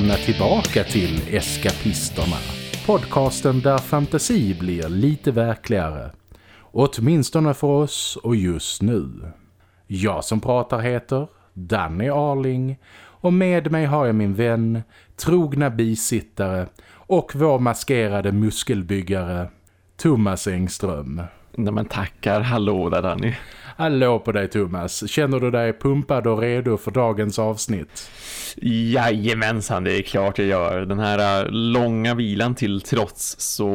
Välkomna tillbaka till Eskapisterna. Podcasten där fantasi blir lite verkligare. Åtminstone för oss och just nu. Jag som pratar heter Danny Arling och med mig har jag min vän, trogna bisittare och vår maskerade muskelbyggare Thomas Engström. Nej men tackar, hallå där Danny. Hallå på dig Thomas, känner du dig pumpad och redo för dagens avsnitt? Jajamensan, det är klart jag gör. Den här äh, långa vilan till trots så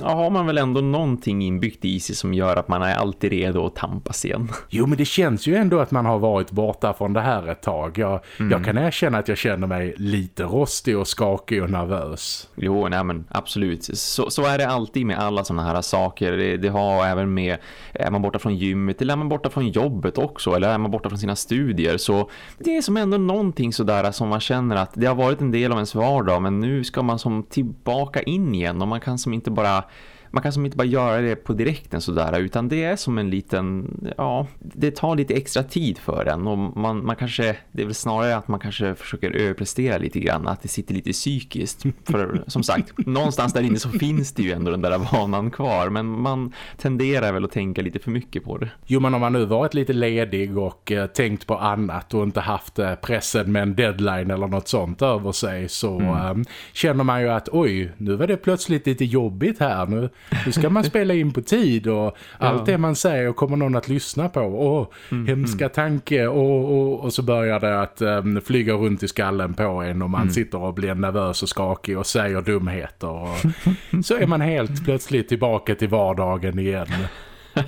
ja, har man väl ändå någonting inbyggt i sig som gör att man är alltid redo att tampas igen. Jo, men det känns ju ändå att man har varit borta från det här ett tag. Jag, mm. jag kan erkänna att jag känner mig lite rostig och skakig och nervös. Jo, nej men absolut. Så, så är det alltid med alla sådana här saker. Det, det har även med, är man borta från gymmet eller är man borta från jobbet också eller är man borta från sina studier så det är som ändå någonting sådär som man känner att det har varit en del av ens vardag men nu ska man som tillbaka in igen och man kan som inte bara man kan som inte bara göra det på direkten sådär utan det är som en liten, ja, det tar lite extra tid för en och man, man kanske, det är väl snarare att man kanske försöker överprestera lite grann, att det sitter lite psykiskt. För som sagt, någonstans där inne så finns det ju ändå den där vanan kvar men man tenderar väl att tänka lite för mycket på det. Jo men om man nu varit lite ledig och eh, tänkt på annat och inte haft eh, pressen med en deadline eller något sånt över sig så mm. eh, känner man ju att oj, nu var det plötsligt lite jobbigt här, nu nu ska man spela in på tid och allt det man säger kommer någon att lyssna på. Åh, mm, hemska mm. tanke. Och, och, och, så börjar det att um, flyga runt i skallen på en och man mm. sitter och blir nervös och skakig och säger dumheter. Och så är man helt plötsligt tillbaka till vardagen igen.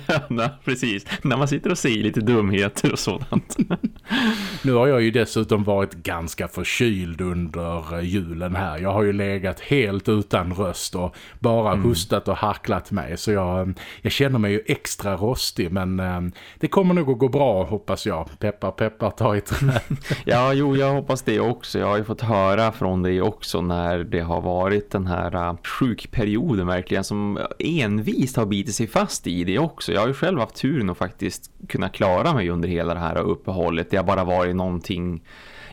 Nej, precis. När man sitter och säger lite dumheter och sådant. nu har jag ju dessutom varit ganska förkyld under julen här. Jag har ju legat helt utan röst och bara mm. hustat och hacklat mig. Så jag, jag känner mig ju extra rostig men eh, det kommer nog att gå bra hoppas jag. Peppar, peppar, ta i trä. ja, jo, jag hoppas det också. Jag har ju fått höra från dig också när det har varit den här sjukperioden verkligen som envist har bitit sig fast i det också också. Jag har ju själv haft turen att faktiskt kunna klara mig under hela det här uppehållet. Det har bara varit någonting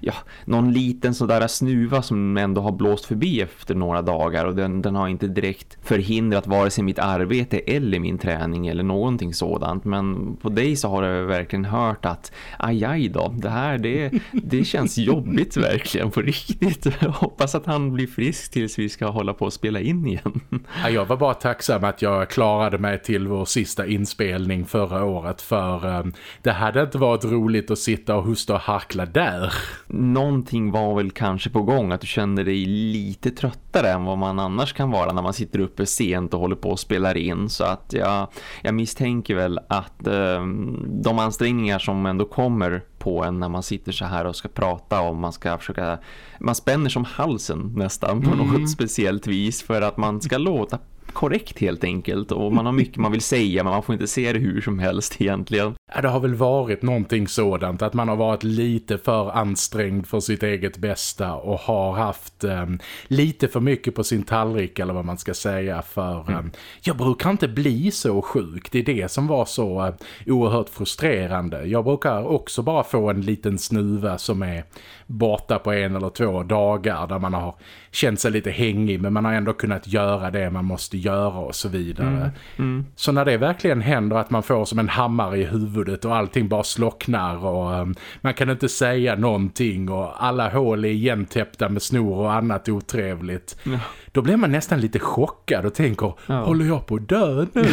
ja, någon liten sådär snuva som ändå har blåst förbi efter några dagar och den, den har inte direkt förhindrat vare sig mitt arbete eller min träning eller någonting sådant. Men på dig så har jag verkligen hört att aj, aj då, det här det, det känns jobbigt verkligen på riktigt. Jag hoppas att han blir frisk tills vi ska hålla på att spela in igen. Ja, jag var bara tacksam att jag klarade mig till vår sista inspelning förra året för um, det hade inte varit roligt att sitta och hosta och harkla där någonting var väl kanske på gång att du kände dig lite tröttare än vad man annars kan vara när man sitter uppe sent och håller på och spelar in. Så att jag, jag misstänker väl att eh, de ansträngningar som ändå kommer på en när man sitter så här och ska prata om man ska försöka man spänner som halsen nästan på mm. något speciellt vis för att man ska låta korrekt helt enkelt och man har mycket man vill säga men man får inte se det hur som helst egentligen. Ja, det har väl varit någonting sådant att man har varit lite för ansträngd för sitt eget bästa och har haft um, lite för mycket på sin tallrik eller vad man ska säga för um, jag brukar inte bli så sjuk. Det är det som var så uh, oerhört frustrerande. Jag brukar också bara få en liten snuva som är borta på en eller två dagar där man har känt sig lite hängig men man har ändå kunnat göra det man måste göra och så vidare. Mm. Mm. Så när det verkligen händer att man får som en hammare i huvudet och allting bara slocknar och um, man kan inte säga någonting och alla hål är igentäppta med snor och annat otrevligt. Ja. Då blir man nästan lite chockad och tänker, ja. håller jag på att dö nu?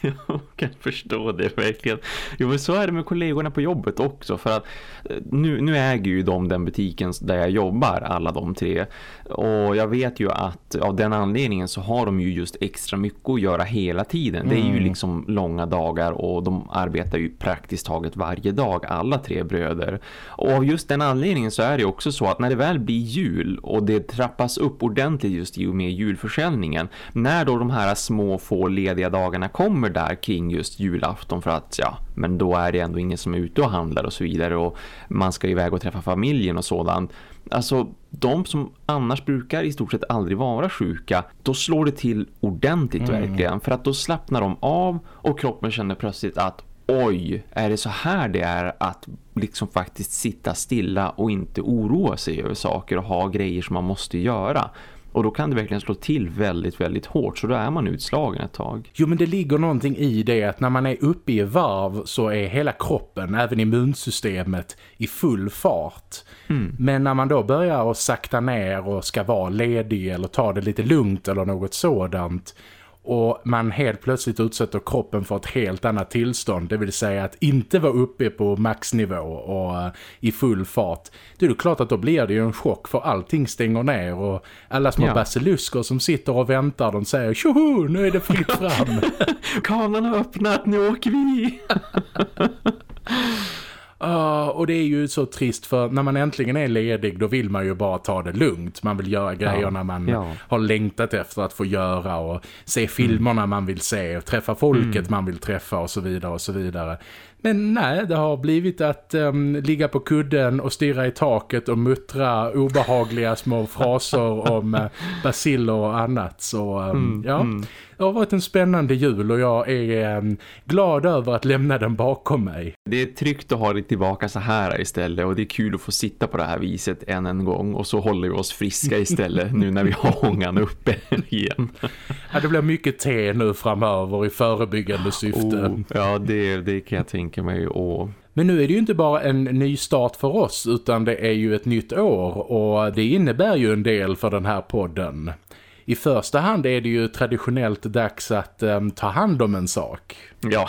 jag kan förstå det verkligen. Jo men så är det med kollegorna på jobbet också för att eh, nu, nu äger ju de den butiken där jag jobbar, alla de tre. Och jag vet ju att av den anledningen så har de ju just extra mycket att göra hela tiden. Mm. Det är ju mm. liksom långa dagar och de arbetar ju praktiskt taget varje dag, alla tre bröder. Och av just den anledningen så är det också så att när det väl blir jul och det trappas upp ordentligt just i och med julförsäljningen. När då de här små få lediga dagarna kommer där kring just julafton för att ja, men då är det ändå ingen som är ute och handlar och så vidare och man ska iväg och träffa familjen och sådant. Alltså de som annars brukar i stort sett aldrig vara sjuka, då slår det till ordentligt mm. verkligen. För att då slappnar de av och kroppen känner plötsligt att oj, är det så här det är att liksom faktiskt sitta stilla och inte oroa sig över saker och ha grejer som man måste göra. Och då kan det verkligen slå till väldigt, väldigt hårt. Så då är man utslagen ett tag. Jo men det ligger någonting i det att när man är uppe i varv så är hela kroppen, även immunsystemet, i full fart. Mm. Men när man då börjar att sakta ner och ska vara ledig eller ta det lite lugnt eller något sådant och man helt plötsligt utsätter kroppen för ett helt annat tillstånd, det vill säga att inte vara uppe på maxnivå och uh, i full fart. Det är ju klart att då blir det ju en chock för allting stänger ner och alla små ja. basilusker som sitter och väntar, de säger tjoho, nu är det fritt fram. Kanan har öppnat, nu åker vi! Uh, och det är ju så trist för när man äntligen är ledig då vill man ju bara ta det lugnt. Man vill göra grejerna ja. man ja. har längtat efter att få göra och se filmerna mm. man vill se och träffa folket mm. man vill träffa och så vidare och så vidare. Men nej, det har blivit att um, ligga på kudden och stirra i taket och muttra obehagliga små fraser om uh, basiller och annat. Så um, mm, ja, mm. det har varit en spännande jul och jag är um, glad över att lämna den bakom mig. Det är tryggt att ha det tillbaka så här istället och det är kul att få sitta på det här viset än en gång och så håller vi oss friska istället nu när vi har ångan uppe igen. Ja, det blir mycket te nu framöver i förebyggande syfte. Oh, ja, det, det kan jag tänka mig. Och... Men nu är det ju inte bara en ny start för oss utan det är ju ett nytt år och det innebär ju en del för den här podden. I första hand är det ju traditionellt dags att um, ta hand om en sak. Ja,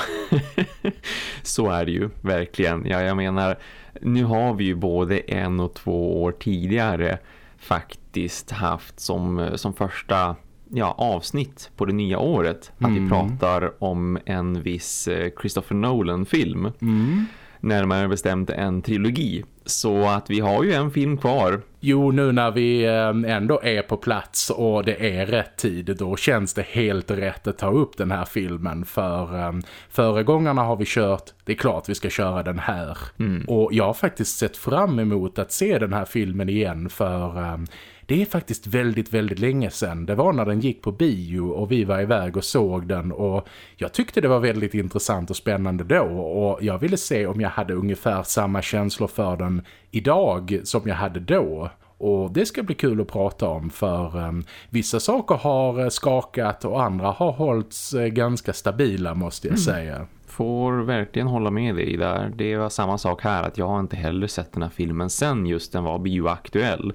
så är det ju verkligen. Ja, jag menar, nu har vi ju både en och två år tidigare faktiskt haft som, som första ja, avsnitt på det nya året att mm. vi pratar om en viss eh, Christopher Nolan-film. Mm. Närmare bestämt en trilogi. Så att vi har ju en film kvar. Jo, nu när vi eh, ändå är på plats och det är rätt tid, då känns det helt rätt att ta upp den här filmen. För um, föregångarna har vi kört, det är klart vi ska köra den här. Mm. Och jag har faktiskt sett fram emot att se den här filmen igen för... Um, det är faktiskt väldigt, väldigt länge sedan. Det var när den gick på bio och vi var iväg och såg den och jag tyckte det var väldigt intressant och spännande då och jag ville se om jag hade ungefär samma känslor för den idag som jag hade då. Och det ska bli kul att prata om för um, vissa saker har eh, skakat och andra har hållits uh, ganska stabila måste jag mm. säga. Får verkligen hålla med dig där. Det var samma sak här att jag har inte heller sett den här filmen sen just den var bioaktuell.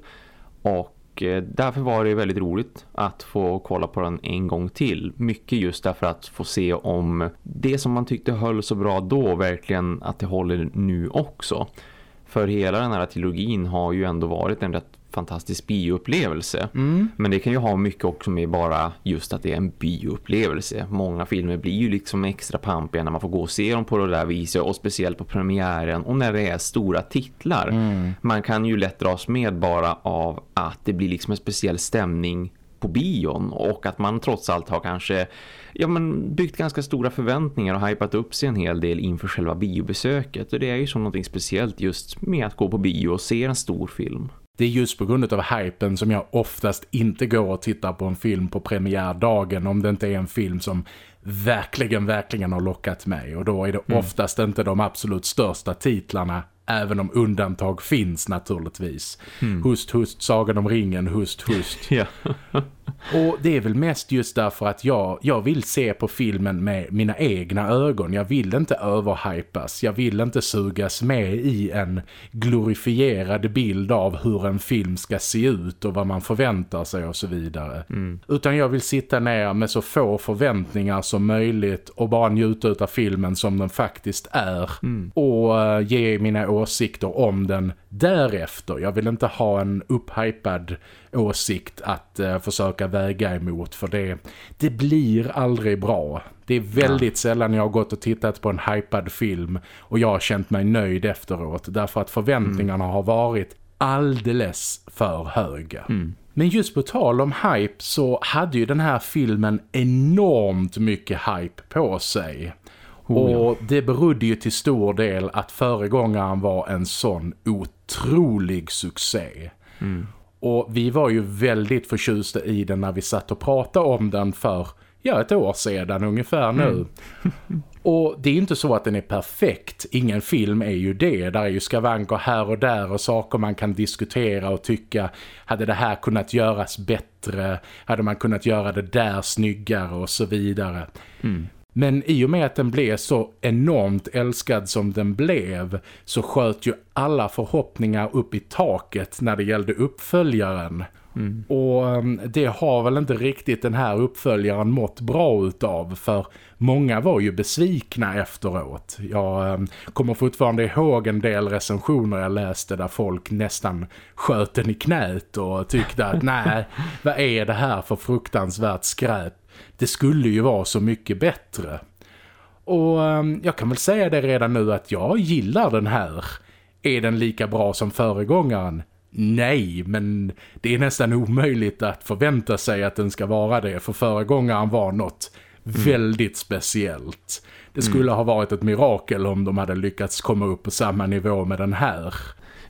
Och och därför var det väldigt roligt att få kolla på den en gång till. Mycket just därför att få se om det som man tyckte höll så bra då verkligen att det håller nu också. För hela den här trilogin har ju ändå varit en rätt fantastisk bioupplevelse. Mm. Men det kan ju ha mycket också med bara just att det är en bioupplevelse. Många filmer blir ju liksom extra pampiga när man får gå och se dem på det där viset och speciellt på premiären och när det är stora titlar. Mm. Man kan ju lätt dras med bara av att det blir liksom en speciell stämning på bion och att man trots allt har kanske ja, men byggt ganska stora förväntningar och hypat upp sig en hel del inför själva biobesöket och det är ju som något speciellt just med att gå på bio och se en stor film. Det är just på grund av hypen som jag oftast inte går och tittar på en film på premiärdagen om det inte är en film som verkligen, verkligen har lockat mig. Och då är det mm. oftast inte de absolut största titlarna Även om undantag finns naturligtvis. Mm. Hust, hust, Sagan om ringen, hust, hust. ja. Och det är väl mest just därför att jag, jag vill se på filmen med mina egna ögon. Jag vill inte överhypas. Jag vill inte sugas med i en glorifierad bild av hur en film ska se ut och vad man förväntar sig och så vidare. Mm. Utan jag vill sitta ner med så få förväntningar som möjligt och bara njuta av filmen som den faktiskt är. Mm. Och uh, ge mina åsikter om den därefter. Jag vill inte ha en upphypad åsikt att uh, försöka väga emot för det, det blir aldrig bra. Det är väldigt ja. sällan jag har gått och tittat på en hypad film och jag har känt mig nöjd efteråt därför att förväntningarna mm. har varit alldeles för höga. Mm. Men just på tal om hype så hade ju den här filmen enormt mycket hype på sig. Oh, och det berodde ju till stor del att föregångaren var en sån otrolig succé. Mm. Och vi var ju väldigt förtjusta i den när vi satt och pratade om den för ja, ett år sedan ungefär nu. Mm. Och det är inte så att den är perfekt. Ingen film är ju det. Där är ju skavanker här och där och saker man kan diskutera och tycka hade det här kunnat göras bättre? Hade man kunnat göra det där snyggare och så vidare? Mm. Men i och med att den blev så enormt älskad som den blev så sköt ju alla förhoppningar upp i taket när det gällde uppföljaren. Mm. Och um, det har väl inte riktigt den här uppföljaren mått bra utav för många var ju besvikna efteråt. Jag um, kommer fortfarande ihåg en del recensioner jag läste där folk nästan sköt den i knät och tyckte att nej, vad är det här för fruktansvärt skräp? Det skulle ju vara så mycket bättre. Och um, jag kan väl säga det redan nu att jag gillar den här. Är den lika bra som föregångaren? Nej, men det är nästan omöjligt att förvänta sig att den ska vara det. För föregångaren var något mm. väldigt speciellt. Det skulle mm. ha varit ett mirakel om de hade lyckats komma upp på samma nivå med den här.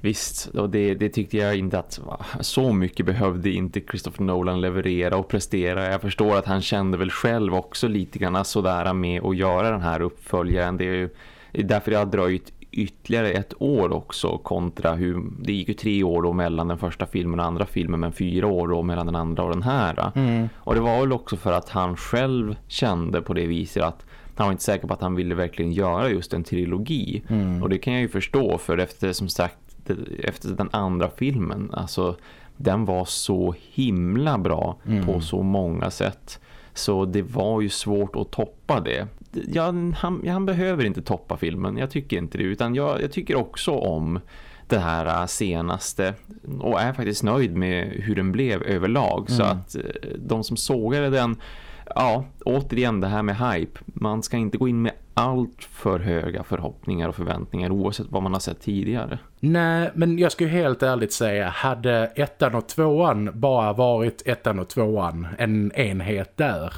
Visst, och det, det tyckte jag inte att så mycket behövde inte Christopher Nolan leverera och prestera. Jag förstår att han kände väl själv också lite grann sådär med att göra den här uppföljaren. Det är ju därför det har dröjt ytterligare ett år också kontra hur det gick ju tre år då mellan den första filmen och andra filmen men fyra år då mellan den andra och den här. Mm. Och det var väl också för att han själv kände på det viset att han var inte säker på att han ville verkligen göra just en trilogi. Mm. Och det kan jag ju förstå för efter som sagt efter den andra filmen alltså den var så himla bra mm. på så många sätt. Så det var ju svårt att toppa det. Ja, han, han, behöver inte toppa filmen, jag tycker inte det. Utan jag, jag tycker också om det här senaste och är faktiskt nöjd med hur den blev överlag. Mm. Så att eh, de som sågade den ja, återigen det här med hype. Man ska inte gå in med allt för höga förhoppningar och förväntningar oavsett vad man har sett tidigare. Nej, men jag ska ju helt ärligt säga, hade ettan och tvåan bara varit ettan och tvåan, en enhet där,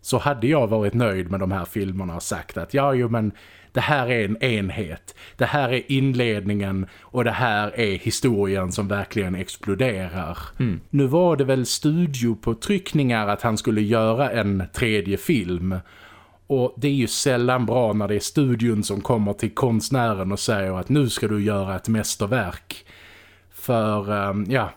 så hade jag varit nöjd med de här filmerna och sagt att ja, jo men det här är en enhet. Det här är inledningen och det här är historien som verkligen exploderar. Mm. Nu var det väl studiopåtryckningar att han skulle göra en tredje film. Och det är ju sällan bra när det är studion som kommer till konstnären och säger att nu ska du göra ett mästerverk. För, ehm, ja,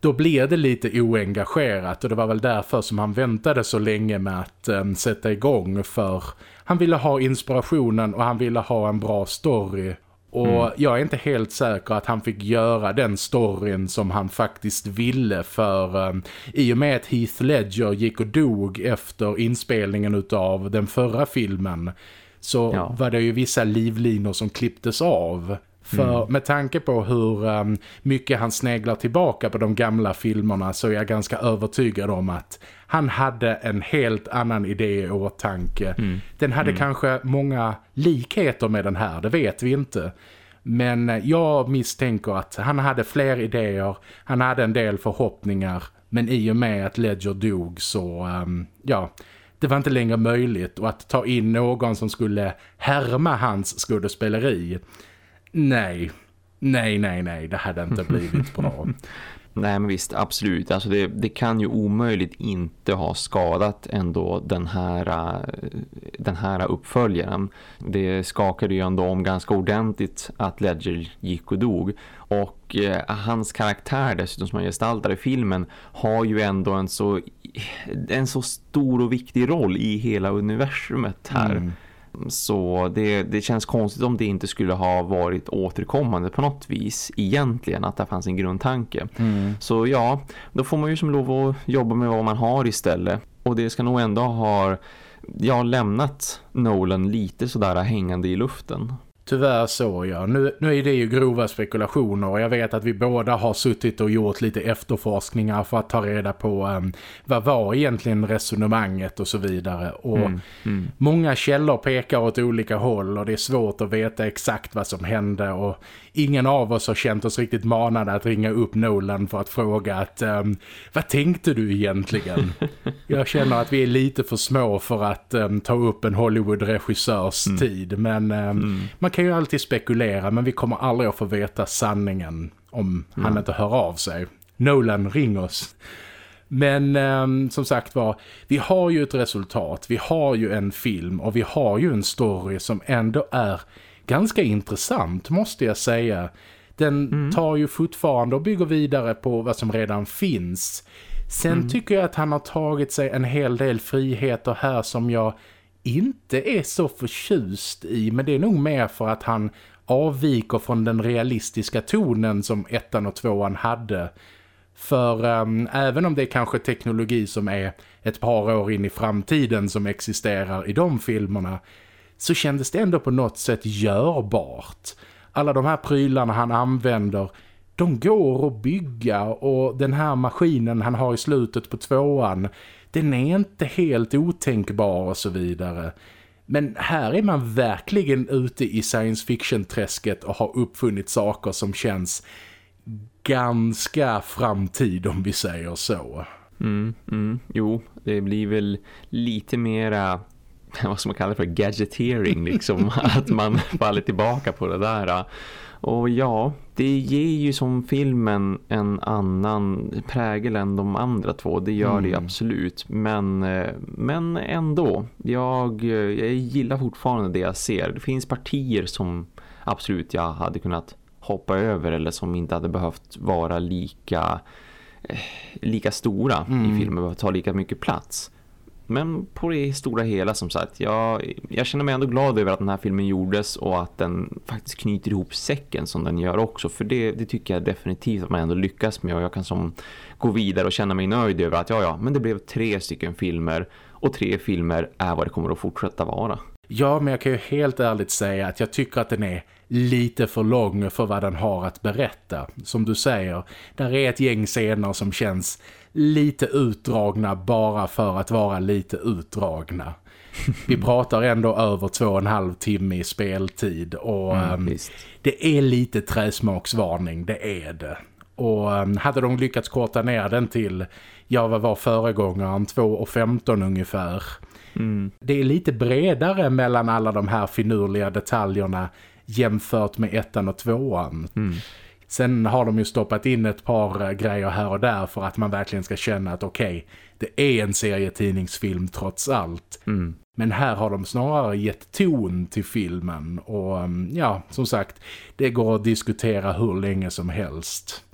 då blir det lite oengagerat och det var väl därför som han väntade så länge med att äm, sätta igång för han ville ha inspirationen och han ville ha en bra story. Och mm. jag är inte helt säker att han fick göra den storyn som han faktiskt ville för um, i och med att Heath Ledger gick och dog efter inspelningen av den förra filmen så ja. var det ju vissa livlinor som klipptes av. För mm. med tanke på hur um, mycket han sneglar tillbaka på de gamla filmerna så är jag ganska övertygad om att han hade en helt annan idé i åtanke. Mm. Den hade mm. kanske många likheter med den här, det vet vi inte. Men jag misstänker att han hade fler idéer, han hade en del förhoppningar. Men i och med att Ledger dog så, um, ja, det var inte längre möjligt. Och att ta in någon som skulle härma hans skådespeleri nej, nej, nej, nej, det hade inte blivit bra. Nej men visst, absolut. Alltså det, det, kan ju omöjligt inte ha skadat ändå den här, den här uppföljaren. Det skakade ju ändå om ganska ordentligt att Ledger gick och dog. Och eh, hans karaktär dessutom som han gestaltar i filmen har ju ändå en så, en så stor och viktig roll i hela universumet här. Mm. Så det, det känns konstigt om det inte skulle ha varit återkommande på något vis egentligen att det fanns en grundtanke. Mm. Så ja, då får man ju som lov att jobba med vad man har istället. Och det ska nog ändå ha jag lämnat Nolan lite sådär hängande i luften. Tyvärr så, ja. Nu, nu är det ju grova spekulationer och jag vet att vi båda har suttit och gjort lite efterforskningar för att ta reda på um, vad var egentligen resonemanget och så vidare. Och mm, mm. många källor pekar åt olika håll och det är svårt att veta exakt vad som hände och ingen av oss har känt oss riktigt manade att ringa upp Nolan för att fråga att um, vad tänkte du egentligen? jag känner att vi är lite för små för att um, ta upp en Hollywood-regissörs mm. tid men mm. man kan ju alltid spekulera men vi kommer aldrig att få veta sanningen om han inte hör av sig. Nolan, ring oss. Men um, som sagt var, vi har ju ett resultat, vi har ju en film och vi har ju en story som ändå är ganska intressant måste jag säga. Den mm. tar ju fortfarande och bygger vidare på vad som redan finns. Sen mm. tycker jag att han har tagit sig en hel del friheter här som jag inte är så förtjust i. Men det är nog mer för att han avviker från den realistiska tonen som ettan och tvåan hade. För um, även om det är kanske teknologi som är ett par år in i framtiden som existerar i de filmerna så kändes det ändå på något sätt görbart. Alla de här prylarna han använder, de går att bygga och den här maskinen han har i slutet på tvåan, den är inte helt otänkbar och så vidare. Men här är man verkligen ute i science fiction-träsket och har uppfunnit saker som känns ganska framtid om vi säger så. Mm, mm, jo, det blir väl lite mera vad som man kallar för gadgetering liksom, att man faller tillbaka på det där. Och ja, det ger ju som filmen en annan prägel än de andra två. Det gör mm. det absolut. Men, eh, men ändå, jag, jag gillar fortfarande det jag ser. Det finns partier som absolut jag hade kunnat hoppa över eller som inte hade behövt vara lika eh, lika stora mm. i filmen, behöver ta lika mycket plats. Men på det stora hela som sagt, jag, jag känner mig ändå glad över att den här filmen gjordes och att den faktiskt knyter ihop säcken som den gör också. För det, det tycker jag definitivt att man ändå lyckas med och jag kan som gå vidare och känna mig nöjd över att ja, ja, men det blev tre stycken filmer och tre filmer är vad det kommer att fortsätta vara. Ja, men jag kan ju helt ärligt säga att jag tycker att den är lite för lång för vad den har att berätta. Som du säger, där är ett gäng scener som känns lite utdragna bara för att vara lite utdragna. Vi pratar ändå över två och en halv timme i speltid och mm, um, det är lite träsmaksvarning, det är det. Och um, hade de lyckats korta ner den till, ja vad var föregångaren, 2.15 ungefär. Mm. Det är lite bredare mellan alla de här finurliga detaljerna jämfört med ettan och tvåan. Mm. Sen har de ju stoppat in ett par eh, grejer här och där för att man verkligen ska känna att okej, okay, det är en serietidningsfilm trots allt. Mm. Men här har de snarare gett ton till filmen och mm, ja, som sagt, det går att diskutera hur länge som helst.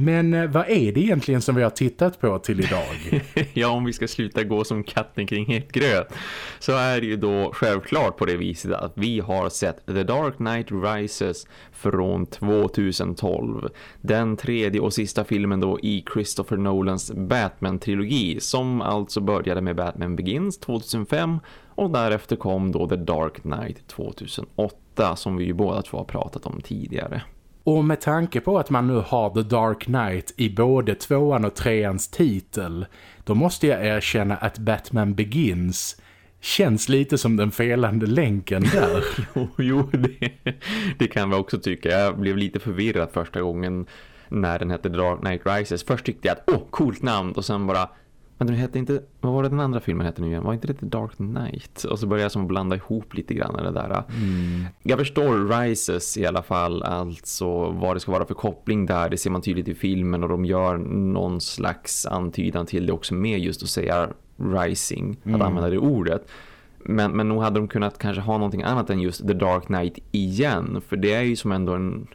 Men eh, vad är det egentligen som vi har tittat på till idag? ja, om vi ska sluta gå som katten kring het gröt så är det ju då självklart på det viset att vi har sett The Dark Knight Rises från 2012. Den tredje och sista filmen då i Christopher Nolans Batman-trilogi som alltså började med Batman Begins 2005 och därefter kom då The Dark Knight 2008 som vi ju båda två har pratat om tidigare. Och med tanke på att man nu har The Dark Knight i både tvåan och treans titel då måste jag erkänna att Batman Begins känns lite som den felande länken där. jo, jo det, det kan vi också tycka. Jag blev lite förvirrad första gången när den hette Dark Knight Rises. Först tyckte jag att, åh, coolt namn. Och sen bara, men den hette inte, vad var det den andra filmen hette nu igen? Var inte det The Dark Knight? Och så började jag som blanda ihop lite grann det där. Mm. Jag förstår Rises i alla fall, alltså vad det ska vara för koppling där. Det ser man tydligt i filmen och de gör någon slags antydan till det också med just att säga rising, mm. att använda det ordet. Men, men nog hade de kunnat kanske ha någonting annat än just The Dark Knight igen. För det är ju som ändå en...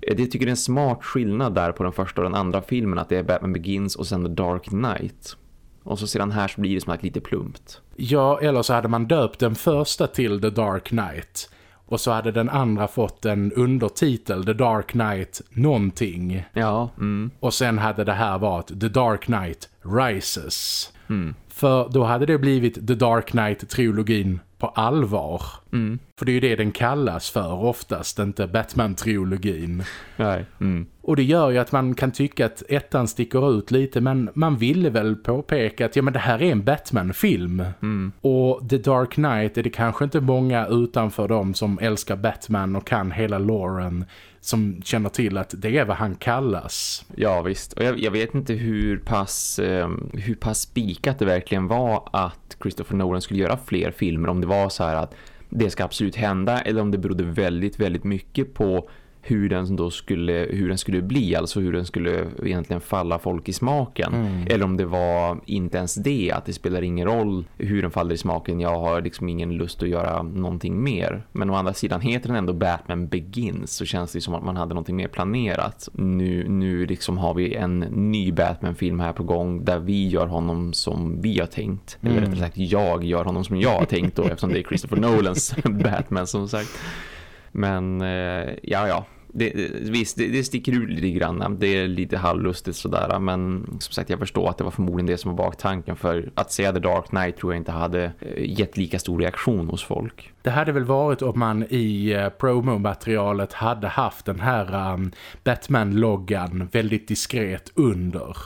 Jag tycker det är en smart skillnad där på den första och den andra filmen. Att det är Batman Begins och sen The Dark Knight. Och så sedan här så blir det som att lite plumpt. Ja, eller så hade man döpt den första till The Dark Knight. Och så hade den andra fått en undertitel, The Dark Knight någonting. Ja. Mm. Och sen hade det här varit The Dark Knight Rises. Mm. För då hade det blivit The Dark Knight-trilogin på allvar. Mm. För det är ju det den kallas för oftast, inte Batman-trilogin. Nej. Mm. Och det gör ju att man kan tycka att ettan sticker ut lite men man ville väl påpeka att ja men det här är en Batman-film. Mm. Och The Dark Knight är det kanske inte många utanför dem som älskar Batman och kan hela Lauren som känner till att det är vad han kallas. Ja visst, och jag, jag vet inte hur pass, eh, hur pass spikat det verkligen var att Christopher Nolan skulle göra fler filmer. Om det var så här att det ska absolut hända eller om det berodde väldigt, väldigt mycket på hur den då skulle, hur den skulle bli, alltså hur den skulle egentligen falla folk i smaken. Mm. Eller om det var inte ens det, att det spelar ingen roll hur den faller i smaken. Jag har liksom ingen lust att göra någonting mer. Men å andra sidan heter den ändå Batman Begins så känns det som att man hade någonting mer planerat. Nu, nu liksom har vi en ny Batman-film här på gång där vi gör honom som vi har tänkt. Mm. Eller rättare sagt, jag gör honom som jag har tänkt då eftersom det är Christopher Nolans Batman som sagt. Men eh, ja, ja. Det, visst, det, det sticker ut lite grann. Det är lite halvlustigt sådär. Men som sagt, jag förstår att det var förmodligen det som var baktanken. För att se The Dark Knight tror jag inte hade eh, gett lika stor reaktion hos folk. Det hade väl varit om man i uh, promo-materialet hade haft den här um, Batman-loggan väldigt diskret under.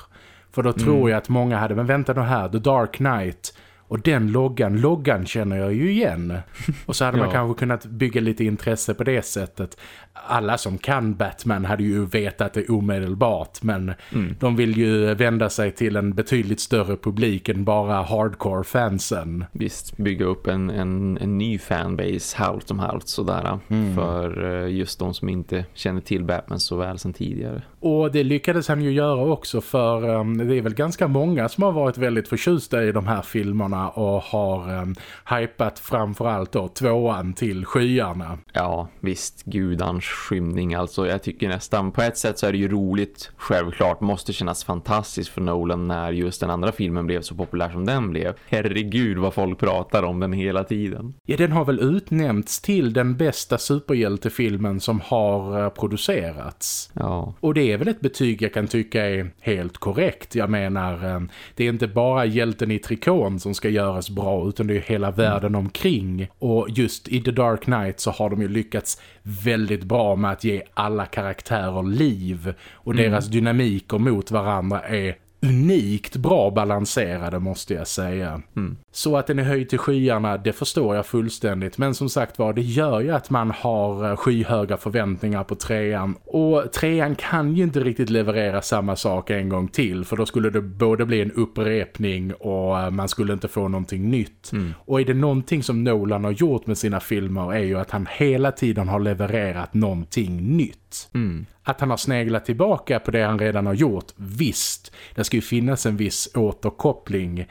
För då tror mm. jag att många hade, men vänta nu här, The Dark Knight och den loggan, loggan känner jag ju igen. Och så hade man kanske kunnat bygga lite intresse på det sättet. Alla som kan Batman hade ju vetat det omedelbart. Men mm. de vill ju vända sig till en betydligt större publik än bara hardcore-fansen. Visst, bygga upp en, en, en ny fanbase halvt om halvt sådär. Mm. För eh, just de som inte känner till Batman så väl som tidigare. Och det lyckades han ju göra också för um, det är väl ganska många som har varit väldigt förtjusta i de här filmerna och har um, hypat framförallt då tvåan till skyarna. Ja, visst, gudans skymning. Alltså jag tycker nästan, på ett sätt så är det ju roligt, självklart, måste kännas fantastiskt för Nolan när just den andra filmen blev så populär som den blev. Herregud vad folk pratar om den hela tiden. Ja, den har väl utnämnts till den bästa superhjältefilmen som har uh, producerats. Ja. Och det är väl ett betyg jag kan tycka är helt korrekt. Jag menar, eh, det är inte bara hjälten i trikon som ska göras bra utan det är hela världen omkring. Och just i The Dark Knight så har de ju lyckats väldigt bra med att ge alla karaktärer liv. Och mm. deras dynamiker mot varandra är unikt bra balanserade måste jag säga. Mm. Så att den är höjd till skyarna, det förstår jag fullständigt. Men som sagt var, det gör ju att man har eh, skyhöga förväntningar på trean. Och trean kan ju inte riktigt leverera samma sak en gång till. För då skulle det både bli en upprepning och eh, man skulle inte få någonting nytt. Mm. Och är det någonting som Nolan har gjort med sina filmer är ju att han hela tiden har levererat någonting nytt. Mm. Att han har sneglat tillbaka på det han redan har gjort, visst. Det ska ju finnas en viss återkoppling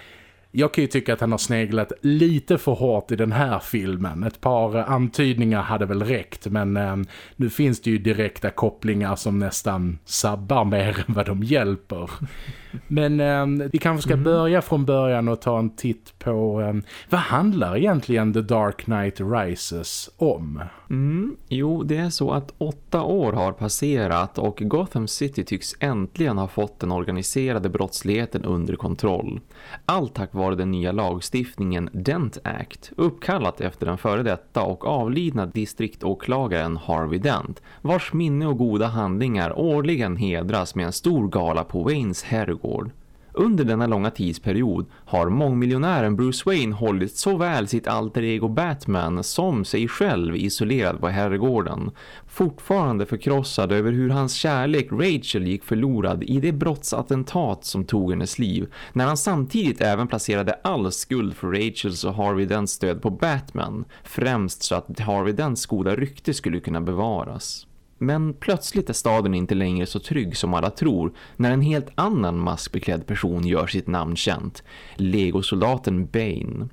jag kan ju tycka att han har sneglat lite för hårt i den här filmen. Ett par antydningar hade väl räckt men eh, nu finns det ju direkta kopplingar som nästan sabbar mer än vad de hjälper. Men eh, vi kanske ska mm. börja från början och ta en titt på eh, vad handlar egentligen The Dark Knight Rises om? Mm, jo, det är så att åtta år har passerat och Gotham City tycks äntligen ha fått den organiserade brottsligheten under kontroll. Allt tack vare den nya lagstiftningen Dent Act, uppkallat efter den före detta och avlidna distriktåklagaren Harvey Dent, vars minne och goda handlingar årligen hedras med en stor gala på Waynes herrgård. Under denna långa tidsperiod har mångmiljonären Bruce Wayne hållit såväl sitt alter ego Batman som sig själv isolerad på herrgården. Fortfarande förkrossad över hur hans kärlek Rachel gick förlorad i det brottsattentat som tog hennes liv. När han samtidigt även placerade all skuld för Rachels och Harvey Dents stöd på Batman. Främst så att Harvey Dents goda rykte skulle kunna bevaras. Men plötsligt är staden inte längre så trygg som alla tror när en helt annan maskbeklädd person gör sitt namn känt. Legosoldaten Bane.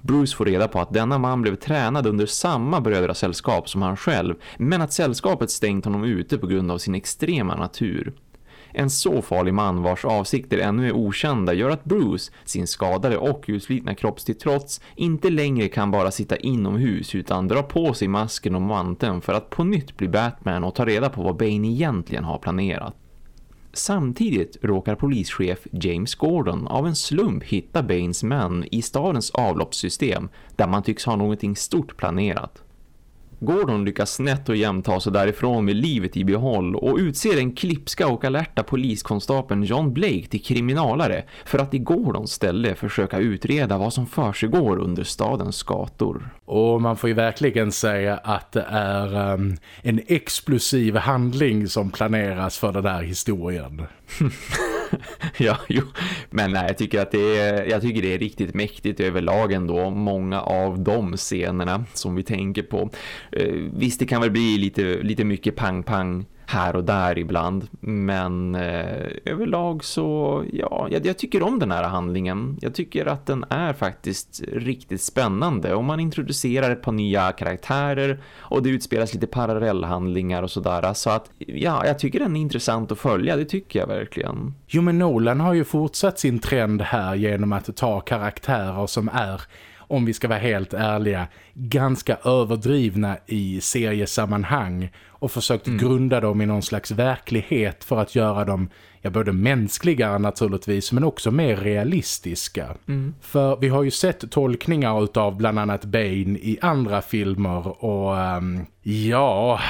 Bruce får reda på att denna man blev tränad under samma brödrasällskap som han själv men att sällskapet stängt honom ute på grund av sin extrema natur. En så farlig man vars avsikter ännu är okända gör att Bruce, sin skadade och utslitna kropps till trots, inte längre kan bara sitta inomhus utan dra på sig masken och manteln för att på nytt bli Batman och ta reda på vad Bane egentligen har planerat. Samtidigt råkar polischef James Gordon av en slump hitta Banes män i stadens avloppssystem där man tycks ha någonting stort planerat. Gordon lyckas snett och jämnt ta sig därifrån med livet i behåll och utser den klipska och alerta poliskonstapeln John Blake till kriminalare för att i Gordons ställe försöka utreda vad som försiggår under stadens gator. Och man får ju verkligen säga att det är um, en explosiv handling som planeras för den här historien. ja, jo. Men nej, jag tycker att det är, jag tycker det är riktigt mäktigt överlag ändå. Många av de scenerna som vi tänker på. Eh, visst, det kan väl bli lite, lite mycket pang-pang här och där ibland. Men eh, överlag så, ja, jag, jag, tycker om den här handlingen. Jag tycker att den är faktiskt riktigt spännande. Och man introducerar ett par nya karaktärer och det utspelas lite parallellhandlingar och sådär. Så att, ja, jag tycker den är intressant att följa, det tycker jag verkligen. Jo, men Nolan har ju fortsatt sin trend här genom att ta karaktärer som är om vi ska vara helt ärliga, ganska överdrivna i seriesammanhang och försökt mm. grunda dem i någon slags verklighet för att göra dem ja, både mänskligare naturligtvis men också mer realistiska. Mm. För vi har ju sett tolkningar av bland annat Bane i andra filmer och um, ja...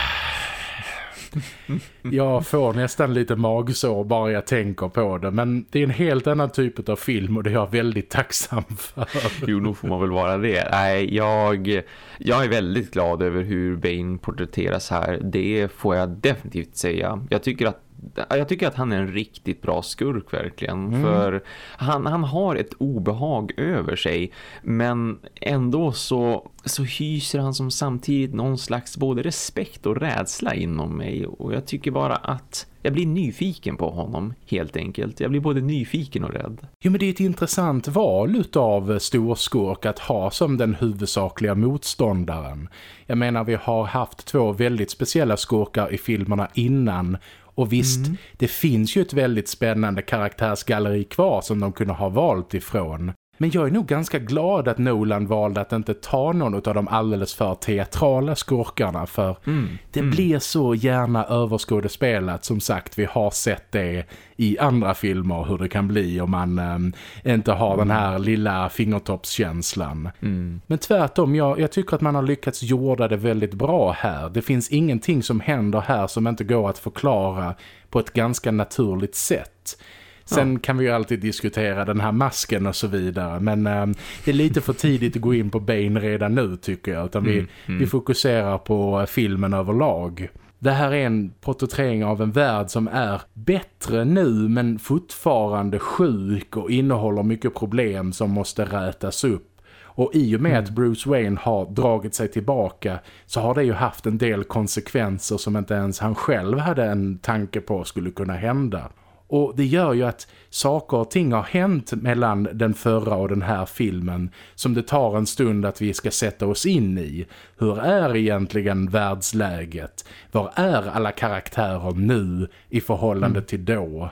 Jag får nästan lite magsår bara jag tänker på det. Men det är en helt annan typ av film och det är jag väldigt tacksam för. Jo, nog får man väl vara det. Nej, jag, jag är väldigt glad över hur Bane porträtteras här. Det får jag definitivt säga. Jag tycker att jag tycker att han är en riktigt bra skurk verkligen. Mm. För han, han har ett obehag över sig. Men ändå så, så hyser han som samtidigt någon slags både respekt och rädsla inom mig. Och jag tycker bara att jag blir nyfiken på honom helt enkelt. Jag blir både nyfiken och rädd. Jo men det är ett intressant val av storskurk att ha som den huvudsakliga motståndaren. Jag menar vi har haft två väldigt speciella skurkar i filmerna innan och visst, mm. det finns ju ett väldigt spännande karaktärsgalleri kvar som de kunde ha valt ifrån. Men jag är nog ganska glad att Nolan valde att inte ta någon av de alldeles för teatrala skurkarna för mm. det mm. blir så gärna överskådespelat som sagt vi har sett det i andra filmer hur det kan bli om man um, inte har den här lilla fingertoppskänslan. Mm. Men tvärtom, jag, jag tycker att man har lyckats gjorda det väldigt bra här. Det finns ingenting som händer här som inte går att förklara på ett ganska naturligt sätt. Sen ja. kan vi ju alltid diskutera den här masken och så vidare. Men äh, det är lite för tidigt att gå in på Bane redan nu tycker jag. Utan mm, vi, mm. vi fokuserar på filmen överlag. Det här är en porträttering av en värld som är bättre nu men fortfarande sjuk och innehåller mycket problem som måste rätas upp. Och i och med mm. att Bruce Wayne har dragit sig tillbaka så har det ju haft en del konsekvenser som inte ens han själv hade en tanke på skulle kunna hända. Och det gör ju att saker och ting har hänt mellan den förra och den här filmen som det tar en stund att vi ska sätta oss in i. Hur är egentligen världsläget? Var är alla karaktärer nu i förhållande mm. till då?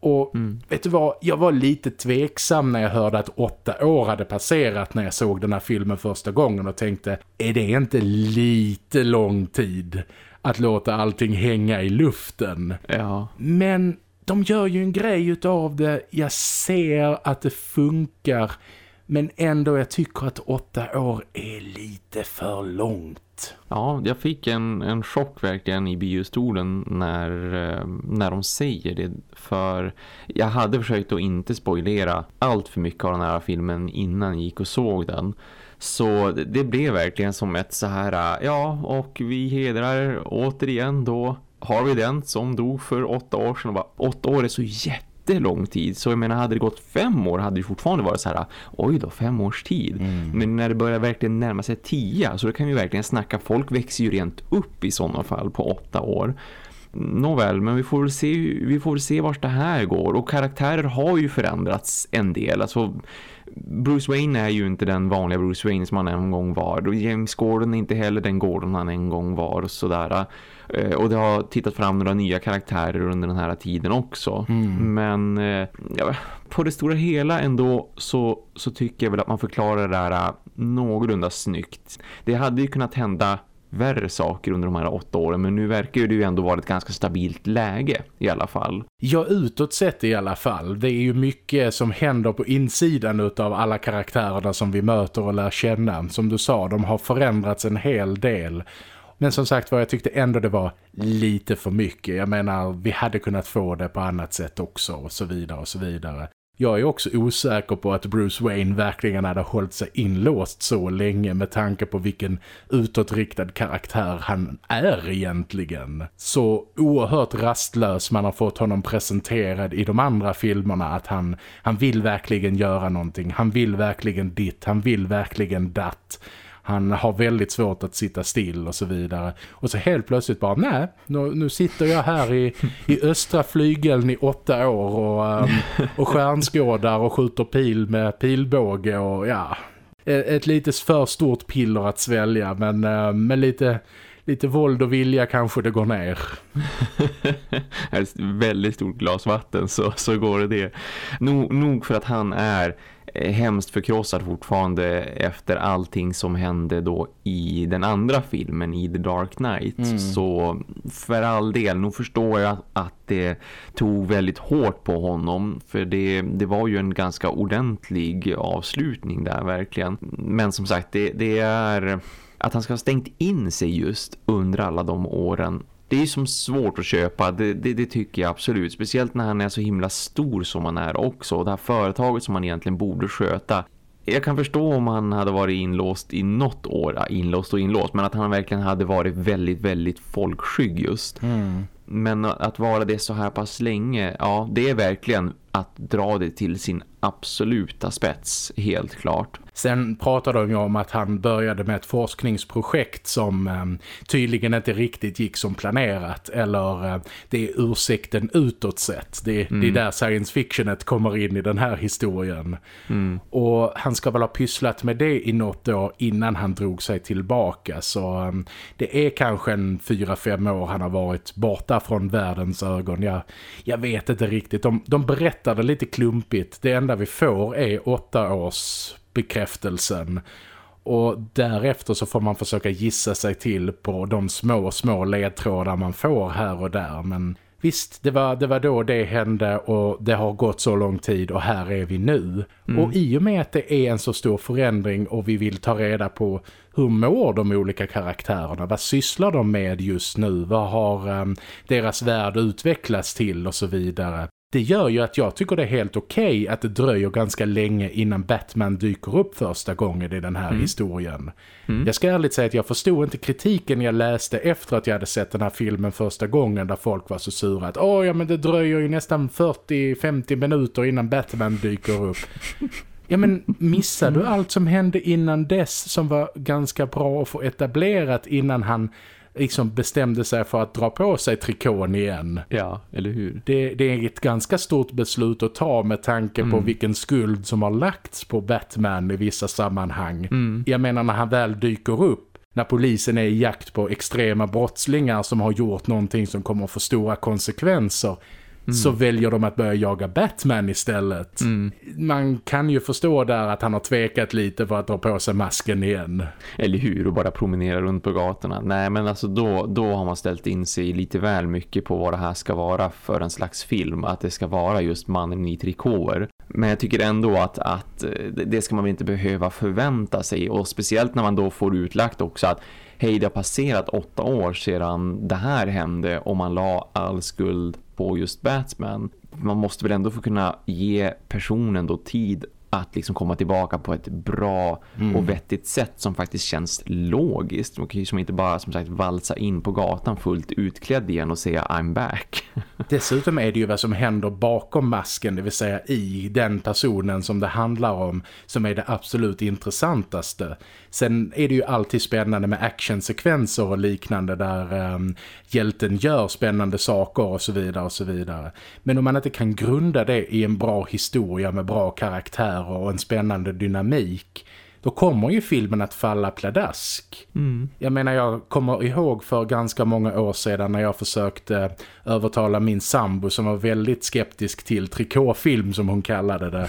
Och mm. vet du vad, jag var lite tveksam när jag hörde att åtta år hade passerat när jag såg den här filmen första gången och tänkte, är det inte lite lång tid att låta allting hänga i luften? Ja. Men de gör ju en grej utav det. Jag ser att det funkar. Men ändå jag tycker att åtta år är lite för långt. Ja, jag fick en, en chock verkligen i biostolen när, eh, när de säger det. För jag hade försökt att inte spoilera allt för mycket av den här filmen innan jag gick och såg den. Så det blev verkligen som ett så här, eh, ja och vi hedrar återigen då Harvey Dent som dog för åtta år sedan. Och bara, åtta år är så jättelång tid. Så jag menar, hade det gått fem år hade det fortfarande varit så här, oj då, fem års tid. Mm. Men när det börjar verkligen närma sig tio, så då kan vi verkligen snacka, folk växer ju rent upp i sådana fall på åtta år. Nåväl, men vi får väl se, vi får se vart det här går. Och karaktärer har ju förändrats en del. Alltså, Bruce Wayne är ju inte den vanliga Bruce Wayne som han en gång var. Och James Gordon är inte heller den Gordon han en gång var. Och sådär. Eh, och det har tittat fram några nya karaktärer under den här tiden också. Mm. Men eh, ja, på det stora hela ändå så, så tycker jag väl att man förklarar det där eh, någorlunda snyggt. Det hade ju kunnat hända värre saker under de här åtta åren men nu verkar det ju ändå vara ett ganska stabilt läge i alla fall. Ja, utåt sett i alla fall. Det är ju mycket som händer på insidan av alla karaktärerna som vi möter och lär känna. Som du sa, de har förändrats en hel del. Men som sagt var, jag tyckte ändå det var lite för mycket. Jag menar, vi hade kunnat få det på annat sätt också och så vidare och så vidare. Jag är också osäker på att Bruce Wayne verkligen hade hållit sig inlåst så länge med tanke på vilken utåtriktad karaktär han är egentligen. Så oerhört rastlös man har fått honom presenterad i de andra filmerna att han, han vill verkligen göra någonting. Han vill verkligen ditt, han vill verkligen datt. Han har väldigt svårt att sitta still och så vidare. Och så helt plötsligt bara, nej, nu, nu sitter jag här i, i östra flygeln i åtta år och, um, och stjärnskådar och skjuter pil med pilbåge och ja... Ett, ett lite för stort piller att svälja men uh, med lite lite våld och vilja kanske det går ner. ett väldigt stort glas vatten så, så går det det. Nog, nog för att han är hemskt förkrossad fortfarande efter allting som hände då i den andra filmen i The Dark Knight. Mm. Så för all del, nog förstår jag att, det tog väldigt hårt på honom. För det, det var ju en ganska ordentlig avslutning där verkligen. Men som sagt, det, det är att han ska ha stängt in sig just under alla de åren det är som svårt att köpa, det, det, det, tycker jag absolut. Speciellt när han är så himla stor som han är också. Det här företaget som han egentligen borde sköta. Jag kan förstå om han hade varit inlåst i något år, ja, inlåst och inlåst, men att han verkligen hade varit väldigt, väldigt folkskygg just. Mm. Men att vara det så här pass länge, ja det är verkligen att dra det till sin absoluta spets, helt klart. Sen pratade de ju om att han började med ett forskningsprojekt som eh, tydligen inte riktigt gick som planerat. Eller eh, det är ursäkten utåt sett. Det, mm. det är där science fictionet kommer in i den här historien. Mm. Och han ska väl ha pysslat med det i något år innan han drog sig tillbaka. Så eh, det är kanske en fyra, fem år han har varit borta från världens ögon. Jag, jag vet inte riktigt. De, de berättade lite klumpigt. Det enda vi får är åtta års bekräftelsen. Och därefter så får man försöka gissa sig till på de små, små ledtrådar man får här och där. Men visst, det var, det var då det hände och det har gått så lång tid och här är vi nu. Mm. Och i och med att det är en så stor förändring och vi vill ta reda på hur mår de olika karaktärerna? Vad sysslar de med just nu? Vad har um, deras värld utvecklats till och så vidare? Det gör ju att jag tycker det är helt okej okay att det dröjer ganska länge innan Batman dyker upp första gången i den här mm. historien. Mm. Jag ska ärligt säga att jag förstod inte kritiken jag läste efter att jag hade sett den här filmen första gången där folk var så sura att åh ja men det dröjer ju nästan 40-50 minuter innan Batman dyker upp. Ja men missar du allt som hände innan dess som var ganska bra att få etablerat innan han liksom bestämde sig för att dra på sig trikån igen. Ja, eller hur? Det, det är ett ganska stort beslut att ta med tanke mm. på vilken skuld som har lagts på Batman i vissa sammanhang. Mm. Jag menar när han väl dyker upp när polisen är i jakt på extrema brottslingar som har gjort någonting som kommer att få stora konsekvenser Mm. så väljer de att börja jaga Batman istället. Mm. Man kan ju förstå där att han har tvekat lite för att dra på sig masken igen. Eller hur, och bara promenera runt på gatorna. Nej, men alltså då, då har man ställt in sig lite väl mycket på vad det här ska vara för en slags film. Att det ska vara just mannen i trikåer. Men jag tycker ändå att, att eh, det ska man väl inte behöva förvänta sig. Och speciellt när man då får utlagt också att hej det har passerat åtta år sedan det här hände och man la all skuld på just Batman. Man måste väl ändå få kunna ge personen då tid att liksom komma tillbaka på ett bra mm. och vettigt sätt som faktiskt känns logiskt. Man kan ju som inte bara som sagt valsa in på gatan fullt utklädd igen och säga I'm back. Dessutom är det ju vad som händer bakom masken, det vill säga i den personen som det handlar om som är det absolut intressantaste. Sen är det ju alltid spännande med actionsekvenser och liknande där um, hjälten gör spännande saker och så vidare och så vidare. Men om man inte kan grunda det i en bra historia med bra karaktärer och en spännande dynamik då kommer ju filmen att falla pladask. Mm. Jag menar, jag kommer ihåg för ganska många år sedan när jag försökte övertala min sambo som var väldigt skeptisk till trikåfilm som hon kallade det.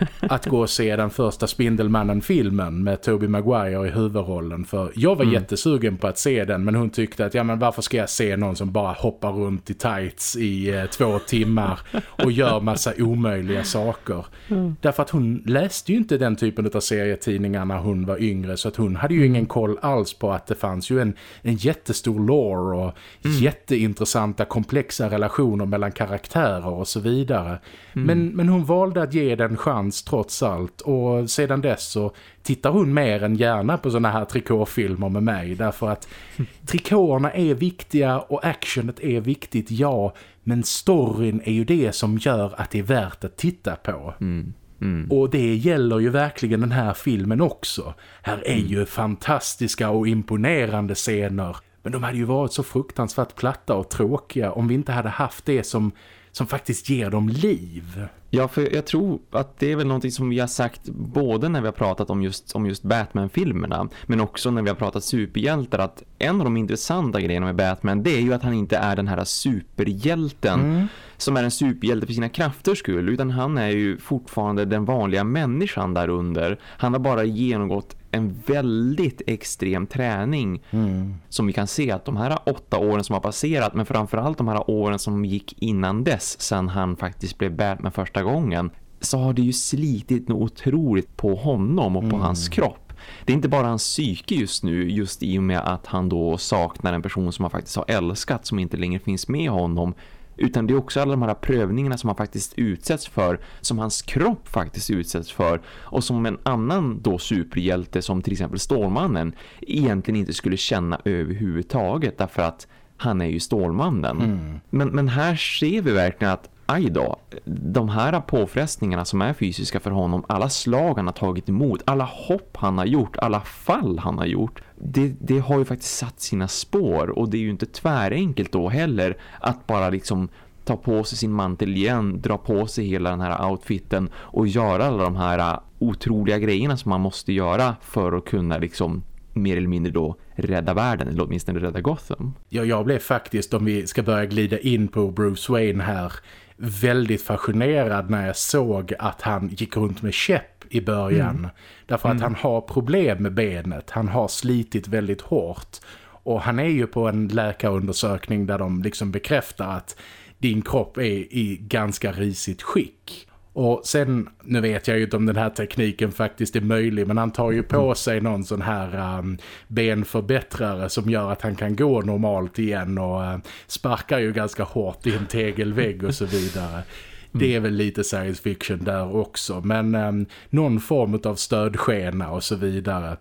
att gå och se den första Spindelmannen-filmen med Tobey Maguire i huvudrollen. För jag var mm. jättesugen på att se den men hon tyckte att ja men varför ska jag se någon som bara hoppar runt i tights i eh, två timmar och gör massa omöjliga saker. Mm. Därför att hon läste ju inte den typen av serietidningar när hon var yngre så att hon hade ju ingen koll alls på att det fanns ju en, en jättestor lore och mm. jätteintressanta komplexa relationer mellan karaktärer och så vidare. Mm. Men, men hon valde att ge den chans trots allt och sedan dess så tittar hon mer än gärna på såna här trikåfilmer med mig därför att trikåerna är viktiga och actionet är viktigt, ja men storyn är ju det som gör att det är värt att titta på. Mm. Mm. Och det gäller ju verkligen den här filmen också. Här är mm. ju fantastiska och imponerande scener. Men de hade ju varit så fruktansvärt platta och tråkiga om vi inte hade haft det som som faktiskt ger dem liv. Ja, för jag tror att det är väl någonting som vi har sagt både när vi har pratat om just, om just Batman-filmerna men också när vi har pratat superhjältar att en av de intressanta grejerna med Batman det är ju att han inte är den här superhjälten mm. som är en superhjälte för sina krafters skull utan han är ju fortfarande den vanliga människan där under. Han har bara genomgått en väldigt extrem träning mm. som vi kan se att de här åtta åren som har passerat men framförallt de här åren som gick innan dess sen han faktiskt blev Batman första gången så har det ju slitit något otroligt på honom och på mm. hans kropp. Det är inte bara hans psyke just nu just i och med att han då saknar en person som han faktiskt har älskat som inte längre finns med honom utan det är också alla de här prövningarna som han faktiskt utsätts för, som hans kropp faktiskt utsätts för och som en annan då superhjälte som till exempel Stålmannen egentligen inte skulle känna överhuvudtaget därför att han är ju Stålmannen. Mm. Men, men här ser vi verkligen att aj då, de här påfrestningarna som är fysiska för honom, alla slag han har tagit emot, alla hopp han har gjort, alla fall han har gjort, det, det har ju faktiskt satt sina spår och det är ju inte tvärenkelt då heller att bara liksom ta på sig sin mantel igen, dra på sig hela den här outfiten och göra alla de här äh, otroliga grejerna som man måste göra för att kunna liksom mer eller mindre då rädda världen eller åtminstone rädda Gotham. Ja, jag blev faktiskt, om vi ska börja glida in på Bruce Wayne här, väldigt fascinerad när jag såg att han gick runt med käpp i början. Mm. Därför att mm. han har problem med benet. Han har slitit väldigt hårt. Och han är ju på en läkarundersökning där de liksom bekräftar att din kropp är i ganska risigt skick. Och sen, nu vet jag ju inte om den här tekniken faktiskt är möjlig men han tar ju på mm. sig någon sån här um, benförbättrare som gör att han kan gå normalt igen och uh, sparkar ju ganska hårt i en tegelvägg och så vidare. Mm. Det är väl lite science fiction där också men um, någon form av stödskena och så vidare.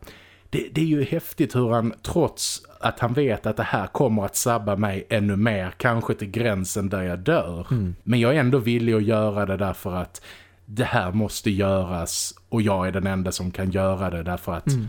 Det, det, är ju häftigt hur han trots att han vet att det här kommer att sabba mig ännu mer, kanske till gränsen där jag dör. Mm. Men jag är ändå villig att göra det därför att det här måste göras och jag är den enda som kan göra det därför att mm.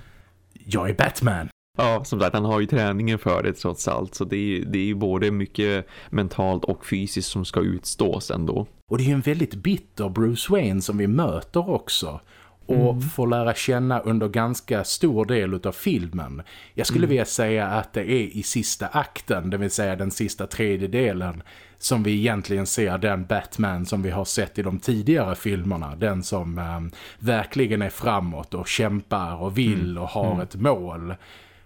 jag är Batman. Ja, som sagt, han har ju träningen för det trots allt. Så det är, det är ju både mycket mentalt och fysiskt som ska utstås ändå. Och det är ju en väldigt bitter Bruce Wayne som vi möter också och mm. får lära känna under ganska stor del av filmen. Jag skulle mm. vilja säga att det är i sista akten, det vill säga den sista tredjedelen som vi egentligen ser den Batman som vi har sett i de tidigare filmerna. Den som eh, verkligen är framåt och kämpar och vill mm. och har mm. ett mål.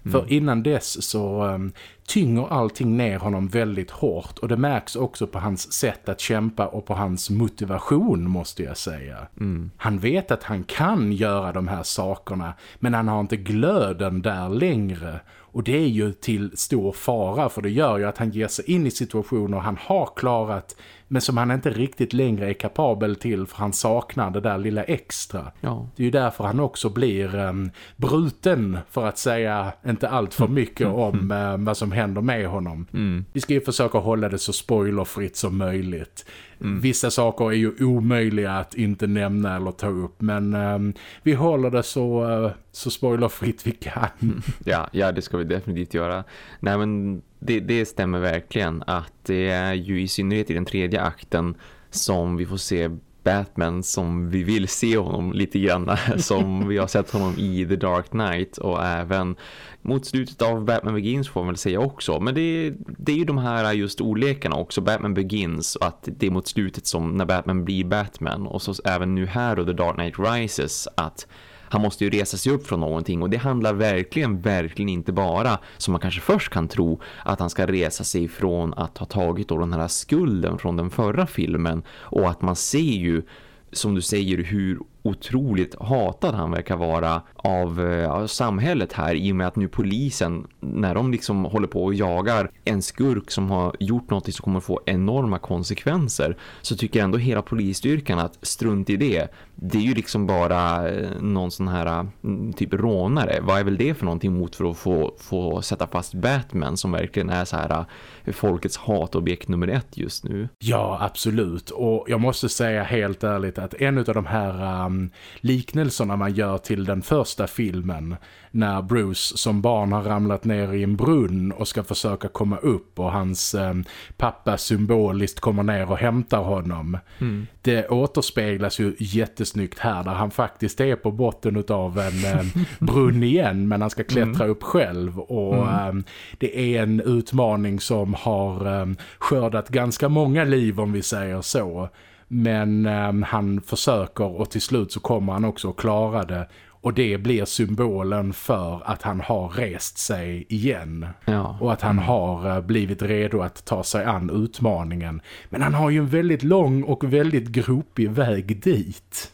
För mm. innan dess så um, tynger allting ner honom väldigt hårt och det märks också på hans sätt att kämpa och på hans motivation måste jag säga. Mm. Han vet att han kan göra de här sakerna men han har inte glöden där längre och det är ju till stor fara för det gör ju att han ger sig in i situationer han har klarat men som han inte riktigt längre är kapabel till för han saknar det där lilla extra. Ja. Det är ju därför han också blir um, bruten för att säga inte allt för mycket om um, vad som händer med honom. Mm. Vi ska ju försöka hålla det så spoilerfritt som möjligt. Mm. Vissa saker är ju omöjliga att inte nämna eller ta upp men um, vi håller det så, uh, så spoilerfritt vi kan. Ja, ja, det ska vi definitivt göra. Nej men det, det stämmer verkligen att det är ju i synnerhet i den tredje akten som vi får se Batman som vi vill se honom lite grann som vi har sett honom i The Dark Knight och även mot slutet av Batman Begins får man väl säga också. Men det, det är ju de här just olekarna också. Batman Begins och att det är mot slutet som när Batman blir Batman och så även nu här och The Dark Knight Rises att han måste ju resa sig upp från någonting. Och det handlar verkligen, verkligen inte bara som man kanske först kan tro att han ska resa sig från att ha tagit då den här skulden från den förra filmen. Och att man ser ju som du säger hur otroligt hatad han verkar vara av, eh, av samhället här i och med att nu polisen när de liksom håller på och jagar en skurk som har gjort något som kommer få enorma konsekvenser så tycker ändå hela polisstyrkan att strunt i det det är ju liksom bara eh, någon sån här mm, typ rånare. Vad är väl det för någonting mot för att få, få sätta fast Batman som verkligen är så här eh, folkets hatobjekt nummer ett just nu? Ja, absolut. Och jag måste säga helt ärligt att en av de här eh, um, liknelserna man gör till den första filmen när Bruce som barn har ramlat ner i en brunn och ska försöka komma upp och hans eh, pappa symboliskt kommer ner och hämtar honom. Mm. Det återspeglas ju jättesnyggt här där han faktiskt är på botten av en eh, brunn igen men han ska klättra mm. upp själv och mm. eh, det är en utmaning som har skördat ganska många liv om vi säger så. Men eh, han försöker och till slut så kommer han också att klara det och det blir symbolen för att han har rest sig igen. Ja. Och att han har eh, blivit redo att ta sig an utmaningen. Men han har ju en väldigt lång och väldigt gropig väg dit.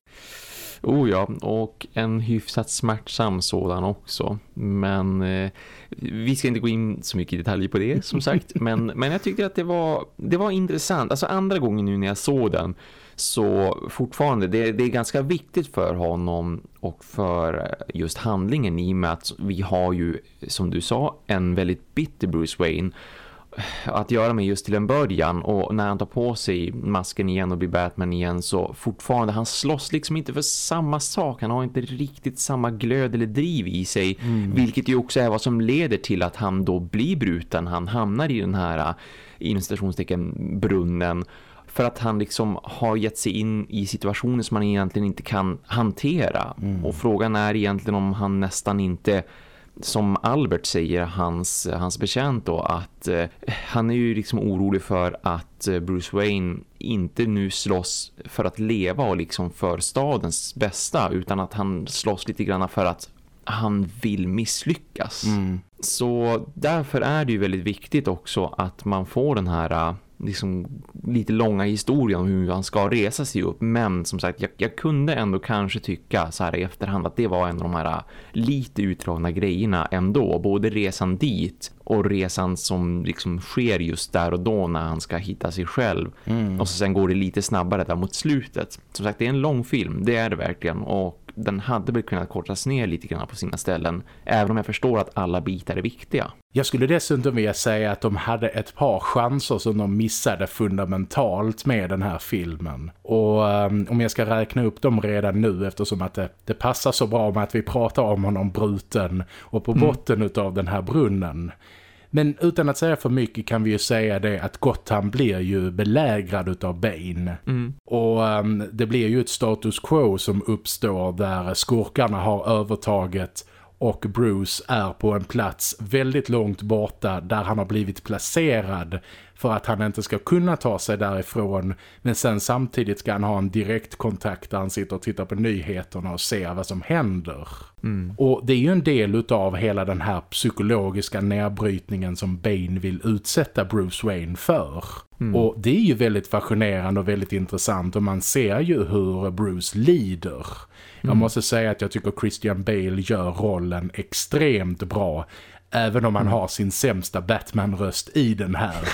Oh ja, och en hyfsat smärtsam sådan också. Men eh, vi ska inte gå in så mycket i detaljer på det som sagt. men, men jag tyckte att det var, det var intressant. Alltså andra gången nu när jag såg den så fortfarande, det, det, är ganska viktigt för honom och för just handlingen i och med att vi har ju, som du sa, en väldigt bitter Bruce Wayne att göra med just till en början och när han tar på sig masken igen och blir Batman igen så fortfarande, han slåss liksom inte för samma sak, han har inte riktigt samma glöd eller driv i sig mm. vilket ju också är vad som leder till att han då blir bruten, han hamnar i den här inom stationstecken brunnen för att han liksom har gett sig in i situationer som han egentligen inte kan hantera. Mm. Och frågan är egentligen om han nästan inte som Albert säger, hans, hans bekänt då, att eh, han är ju liksom orolig för att eh, Bruce Wayne inte nu slåss för att leva och liksom för stadens bästa utan att han slåss lite grann för att han vill misslyckas. Mm. Så därför är det ju väldigt viktigt också att man får den här liksom lite långa historien om hur han ska resa sig upp. Men som sagt, jag, jag, kunde ändå kanske tycka så här i efterhand att det var en av de här lite utdragna grejerna ändå. Både resan dit och resan som liksom sker just där och då när han ska hitta sig själv. Mm. Och så sen går det lite snabbare där mot slutet. Som sagt, det är en lång film, det är det verkligen. Och den hade väl kunnat kortas ner lite grann på sina ställen. Även om jag förstår att alla bitar är viktiga. Jag skulle dessutom vilja säga att de hade ett par chanser som de missade fundamentalt med den här filmen. Och um, om jag ska räkna upp dem redan nu eftersom att det, det passar så bra med att vi pratar om honom bruten och på mm. botten av den här brunnen. Men utan att säga för mycket kan vi ju säga det att Gotham blir ju belägrad utav Bane. Mm. Och um, det blir ju ett status quo som uppstår där skurkarna har övertaget och Bruce är på en plats väldigt långt borta där han har blivit placerad för att han inte ska kunna ta sig därifrån men sen samtidigt ska han ha en direktkontakt där han sitter och tittar på nyheterna och ser vad som händer. Mm. Och det är ju en del av hela den här psykologiska nedbrytningen som Bane vill utsätta Bruce Wayne för. Mm. Och det är ju väldigt fascinerande och väldigt intressant och man ser ju hur Bruce lider. Jag mm. måste säga att jag tycker Christian Bale gör rollen extremt bra även om han mm. har sin sämsta Batman-röst i den här.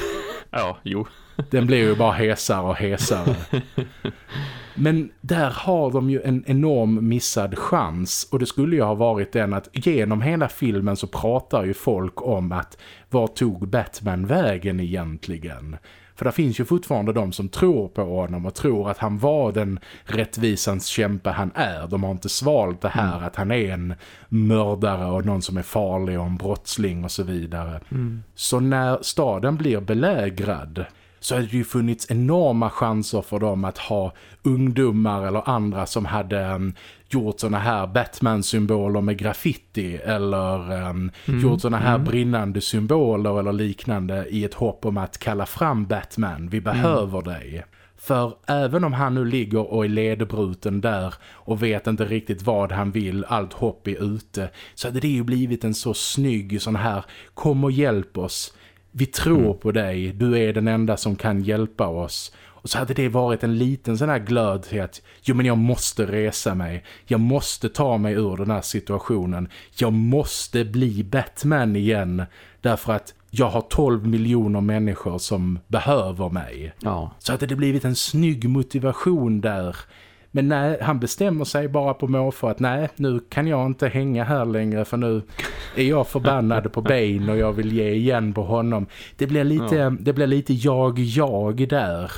Ja, jo. Den blir ju bara hesare och hesare. Men där har de ju en enorm missad chans och det skulle ju ha varit den att genom hela filmen så pratar ju folk om att vad tog Batman vägen egentligen? För det finns ju fortfarande de som tror på honom och tror att han var den rättvisans kämpe han är. De har inte svalt det här mm. att han är en mördare och någon som är farlig och en brottsling och så vidare. Mm. Så när staden blir belägrad så hade det ju funnits enorma chanser för dem att ha ungdomar eller andra som hade um, gjort såna här Batman-symboler med graffiti eller um, mm. gjort såna här mm. brinnande symboler eller liknande i ett hopp om att kalla fram Batman. Vi behöver mm. dig. För även om han nu ligger och är ledbruten där och vet inte riktigt vad han vill, allt hopp är ute, så hade det ju blivit en så snygg sån här kom och hjälp oss. Vi tror mm. på dig, du är den enda som kan hjälpa oss. Och så hade det varit en liten sån här glöd till att jo men jag måste resa mig. Jag måste ta mig ur den här situationen. Jag måste bli Batman igen. Därför att jag har 12 miljoner människor som behöver mig. Ja. Så hade det blivit en snygg motivation där. Men nej, han bestämmer sig bara på måfå att nej, nu kan jag inte hänga här längre för nu är jag förbannad på Bane och jag vill ge igen på honom. Det blir lite, ja. det blir lite jag-jag där.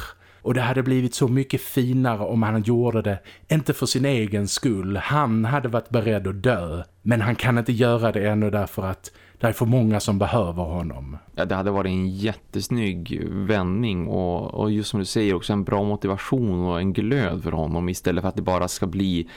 Och det hade blivit så mycket finare om han gjorde det, inte för sin egen skull. Han hade varit beredd att dö, men han kan inte göra det ännu därför att det är för många som behöver honom. Ja, det hade varit en jättesnygg vändning och, och just som du säger också en bra motivation och en glöd för honom istället för att det bara ska bli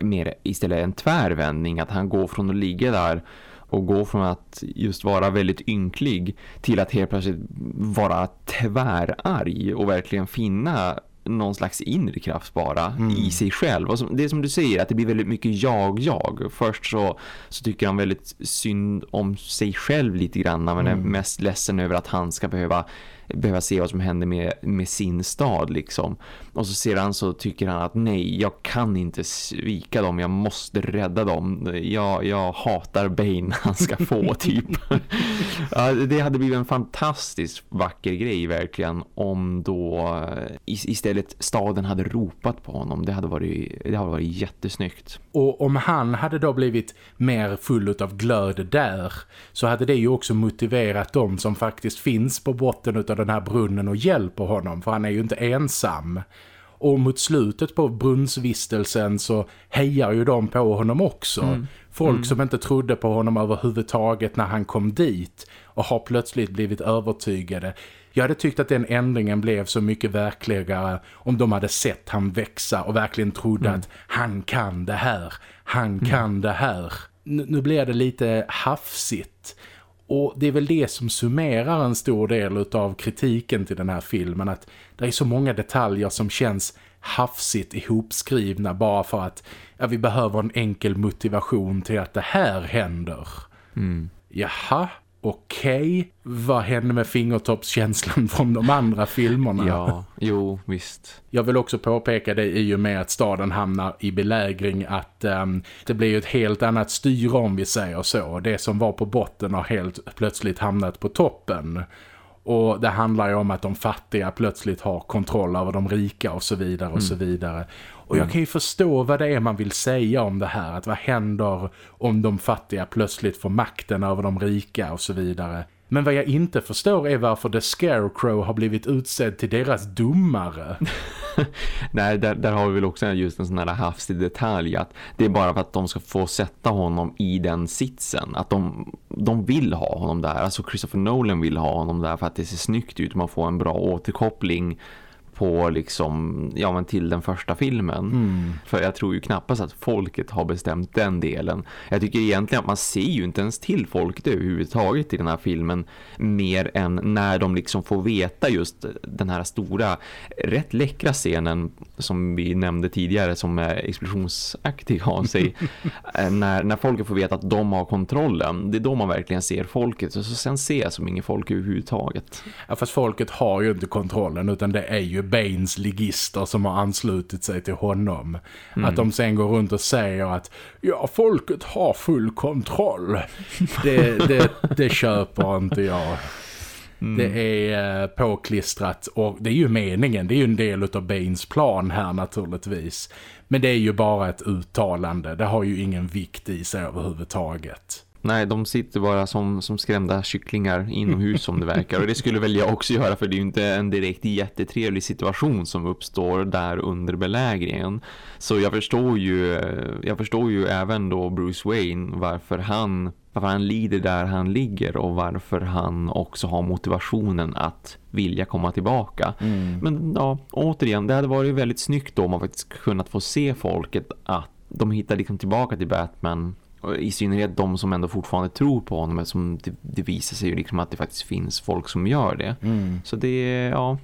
mer istället en tvärvändning att han går från att ligga där och gå från att just vara väldigt ynklig till att helt plötsligt vara tvärarg och verkligen finna någon slags inre kraft bara mm. i sig själv. Och det är som du säger, att det blir väldigt mycket jag-jag. Först så, så tycker han väldigt synd om sig själv lite grann men mm. är mest ledsen över att han ska behöva behöva se vad som händer med, med sin stad liksom. Och så sedan så tycker han att nej, jag kan inte svika dem, jag måste rädda dem. Jag, jag hatar Bane han ska få typ. ja, det hade blivit en fantastiskt vacker grej verkligen om då eh, istället staden hade ropat på honom. Det hade varit, det hade varit jättesnyggt. Och om han hade då blivit mer full av glöd där så hade det ju också motiverat dem som faktiskt finns på botten av den här brunnen och hjälper honom för han är ju inte ensam. Och mot slutet på brunnsvistelsen så hejar ju de på honom också. Mm. Folk mm. som inte trodde på honom överhuvudtaget när han kom dit och har plötsligt blivit övertygade. Jag hade tyckt att den ändringen blev så mycket verkligare om de hade sett han växa och verkligen trodde mm. att han kan det här, han mm. kan det här. N nu blir det lite hafsigt. Och det är väl det som summerar en stor del av kritiken till den här filmen. Att det är så många detaljer som känns hafsigt ihopskrivna bara för att ja, vi behöver en enkel motivation till att det här händer. Mm. Jaha, okej. Okay. Vad hände med fingertoppskänslan från de andra filmerna? Ja, jo, visst. Jag vill också påpeka det i och med att staden hamnar i belägring att um, det blir ett helt annat styre om vi säger så. Det som var på botten har helt plötsligt hamnat på toppen. Och det handlar ju om att de fattiga plötsligt har kontroll över de rika och så vidare och mm. så vidare. Och jag mm. kan ju förstå vad det är man vill säga om det här. Att vad händer om de fattiga plötsligt får makten över de rika och så vidare. Men vad jag inte förstår är varför The Scarecrow har blivit utsedd till deras domare. Nej, där, där, har vi väl också just en sån här hafsig detalj att det är bara för att de ska få sätta honom i den sitsen. Att de, de vill ha honom där. Alltså Christopher Nolan vill ha honom där för att det ser snyggt ut. Man får en bra återkoppling på liksom, ja men till den första filmen. Mm. För jag tror ju knappast att folket har bestämt den delen. Jag tycker egentligen att man ser ju inte ens till folket överhuvudtaget i den här filmen mer än när de liksom får veta just den här stora, rätt läckra scenen som vi nämnde tidigare som är explosionsaktig av sig. Eh, när, när folket får veta att de har kontrollen, det är då man verkligen ser folket. Så sen ser jag som ingen folk överhuvudtaget. Ja fast folket har ju inte kontrollen utan det är ju Banes ligister som har anslutit sig till honom. Mm. Att de sen går runt och säger att ja, folket har full kontroll. Det, det, det köper inte jag. Mm. Det är eh, påklistrat och det är ju meningen, det är ju en del av Banes plan här naturligtvis. Men det är ju bara ett uttalande, det har ju ingen vikt i sig överhuvudtaget. Nej, de sitter bara som, som skrämda kycklingar inomhus som det verkar. Och det skulle väl jag också göra för det är ju inte en direkt jättetrevlig situation som uppstår där under belägringen. Så jag förstår ju, jag förstår ju även då Bruce Wayne varför han, varför han lider där han ligger och varför han också har motivationen att vilja komma tillbaka. Mm. Men ja, återigen, det hade varit väldigt snyggt då om man faktiskt kunnat få se folket att de hittar liksom tillbaka till Batman i synnerhet de som ändå fortfarande tror på honom som det, det visar sig ju liksom att det faktiskt finns folk som gör det. Mm. Så det är, ja,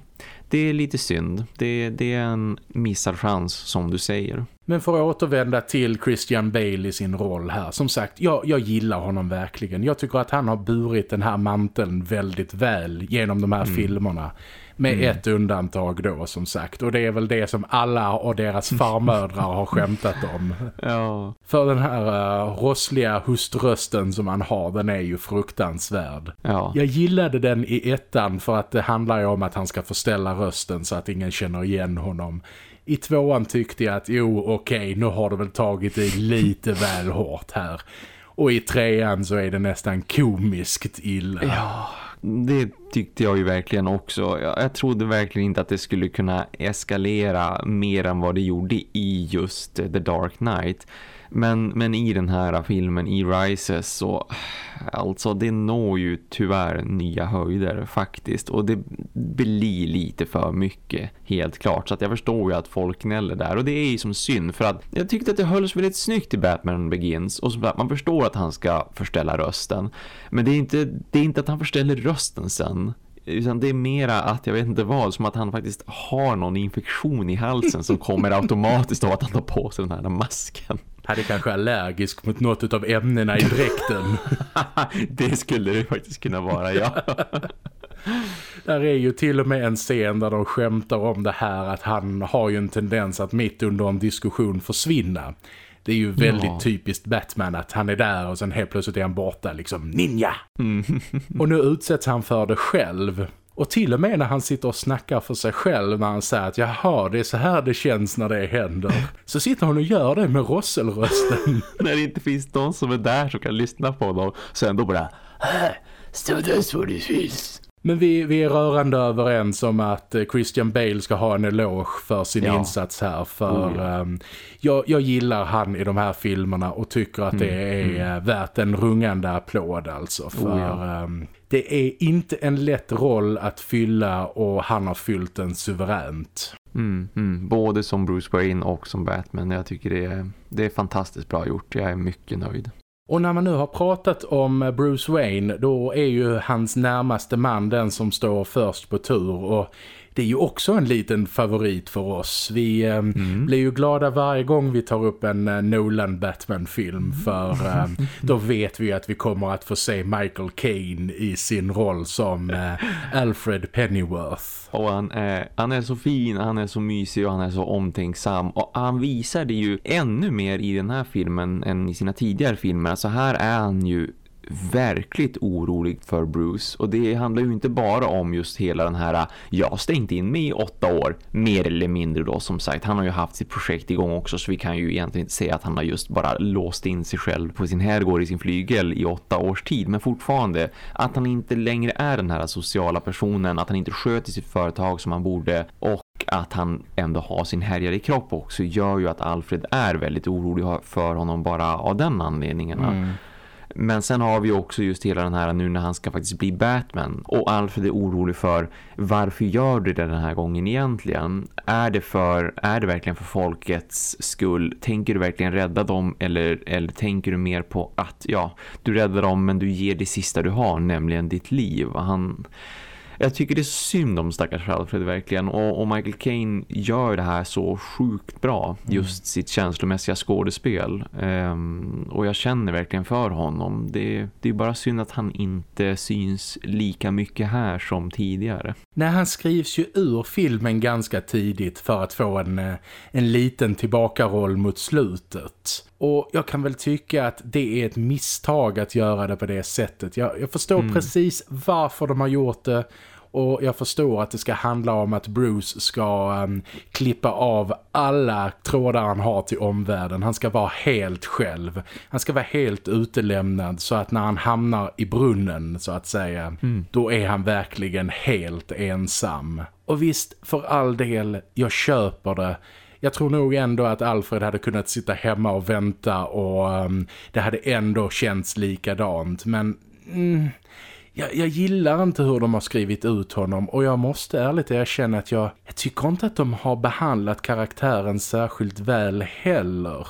det är lite synd. Det, det är en missad chans som du säger. Men för att återvända till Christian Bale i sin roll här. Som sagt, jag, jag gillar honom verkligen. Jag tycker att han har burit den här manteln väldigt väl genom de här mm. filmerna. Med mm. ett undantag då som sagt. Och det är väl det som alla och deras farmödrar har skämtat om. Ja. För den här uh, rossliga huströsten som han har, den är ju fruktansvärd. Ja. Jag gillade den i ettan för att det handlar ju om att han ska förställa rösten så att ingen känner igen honom. I tvåan tyckte jag att jo okej, okay, nu har du väl tagit det lite väl hårt här. Och i trean så är det nästan komiskt illa. Ja, det tyckte jag ju verkligen också. Jag, trodde verkligen inte att det skulle kunna eskalera mer än vad det gjorde i just The Dark Knight. Men, men i den här filmen, i Rises, så alltså det når ju tyvärr nya höjder faktiskt. Och det blir lite för mycket, helt klart. Så att jag förstår ju att folk gnäller där. Och det är ju som synd, för att jag tyckte att det hölls väldigt snyggt i Batman Begins. Och så att man förstår att han ska förställa rösten. Men det är inte, det är inte att han förställer rösten sen utan det är mera att jag vet inte vad som att han faktiskt har någon infektion i halsen som kommer automatiskt av att han tar på sig den här masken. Han är kanske allergisk mot något av ämnena i dräkten. det skulle det faktiskt kunna vara, ja. Där är ju till och med en scen där de skämtar om det här att han har ju en tendens att mitt under en diskussion försvinna. Det är ju väldigt ja. typiskt Batman att han är där och sen helt plötsligt är han borta liksom ninja. Mm. och nu utsätts han för det själv. Och till och med när han sitter och snackar för sig själv när han säger att jaha, det är så här det känns när det händer. Så sitter hon och gör det med rosselrösten. när det inte finns någon som är där som kan lyssna på dem. Så ändå bara, so that's what it is. Men vi, vi är rörande överens om att eh, Christian Bale ska ha en eloge för sin ja. insats här. För oh, ja. um, jag, jag gillar han i de här filmerna och tycker att mm, det är mm. Eh, värt en rungande applåd alltså. För oh, ja. um, det är inte en lätt roll att fylla och han har fyllt den suveränt. Mm, mm. Både som Bruce Wayne och som Batman. Jag tycker det är, det är fantastiskt bra gjort. Jag är mycket nöjd. Och när man nu har pratat om Bruce Wayne då är ju hans närmaste man den som står först på tur. Och det är ju också en liten favorit för oss. Vi eh, mm. blir ju glada varje gång vi tar upp en eh, Nolan Batman-film för eh, då vet vi att vi kommer att få se Michael Caine i sin roll som eh, Alfred Pennyworth. Och han är, han är så fin, han är så mysig och han är så omtänksam och han visar det ju ännu mer i den här filmen än i sina tidigare filmer. Alltså här är han ju verkligt orolig för Bruce och det handlar ju inte bara om just hela den här jag stängt in mig i åtta år mer eller mindre då som sagt han har ju haft sitt projekt igång också så vi kan ju egentligen inte säga att han har just bara låst in sig själv på sin herrgård i sin flygel i åtta års tid men fortfarande att han inte längre är den här sociala personen att han inte sköter sitt företag som han borde och att han ändå har sin härjare kropp också gör ju att Alfred är väldigt orolig för honom bara av den anledningen. Mm. Men sen har vi också just hela den här nu när han ska faktiskt bli Batman. Och Alfred är orolig för varför gör du det den här gången egentligen? Är det, för, är det verkligen för folkets skull? Tänker du verkligen rädda dem? Eller, eller tänker du mer på att ja, du räddar dem men du ger det sista du har, nämligen ditt liv? Han jag tycker det är synd om stackars Alfred verkligen och, och Michael Caine gör det här så sjukt bra mm. just sitt känslomässiga skådespel um, och jag känner verkligen för honom det, det är bara synd att han inte syns lika mycket här som tidigare. Nej, han skrivs ju ur filmen ganska tidigt för att få en, eh, en liten tillbakaroll mot slutet. Och jag kan väl tycka att det är ett misstag att göra det på det sättet. Jag, jag förstår mm. precis varför de har gjort det Och jag förstår att det ska handla om att Bruce ska um, klippa av alla trådar han har till omvärlden. Han ska vara helt själv. Han ska vara helt utelämnad så att när han hamnar i brunnen så att säga, mm. då är han verkligen helt ensam. Och visst, för all del, jag köper det. Jag tror nog ändå att Alfred hade kunnat sitta hemma och vänta och um, det hade ändå känts likadant. Men mm, jag, jag, gillar inte hur de har skrivit ut honom och jag måste ärligt erkänna att jag, jag tycker inte att de har behandlat karaktären särskilt väl heller.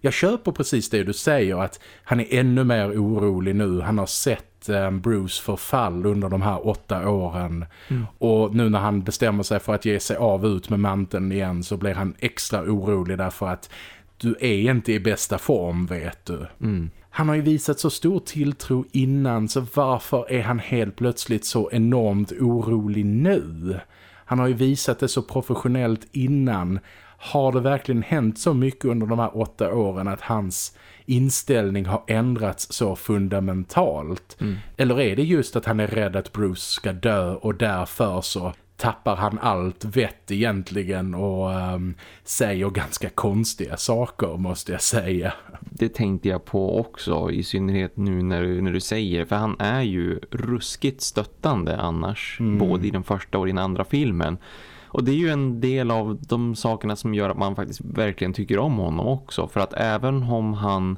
Jag köper precis det du säger att han är ännu mer orolig nu. Han har sett eh, Bruce förfall under de här åtta åren. Mm. Och nu när han bestämmer sig för att ge sig av ut med manteln igen så blir han extra orolig därför att du är inte i bästa form vet du. Mm. Han har ju visat så stor tilltro innan så varför är han helt plötsligt så enormt orolig nu? Han har ju visat det så professionellt innan. Har det verkligen hänt så mycket under de här åtta åren att hans inställning har ändrats så fundamentalt? Mm. Eller är det just att han är rädd att Bruce ska dö och därför så tappar han allt vett egentligen och um, säger ganska konstiga saker måste jag säga. Det tänkte jag på också i synnerhet nu när du, när du säger för han är ju ruskigt stöttande annars mm. både i den första och i den andra filmen. Och det är ju en del av de sakerna som gör att man faktiskt verkligen tycker om honom också. För att även om han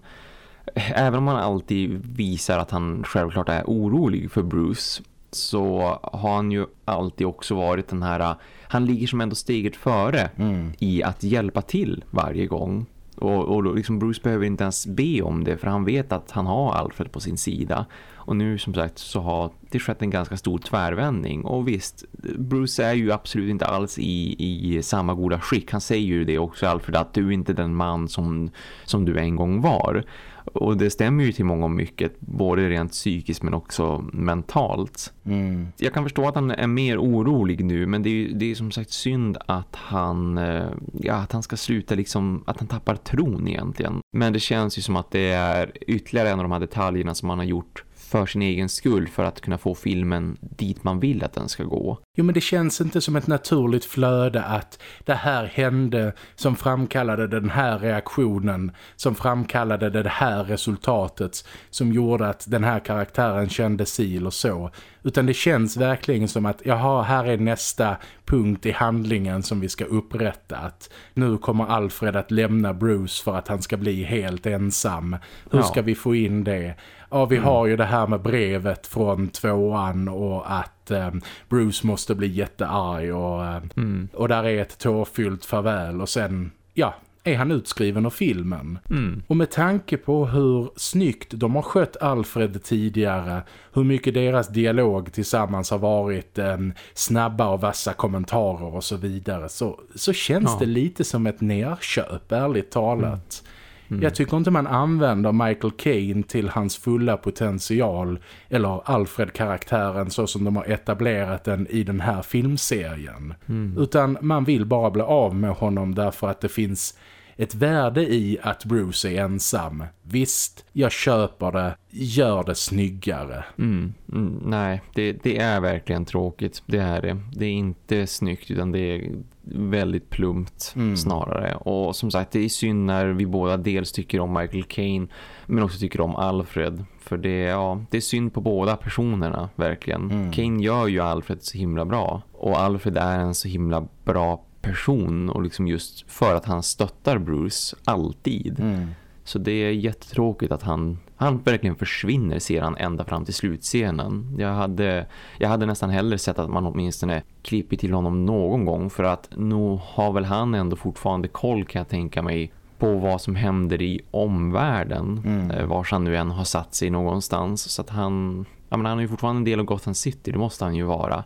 även om han alltid visar att han självklart är orolig för Bruce så har han ju alltid också varit den här, han ligger som ändå steget före mm. i att hjälpa till varje gång. Och, och liksom Bruce behöver inte ens be om det för han vet att han har Alfred på sin sida. Och nu som sagt så har det skett en ganska stor tvärvändning. Och visst, Bruce är ju absolut inte alls i, i samma goda skick. Han säger ju det också Alfred att du är inte den man som, som du en gång var. Och det stämmer ju till många och mycket, både rent psykiskt men också mentalt. Mm. Jag kan förstå att han är mer orolig nu, men det är, det är som sagt synd att han, eh, ja, att han ska sluta liksom, att han tappar tron egentligen. Men det känns ju som att det är ytterligare en av de här detaljerna som han har gjort för sin egen skull för att kunna få filmen dit man vill att den ska gå. Jo men det känns inte som ett naturligt flöde att det här hände som framkallade den här reaktionen som framkallade det här resultatet som gjorde att den här karaktären kände si eller så. Utan det känns verkligen som att jaha, här är nästa punkt i handlingen som vi ska upprätta. Att nu kommer Alfred att lämna Bruce för att han ska bli helt ensam. Hur ja. ska vi få in det? Ja, vi mm. har ju det här med brevet från tvåan och att eh, Bruce måste bli jättearg och, eh, mm. och där är ett tårfyllt farväl och sen, ja, är han utskriven av filmen. Mm. Och med tanke på hur snyggt de har skött Alfred tidigare, hur mycket deras dialog tillsammans har varit eh, snabba och vassa kommentarer och så vidare, så, så känns ja. det lite som ett nerköp, ärligt talat. Mm. Mm. Jag tycker inte man använder Michael Caine till hans fulla potential eller Alfred-karaktären så som de har etablerat den i den här filmserien. Mm. Utan man vill bara bli av med honom därför att det finns ett värde i att Bruce är ensam. Visst, jag köper det. Gör det snyggare. Mm, mm, nej, det, det, är verkligen tråkigt. Det är det. Det är inte snyggt utan det är väldigt plumpt mm. snarare. Och som sagt, det är synd när vi båda dels tycker om Michael Caine men också tycker om Alfred. För det, ja, det är synd på båda personerna, verkligen. Mm. Caine gör ju Alfred så himla bra. Och Alfred är en så himla bra person och liksom just för att han stöttar Bruce alltid. Mm. Så det är jättetråkigt att han, han verkligen försvinner sedan ända fram till slutscenen. Jag hade, jag hade nästan hellre sett att man åtminstone klipper till honom någon gång för att nog har väl han ändå fortfarande koll kan jag tänka mig på vad som händer i omvärlden mm. Eh, vars han nu än har satt sig någonstans så att han, ja, men han är ju fortfarande en del av Gotham City, det måste han ju vara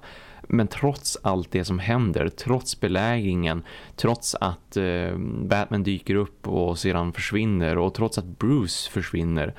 men trots allt det som händer, trots belägringen, trots att eh, Batman dyker upp och sedan försvinner och trots att Bruce försvinner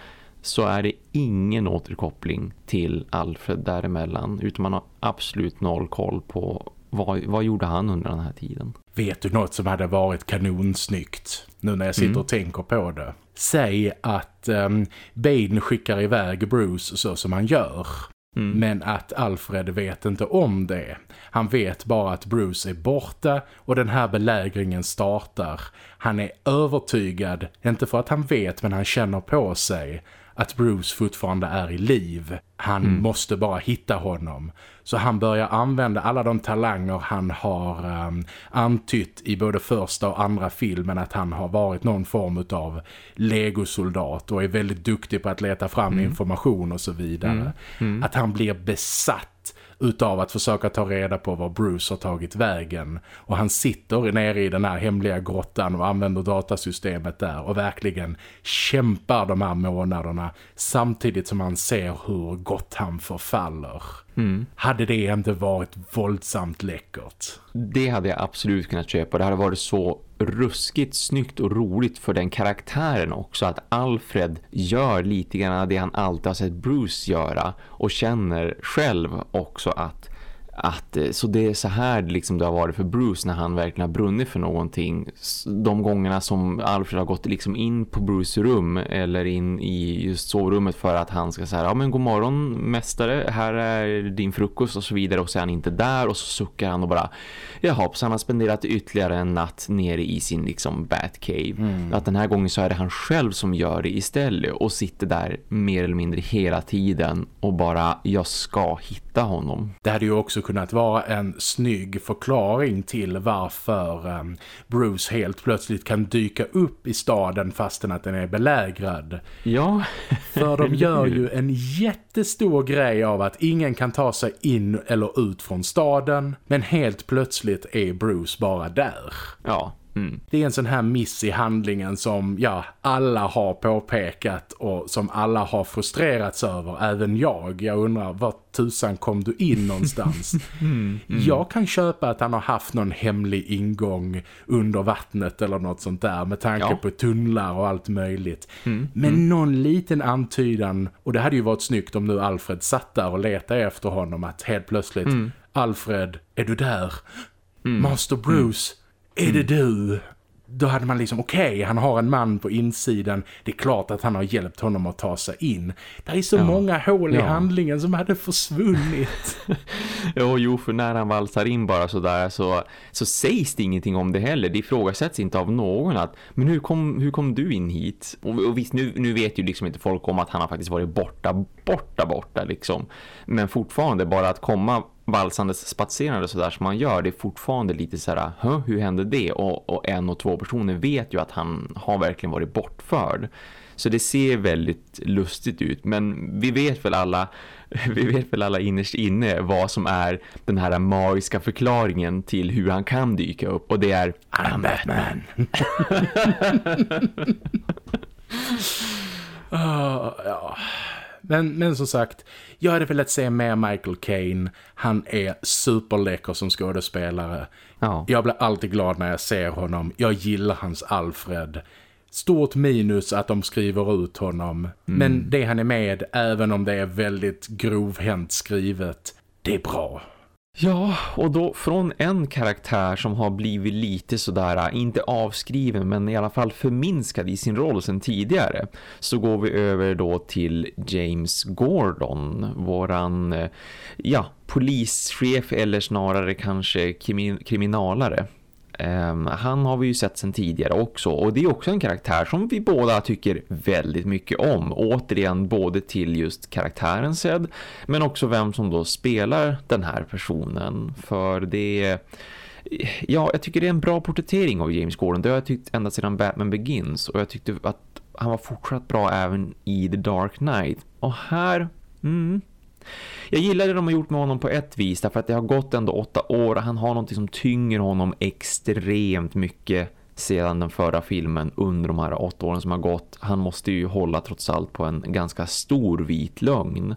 så är det ingen återkoppling till Alfred däremellan utan man har absolut noll koll på vad, vad gjorde han under den här tiden. Vet du något som hade varit kanonsnyggt nu när jag sitter mm. och tänker på det? Säg att um, Bane skickar iväg Bruce så som han gör Mm. Men att Alfred vet inte om det. Han vet bara att Bruce är borta och den här belägringen startar. Han är övertygad, inte för att han vet men han känner på sig att Bruce fortfarande är i liv. Han mm. måste bara hitta honom. Så han börjar använda alla de talanger han har um, antytt i både första och andra filmen att han har varit någon form av legosoldat och är väldigt duktig på att leta fram mm. information och så vidare. Mm. mm. Att han blir besatt utav att försöka ta reda på var Bruce har tagit vägen. Och han sitter nere i den här hemliga grottan och använder datasystemet där och verkligen kämpar de här månaderna samtidigt som han ser hur gott han förfaller. Mm. Hade det inte varit våldsamt läckert? Det hade jag absolut kunnat köpa. Det hade varit så ruskigt snyggt och roligt för den karaktären också. Att Alfred gör lite grann det han alltid har sett Bruce göra. Och känner själv också att att eh, så det är så här liksom det har varit för Bruce när han verkligen har brunnit för någonting. De gångerna som Alfred har gått liksom in på Bruce rum eller in i just sovrummet för att han ska säga ja men god morgon mästare, här är din frukost och så vidare och så är han inte där och så suckar han och bara jaha, så han har spenderat ytterligare en natt nere i sin liksom Batcave. Mm. Att den här gången så är det han själv som gör det istället och sitter där mer eller mindre hela tiden och bara jag ska hitta honom. Det hade ju också kunnat vara en snygg förklaring till varför um, Bruce helt plötsligt kan dyka upp i staden fastän att den är belägrad. Ja. För de gör ju en jättestor grej av att ingen kan ta sig in eller ut från staden men helt plötsligt är Bruce bara där. Ja. Mm. Det är en sån här miss i handlingen som ja, alla har påpekat och som alla har frustrerats över, även jag. Jag undrar, var tusan kom du in någonstans? mm. Mm. Jag kan köpa att han har haft någon hemlig ingång under vattnet eller något sånt där med tanke ja. på tunnlar och allt möjligt. Mm. Men mm. någon liten antydan, och det hade ju varit snyggt om nu Alfred satt där och letade efter honom att helt plötsligt, mm. Alfred, är du där? Master Bruce, är det du? Då hade man liksom, okej, okay, han har en man på insidan. Det är klart att han har hjälpt honom att ta sig in. Det är så ja. många hål i ja. handlingen som hade försvunnit. jo, jo, för när han valsar in bara sådär så, så sägs det ingenting om det heller. Det ifrågasätts inte av någon att, men hur kom, hur kom du in hit? Och, och visst, nu, nu vet ju liksom inte folk om att han har faktiskt varit borta, borta, borta liksom. Men fortfarande bara att komma valsandes spatserande sådär som man gör, det är fortfarande lite så här, hur hände det? Och, och, en och två personer vet ju att han har verkligen varit bortförd. Så det ser väldigt lustigt ut, men vi vet väl alla vi vet väl alla innerst inne vad som är den här magiska förklaringen till hur han kan dyka upp och det är I'm Batman. oh, ja. Men, men som sagt, jag hade velat se mer Michael Caine. Han är superläcker som skådespelare. Ja. Jag blir alltid glad när jag ser honom. Jag gillar hans Alfred. Stort minus att de skriver ut honom. Mm. Men det han är med, även om det är väldigt grovhänt skrivet, det är bra. Ja, och då från en karaktär som har blivit lite sådär, äh, inte avskriven men i alla fall förminskad i sin roll sedan tidigare så går vi över då till James Gordon, våran äh, ja, polischef eller snarare kanske kriminalare. Ehm, han har vi ju sett sen tidigare också och det är också en karaktär som vi båda tycker väldigt mycket om. Återigen både till just karaktären sedd men också vem som då spelar den här personen. För det ja, jag tycker det är en bra porträttering av James Gordon. Det har jag tyckt ända sedan Batman Begins och jag tyckte att han var fortsatt bra även i The Dark Knight. Och här, mm, jag gillar det de har gjort med honom på ett vis därför att det har gått ändå åtta år och han har något som tynger honom extremt mycket sedan den förra filmen under de här åtta åren som har gått. Han måste ju hålla trots allt på en ganska stor vit lögn.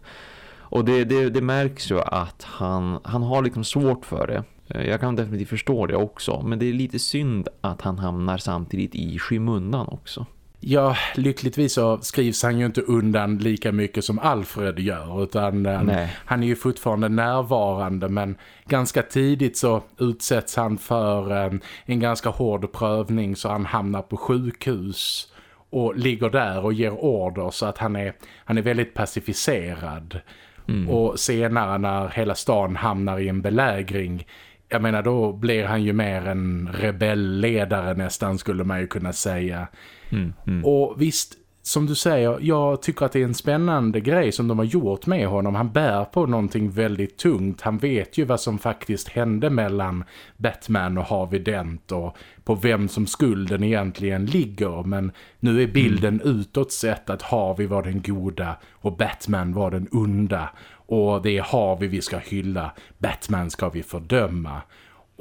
Och det, det, det märks ju att han, han har liksom svårt för det. Jag kan definitivt förstå det också. Men det är lite synd att han hamnar samtidigt i skymundan också. Ja, lyckligtvis så skrivs han ju inte undan lika mycket som Alfred gör utan eh, Nej. han är ju fortfarande närvarande men ganska tidigt så utsätts han för en, eh, en ganska hård prövning så han hamnar på sjukhus och ligger där och ger order så att han är, han är väldigt pacificerad. Mm. Och senare när hela stan hamnar i en belägring jag menar då blir han ju mer en rebellledare nästan skulle man ju kunna säga. Mm, mm. Och visst, som du säger, jag tycker att det är en spännande grej som de har gjort med honom. Han bär på någonting väldigt tungt. Han vet ju vad som faktiskt hände mellan Batman och Harvey Dent och på vem som skulden egentligen ligger. Men nu är bilden mm. utåt sett att Harvey var den goda och Batman var den onda. Och det är Harvey vi ska hylla, Batman ska vi fördöma.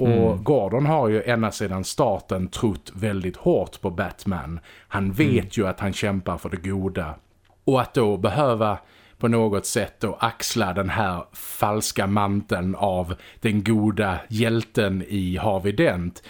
Och mm. Gordon har ju ända sedan starten trott väldigt hårt på Batman. Han vet mm. ju att han kämpar för det goda. Och att då behöva på något sätt då axla den här falska manteln av den goda hjälten i Harvey Dent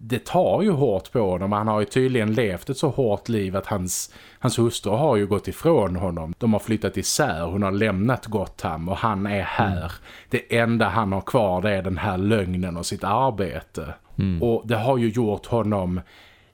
det tar ju hårt på honom. Han har ju tydligen levt ett så hårt liv att hans, hans hustru har ju gått ifrån honom. De har flyttat isär, hon har lämnat Gotham och han är här. Mm. Det enda han har kvar det är den här lögnen och sitt arbete. Mm. Och det har ju gjort honom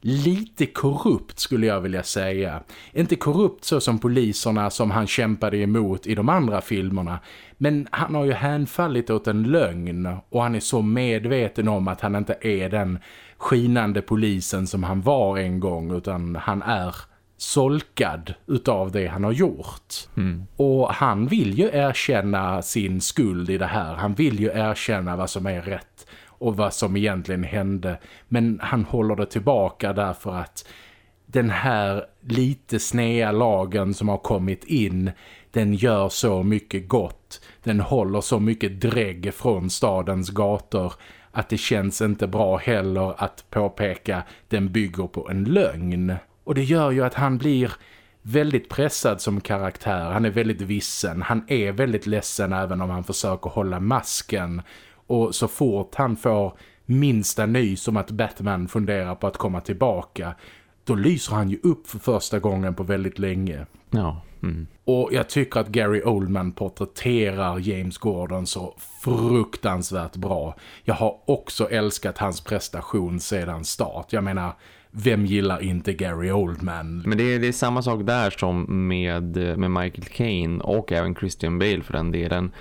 lite korrupt skulle jag vilja säga. Inte korrupt så som poliserna som han kämpade emot i de andra filmerna. Men han har ju hänfallit åt en lögn och han är så medveten om att han inte är den skinande polisen som han var en gång utan han är solkad utav det han har gjort. Mm. Och han vill ju erkänna sin skuld i det här. Han vill ju erkänna vad som är rätt och vad som egentligen hände. Men han håller det tillbaka därför att den här lite snea lagen som har kommit in den gör så mycket gott. Den håller så mycket drägg från stadens gator att det känns inte bra heller att påpeka den bygger på en lögn. Och det gör ju att han blir väldigt pressad som karaktär. Han är väldigt vissen. Han är väldigt ledsen även om han försöker hålla masken. Och så fort han får minsta nys om att Batman funderar på att komma tillbaka då lyser han ju upp för första gången på väldigt länge. Ja. Mm. Och jag tycker att Gary Oldman porträtterar James Gordon så fruktansvärt bra. Jag har också älskat hans prestation sedan start. Jag menar, vem gillar inte Gary Oldman? Men det är, det är samma sak där som med, med Michael Caine och även Christian Bale för den delen.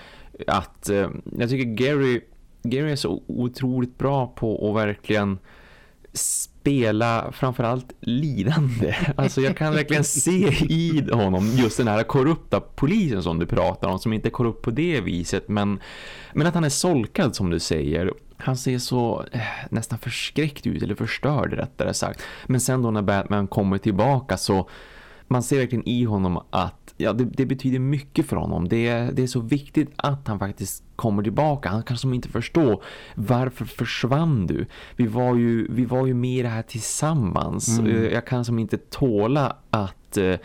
Att eh, jag tycker Gary, Gary är så otroligt bra på att verkligen spela framförallt lidande. Alltså jag kan verkligen se i honom just den här korrupta polisen som du pratar om. Som inte är korrupt på det viset. Men, men att han är solkad som du säger. Han ser så eh, nästan förskräckt ut. Eller förstörd rättare sagt. Men sen då när Batman kommer tillbaka så man ser verkligen i honom att ja, det, det, betyder mycket för honom. Det, det är så viktigt att han faktiskt kommer tillbaka. Han kan som inte förstå varför försvann du? Vi var ju, vi var ju med i det här tillsammans. Mm. Eh, jag kan som inte tåla att, eh,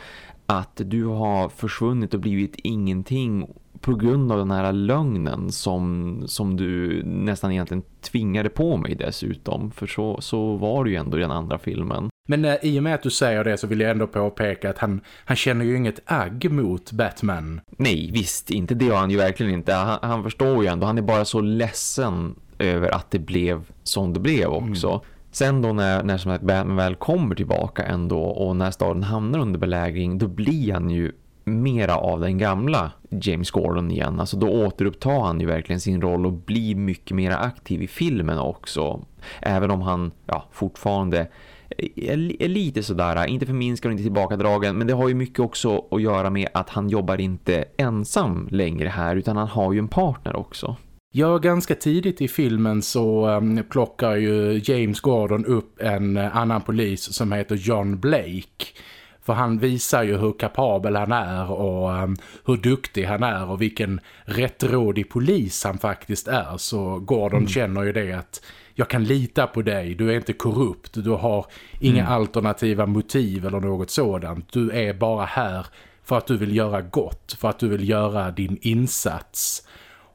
att du har försvunnit och blivit ingenting på grund av den här lögnen som, som du nästan egentligen tvingade på mig dessutom. För så, så var det ju ändå i den andra filmen. Men eh, i och med att du säger det så vill jag ändå påpeka att han, han känner ju inget agg mot Batman. Nej, visst. Inte det har han ju verkligen inte. Han, han förstår ju ändå. Han är bara så ledsen över att det blev som det blev också. Mm. Sen då när, när som att Batman väl kommer tillbaka ändå och när staden hamnar under belägring då blir han ju mera av den gamla James Gordon igen. Alltså då återupptar han ju verkligen sin roll och blir mycket mer aktiv i filmen också. Även om han ja, fortfarande är lite sådär, inte förminskad och inte tillbakadragen men det har ju mycket också att göra med att han jobbar inte ensam längre här utan han har ju en partner också. Ja, ganska tidigt i filmen så um, plockar ju James Gordon upp en annan polis som heter John Blake. För han visar ju hur kapabel han är och um, hur duktig han är och vilken rättrådig polis han faktiskt är. Så Gordon mm. känner ju det att jag kan lita på dig, du är inte korrupt, du har inga mm. alternativa motiv eller något sådant. Du är bara här för att du vill göra gott, för att du vill göra din insats.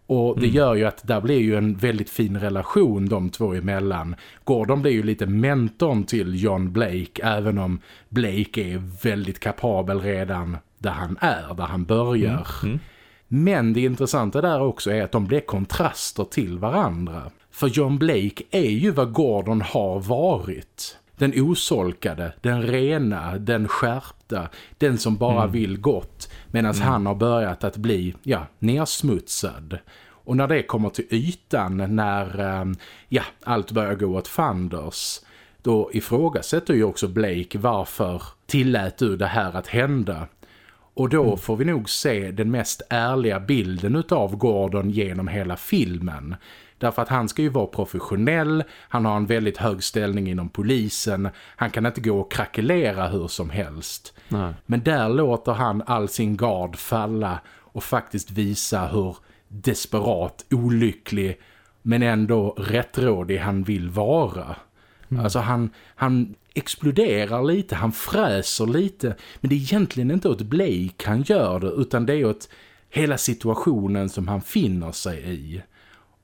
Och det mm. gör ju att där blir ju en väldigt fin relation de två emellan. Gordon blir ju lite mentorn till John Blake även om Blake är väldigt kapabel redan där han är, där han börjar. Mm. Mm. Men det intressanta där också är att de blir kontraster till varandra. För John Blake är ju vad Gordon har varit. Den osolkade, den rena, den skärpta, den som bara mm. vill gott. Medan mm. han har börjat att bli, ja, nersmutsad. Och när det kommer till ytan, när ehm, ja, allt börjar gå åt fanders, då ifrågasätter ju också Blake varför tillät du det här att hända? Och då mm. får vi nog se den mest ärliga bilden av Gordon genom hela filmen. Därför att han ska ju vara professionell, han har en väldigt hög ställning inom polisen, han kan inte gå och krackelera hur som helst. Nej. Men där låter han all sin gard falla och faktiskt visa hur desperat, olycklig men ändå rättrådig han vill vara. Mm. Alltså han, han exploderar lite, han fräser lite. Men det är egentligen inte åt Blake han gör det utan det är åt hela situationen som han finner sig i.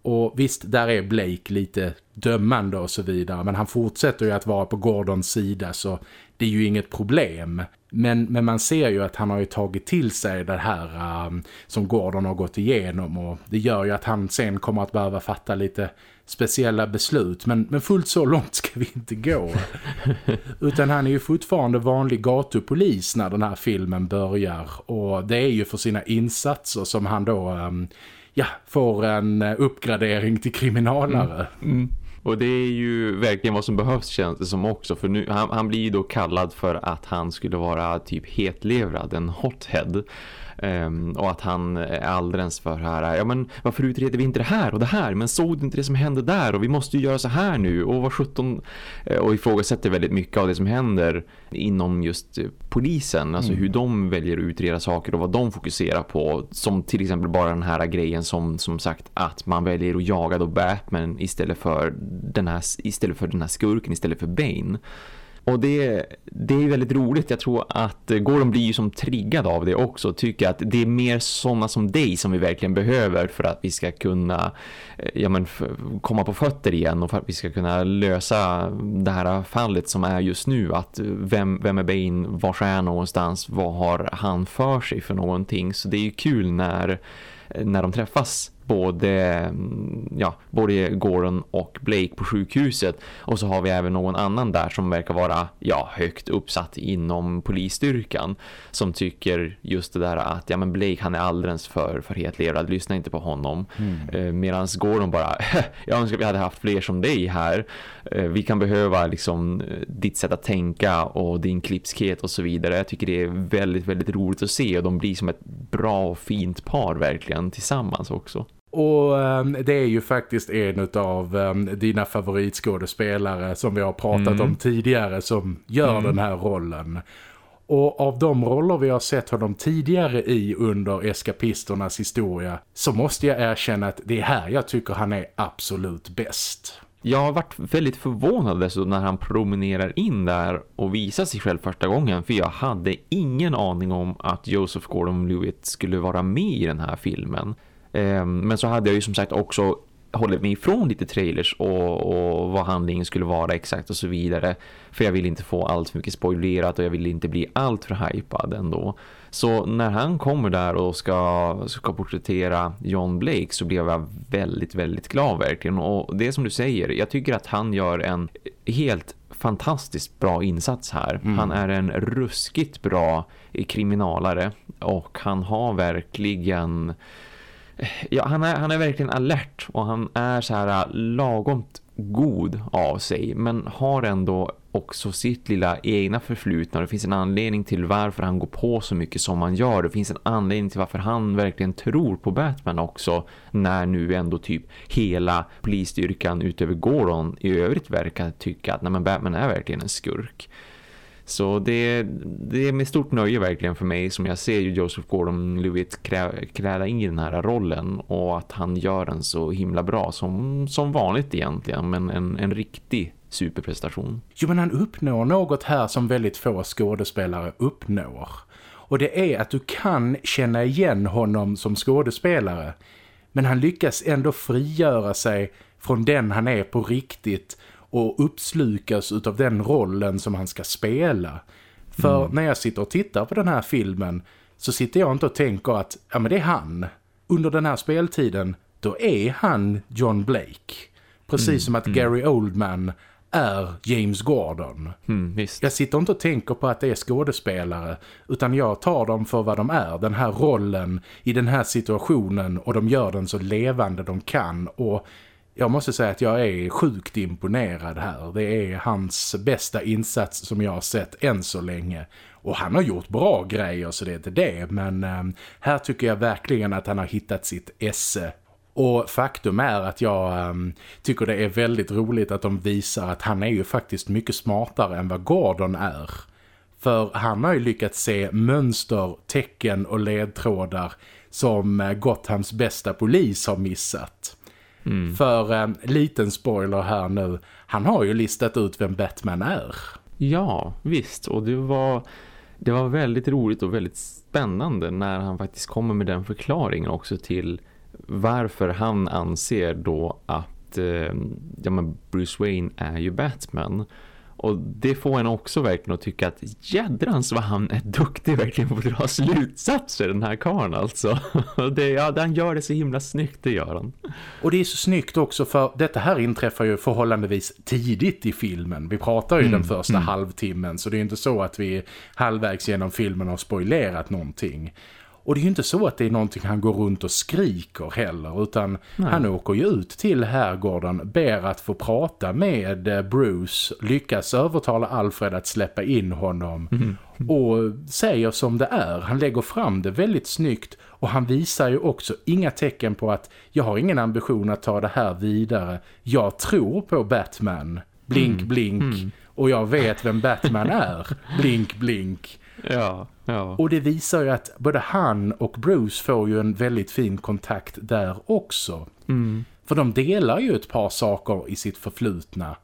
Och visst, där är Blake lite dömande och så vidare. Men han fortsätter ju att vara på Gordons sida så det är ju inget problem. Men, men man ser ju att han har ju tagit till sig det här um, som Gordon har gått igenom. Och det gör ju att han sen kommer att behöva fatta lite speciella beslut. Men, men fullt så långt ska vi inte gå. Utan han är ju fortfarande vanlig gatupolis när den här filmen börjar. Och det är ju för sina insatser som han då um, ja, får en eh, uppgradering till kriminalare. Mm. Mm. Och det är ju verkligen vad som behövs känns det som också. För nu, han, han blir ju då kallad för att han skulle vara typ hetlevrad, en hothead. Um, och att han är alldeles för här. Ja men varför utreder vi inte det här och det här? Men såg du inte det som hände där? Och vi måste ju göra så här nu. Och vad 17 eh, och ifrågasätter väldigt mycket av det som händer inom just polisen. Alltså mm. hur de väljer att utreda saker och vad de fokuserar på. Som till exempel bara den här grejen som som sagt att man väljer att jaga då Batman istället för den här, istället för den här skurken istället för Bane. Och det, det är väldigt roligt. Jag tror att Gordon blir ju som triggad av det också. Tycker att det är mer sådana som dig som vi verkligen behöver för att vi ska kunna eh, ja men, komma på fötter igen och för att vi ska kunna lösa det här fallet som är just nu. Att vem, vem är Bane? Var är han någonstans? Vad har han för sig för någonting? Så det är ju kul när, när de träffas både, ja, både Gordon och Blake på sjukhuset. Och så har vi även någon annan där som verkar vara ja, högt uppsatt inom polisstyrkan som tycker just det där att ja, men Blake han är alldeles för, för hetlevrad, lyssna inte på honom. Mm. eh, medan Gordon bara jag önskar vi hade haft fler som dig här. Eh, vi kan behöva liksom ditt sätt att tänka och din klipskhet och så vidare. Jag tycker det är väldigt, väldigt roligt att se och de blir som ett bra och fint par verkligen tillsammans också och um, det är ju faktiskt en av um, dina favoritskådespelare som vi har pratat mm. om tidigare som gör mm. den här rollen. Och av de roller vi har sett honom tidigare i under eskapisternas historia så måste jag erkänna att det är här jag tycker han är absolut bäst. Jag har varit väldigt förvånad dessutom när han promenerar in där och visar sig själv första gången för jag hade ingen aning om att Joseph Gordon-Levitt skulle vara med i den här filmen. Ehm, men så hade jag ju som sagt också hållit mig ifrån lite trailers och, och vad handlingen skulle vara exakt och så vidare. För jag vill inte få allt för mycket spoilerat och jag vill inte bli allt för hypad ändå. Så när han kommer där och ska, ska porträttera John Blake så blev jag väldigt, väldigt glad verkligen. Och det som du säger, jag tycker att han gör en helt fantastiskt bra insats här. Mm. Han är en ruskigt bra kriminalare och han har verkligen ja, han, är, han är verkligen alert och han är så här äh, lagomt god av sig men har ändå också sitt lilla egna förflutna. Det finns en anledning till varför han går på så mycket som han gör. Det finns en anledning till varför han verkligen tror på Batman också när nu ändå typ hela polisstyrkan utöver Goron i övrigt verkar tycka att nej, men Batman är verkligen en skurk. Så det, det är med stort nöje verkligen för mig som jag ser ju Joseph Gordon-Levitt krä, kläda in i den här rollen och att han gör den så himla bra som, som vanligt egentligen men en, en riktig superprestation. Jo men han uppnår något här som väldigt få skådespelare uppnår. Och det är att du kan känna igen honom som skådespelare men han lyckas ändå frigöra sig från den han är på riktigt och uppslukas av den rollen som han ska spela. För mm. när jag sitter och tittar på den här filmen så sitter jag inte och tänker att ja men det är han. Under den här speltiden då är han John Blake. Precis mm. som att mm. Gary Oldman är James Gordon. Mm, jag sitter inte och tänker på att det är skådespelare utan jag tar dem för vad de är. Den här rollen i den här situationen och de gör den så levande de kan och jag måste säga att jag är sjukt imponerad här. Det är hans bästa insats som jag har sett än så länge. Och han har gjort bra grejer så det är inte det. Men eh, här tycker jag verkligen att han har hittat sitt esse. Och faktum är att jag eh, tycker det är väldigt roligt att de visar att han är ju faktiskt mycket smartare än vad Gordon är. För han har ju lyckats se mönster, tecken och ledtrådar som eh, Gotthams bästa polis har missat. Mm. För um, liten spoiler här nu, han har ju listat ut vem Batman är. Ja, visst. Och det var, det var väldigt roligt och väldigt spännande när han faktiskt kommer med den förklaringen också till varför han anser då att eh, ja, men Bruce Wayne är ju Batman. Och det får en också verkligen att tycka att jädrans vad han är duktig verkligen på att dra slutsatser den här karln alltså. Det, ja, han gör det så himla snyggt, det gör han. Och det är så snyggt också för detta här inträffar ju förhållandevis tidigt i filmen. Vi pratar ju mm, den första mm. halvtimmen så det är inte så att vi halvvägs genom filmen har spoilerat någonting. Och det är ju inte så att det är någonting han går runt och skriker heller utan Nej. han åker ju ut till herrgården, ber att få prata med eh, Bruce, lyckas övertala Alfred att släppa in honom mm. och säger som det är. Han lägger fram det väldigt snyggt och han visar ju också inga tecken på att jag har ingen ambition att ta det här vidare. Jag tror på Batman. Blink, mm. blink. Mm. Och jag vet vem Batman är. Blink, blink. Ja, ja. Och det visar ju att både han och Bruce får ju en väldigt fin kontakt där också. Mm. För de delar ju ett par saker i sitt förflutna.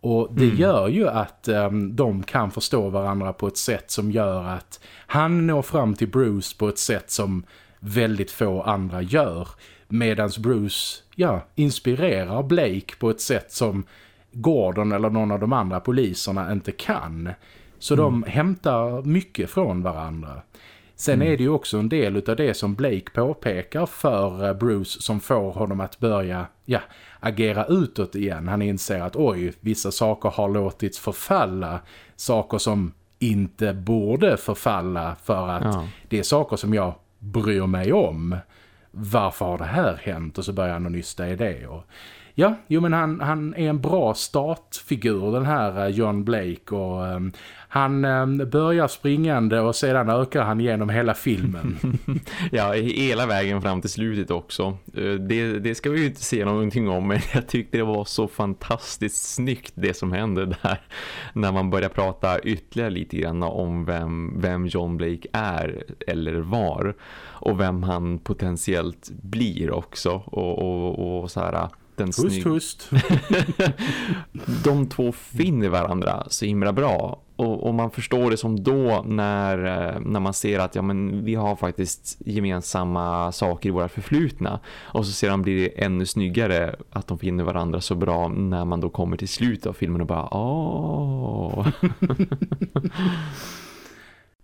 Och det mm. gör ju att um, de kan förstå varandra på ett sätt som gör att han når fram till Bruce på ett sätt som väldigt få andra gör. Medan Bruce ja, inspirerar Blake på ett sätt som Gordon eller någon av de andra poliserna inte kan. Så mm. de hämtar mycket från varandra. Sen mm. är det ju också en del av det som Blake påpekar för eh, Bruce som får honom att börja ja, agera utåt igen. Han inser att oj, vissa saker har låtits förfalla. Saker som inte borde förfalla för att ja. det är saker som jag bryr mig om. Varför har det här hänt? Och så börjar han att nysta i det. Och Ja, jo men han, han är en bra startfigur den här eh, John Blake och um, han um, börjar springande och sedan ökar han genom hela filmen. ja, hela vägen fram till slutet också. Eh, det, det ska vi ju inte se någonting om men jag tyckte det var så fantastiskt snyggt det som hände där. När man börjar prata ytterligare lite grann om vem, vem John Blake är eller var. Och vem han potentiellt blir också. Och, och, och så här den hust, hust. de två finner varandra så himla bra. Och, och, man förstår det som då när, eh, när man ser att ja, men vi har faktiskt gemensamma saker i våra förflutna. Och så sedan blir det ännu snyggare att de finner varandra så bra när man då kommer till slutet av filmen och bara åh.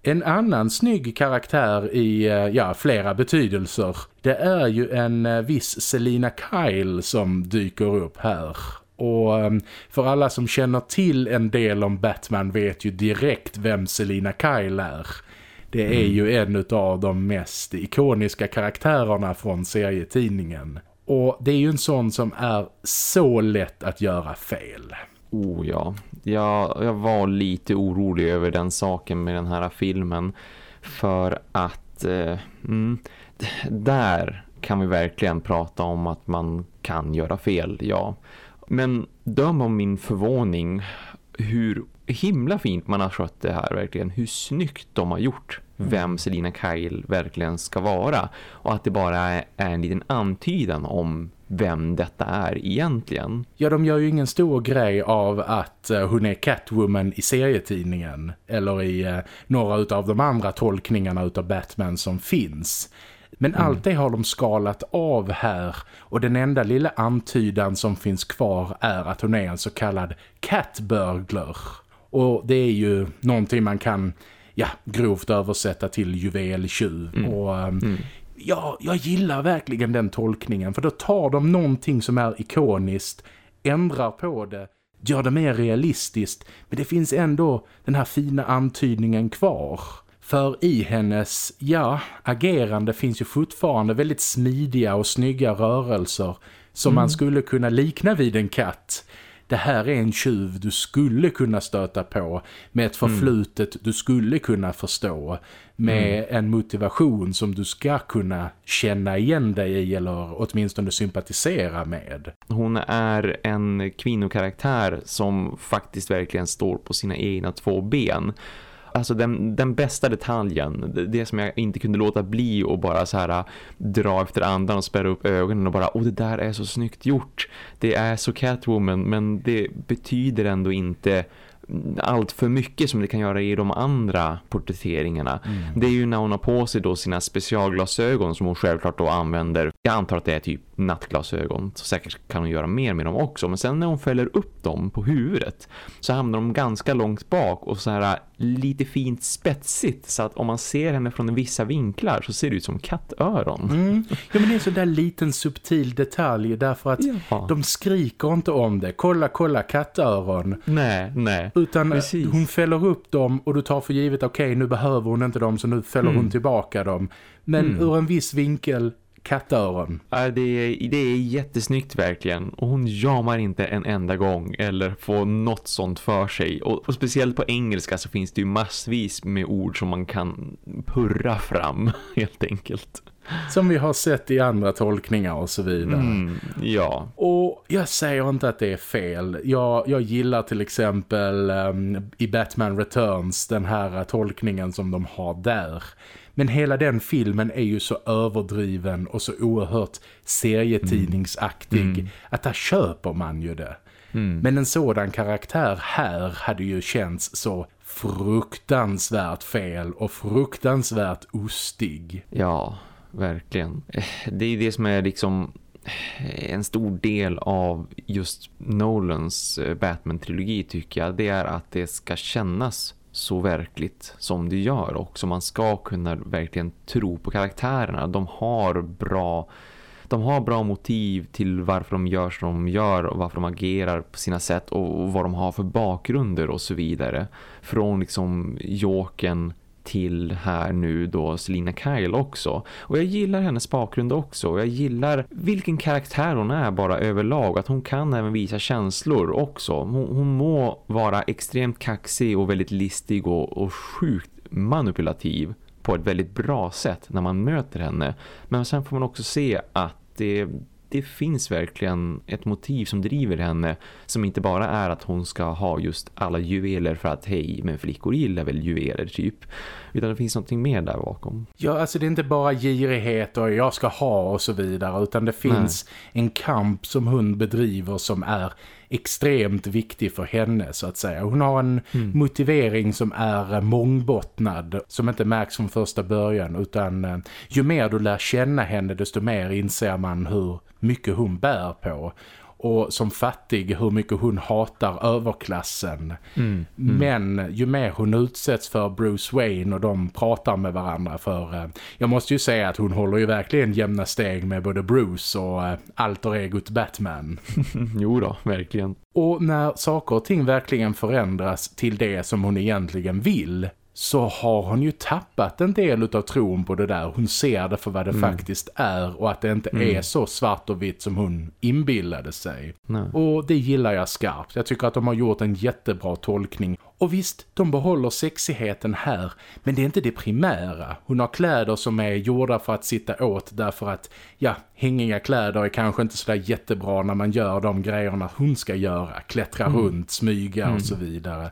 En annan snygg karaktär i eh, ja, flera betydelser det är ju en eh, viss Selina Kyle som dyker upp här. Och ehm, för alla som känner till en del om Batman vet ju direkt vem Selina Kyle är. Det är mm. ju en av de mest ikoniska karaktärerna från serietidningen. Och det är ju en sån som är så lätt att göra fel. Oh ja, jag, jag var lite orolig över den saken med den här filmen. För att eh, mm, där kan vi verkligen prata om att man kan göra fel, ja. Men döm om min förvåning hur himla fint man har skött det här verkligen. Hur snyggt de har gjort vem Selina Kyle verkligen ska vara. Och att det bara är en liten antydan om vem detta är egentligen. Ja, de gör ju ingen stor grej av att uh, hon är Catwoman i serietidningen eller i uh, några av de andra tolkningarna utav Batman som finns. Men mm. allt det har de skalat av här och den enda lilla antydan som finns kvar är att hon är en så kallad catburglar. Och det är ju någonting man kan ja, grovt översätta till juveltjuv. Mm. Och um, mm ja, jag gillar verkligen den tolkningen för då tar de någonting som är ikoniskt, ändrar på det, gör det mer realistiskt men det finns ändå den här fina antydningen kvar. För i hennes, ja, agerande finns ju fortfarande väldigt smidiga och snygga rörelser som mm. man skulle kunna likna vid en katt det här är en tjuv du skulle kunna stöta på med ett mm. förflutet mm. du skulle kunna förstå med mm. en motivation som du ska kunna känna igen dig i eller åtminstone sympatisera med. Hon är en kvinnokaraktär som faktiskt verkligen står på sina egna två ben alltså den, den bästa detaljen, det som jag inte kunde låta bli och bara så här äh, dra efter andan och spärra upp ögonen och bara, åh det där är så snyggt gjort. Det är så Catwoman men det betyder ändå inte allt för mycket som det kan göra i de andra porträtteringarna. Mm. Det är ju när hon har på sig då sina specialglasögon som hon självklart då använder. Jag antar att det är typ nattglasögon. Så säkert kan hon göra mer med dem också. Men sen när hon fäller upp dem på huvudet så hamnar de ganska långt bak och så här lite fint spetsigt. Så att om man ser henne från vissa vinklar så ser det ut som kattöron. Mm. Ja men det är en sån där liten subtil detalj därför att ja. de skriker inte om det. Kolla, kolla kattöron. Nej, nej. Utan Precis. hon fäller upp dem och du tar för givet okej okay, nu behöver hon inte dem så nu fäller mm. hon tillbaka dem. Men mm. ur en viss vinkel kattöron. Ja, det är, det är jättesnyggt verkligen. Och hon jamar inte en enda gång eller får något sånt för sig. Och, och, speciellt på engelska så finns det ju massvis med ord som man kan purra fram helt enkelt. Som vi har sett i andra tolkningar och så vidare. Mm, ja. Och jag säger inte att det är fel. Jag, jag gillar till exempel um, i Batman Returns den här tolkningen som de har där. Men hela den filmen är ju så överdriven och så oerhört serietidningsaktig mm. att där köper man ju det. Mm. Men en sådan karaktär här hade ju känts så fruktansvärt fel och fruktansvärt ostig. Ja, verkligen. Det är det som är liksom en stor del av just Nolans eh, Batman-trilogi tycker jag. Det är att det ska kännas så verkligt som det gör och som Man ska kunna verkligen tro på karaktärerna. De har bra de har bra motiv till varför de gör som de gör och varför de agerar på sina sätt och, vad de har för bakgrunder och så vidare. Från liksom Jåken till här nu då Selina Kyle också. Och jag gillar hennes bakgrund också. och Jag gillar vilken karaktär hon är bara överlag. Att hon kan även visa känslor också. Hon, hon må vara extremt kaxig och väldigt listig och, och sjukt manipulativ på ett väldigt bra sätt när man möter henne. Men sen får man också se att det, det finns verkligen ett motiv som driver henne som inte bara är att hon ska ha just alla juveler för att hej, men flickor gillar väl juveler typ. Utan det finns någonting mer där bakom. Ja, alltså det är inte bara girighet och jag ska ha och så vidare utan det finns Nej. en kamp som hon bedriver som är extremt viktig för henne så att säga. Hon har en mm. motivering som är mångbottnad som inte märks från första början utan eh, ju mer du lär känna henne desto mer inser man hur mycket hon bär på och som fattig hur mycket hon hatar överklassen. Mm, mm. Men ju mer hon utsätts för Bruce Wayne och de pratar med varandra för eh, jag måste ju säga att hon håller ju verkligen jämna steg med både Bruce och eh, alter egot Batman. jo då, verkligen. Och när saker och ting verkligen förändras till det som hon egentligen vill så har hon ju tappat en del av tron på det där. Hon ser det för vad det mm. faktiskt är och att det inte mm. är så svart och vitt som hon inbillade sig. Nej. Och det gillar jag skarpt. Jag tycker att de har gjort en jättebra tolkning. Och visst, de behåller sexigheten här, men det är inte det primära. Hon har kläder som är gjorda för att sitta åt därför att, ja, hängiga kläder är kanske inte sådär jättebra när man gör de grejerna hon ska göra. Klättra mm. runt, smyga och mm. så vidare.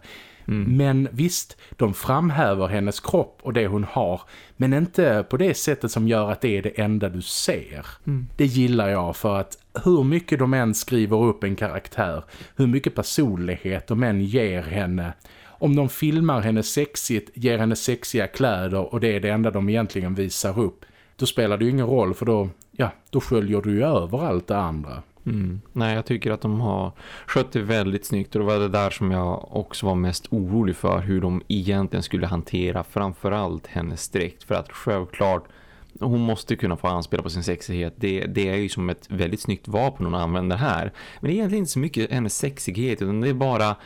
Mm. Men visst, de framhäver hennes kropp och det hon har. Men inte på det sättet som gör att det är det enda du ser. Mm. Det gillar jag för att hur mycket de än skriver upp en karaktär, hur mycket personlighet de än ger henne. Om de filmar henne sexigt, ger henne sexiga kläder och det är det enda de egentligen visar upp. Då spelar det ju ingen roll för då, ja, då sköljer du ju över allt det andra. Mm. Nej, jag tycker att de har skött det väldigt snyggt och det var det där som jag också var mest orolig för hur de egentligen skulle hantera framförallt hennes dräkt för att självklart hon måste kunna få anspela på sin sexighet. Det, det är ju som ett väldigt snyggt vapen hon använder här. Men det är egentligen inte så mycket hennes sexighet utan det är bara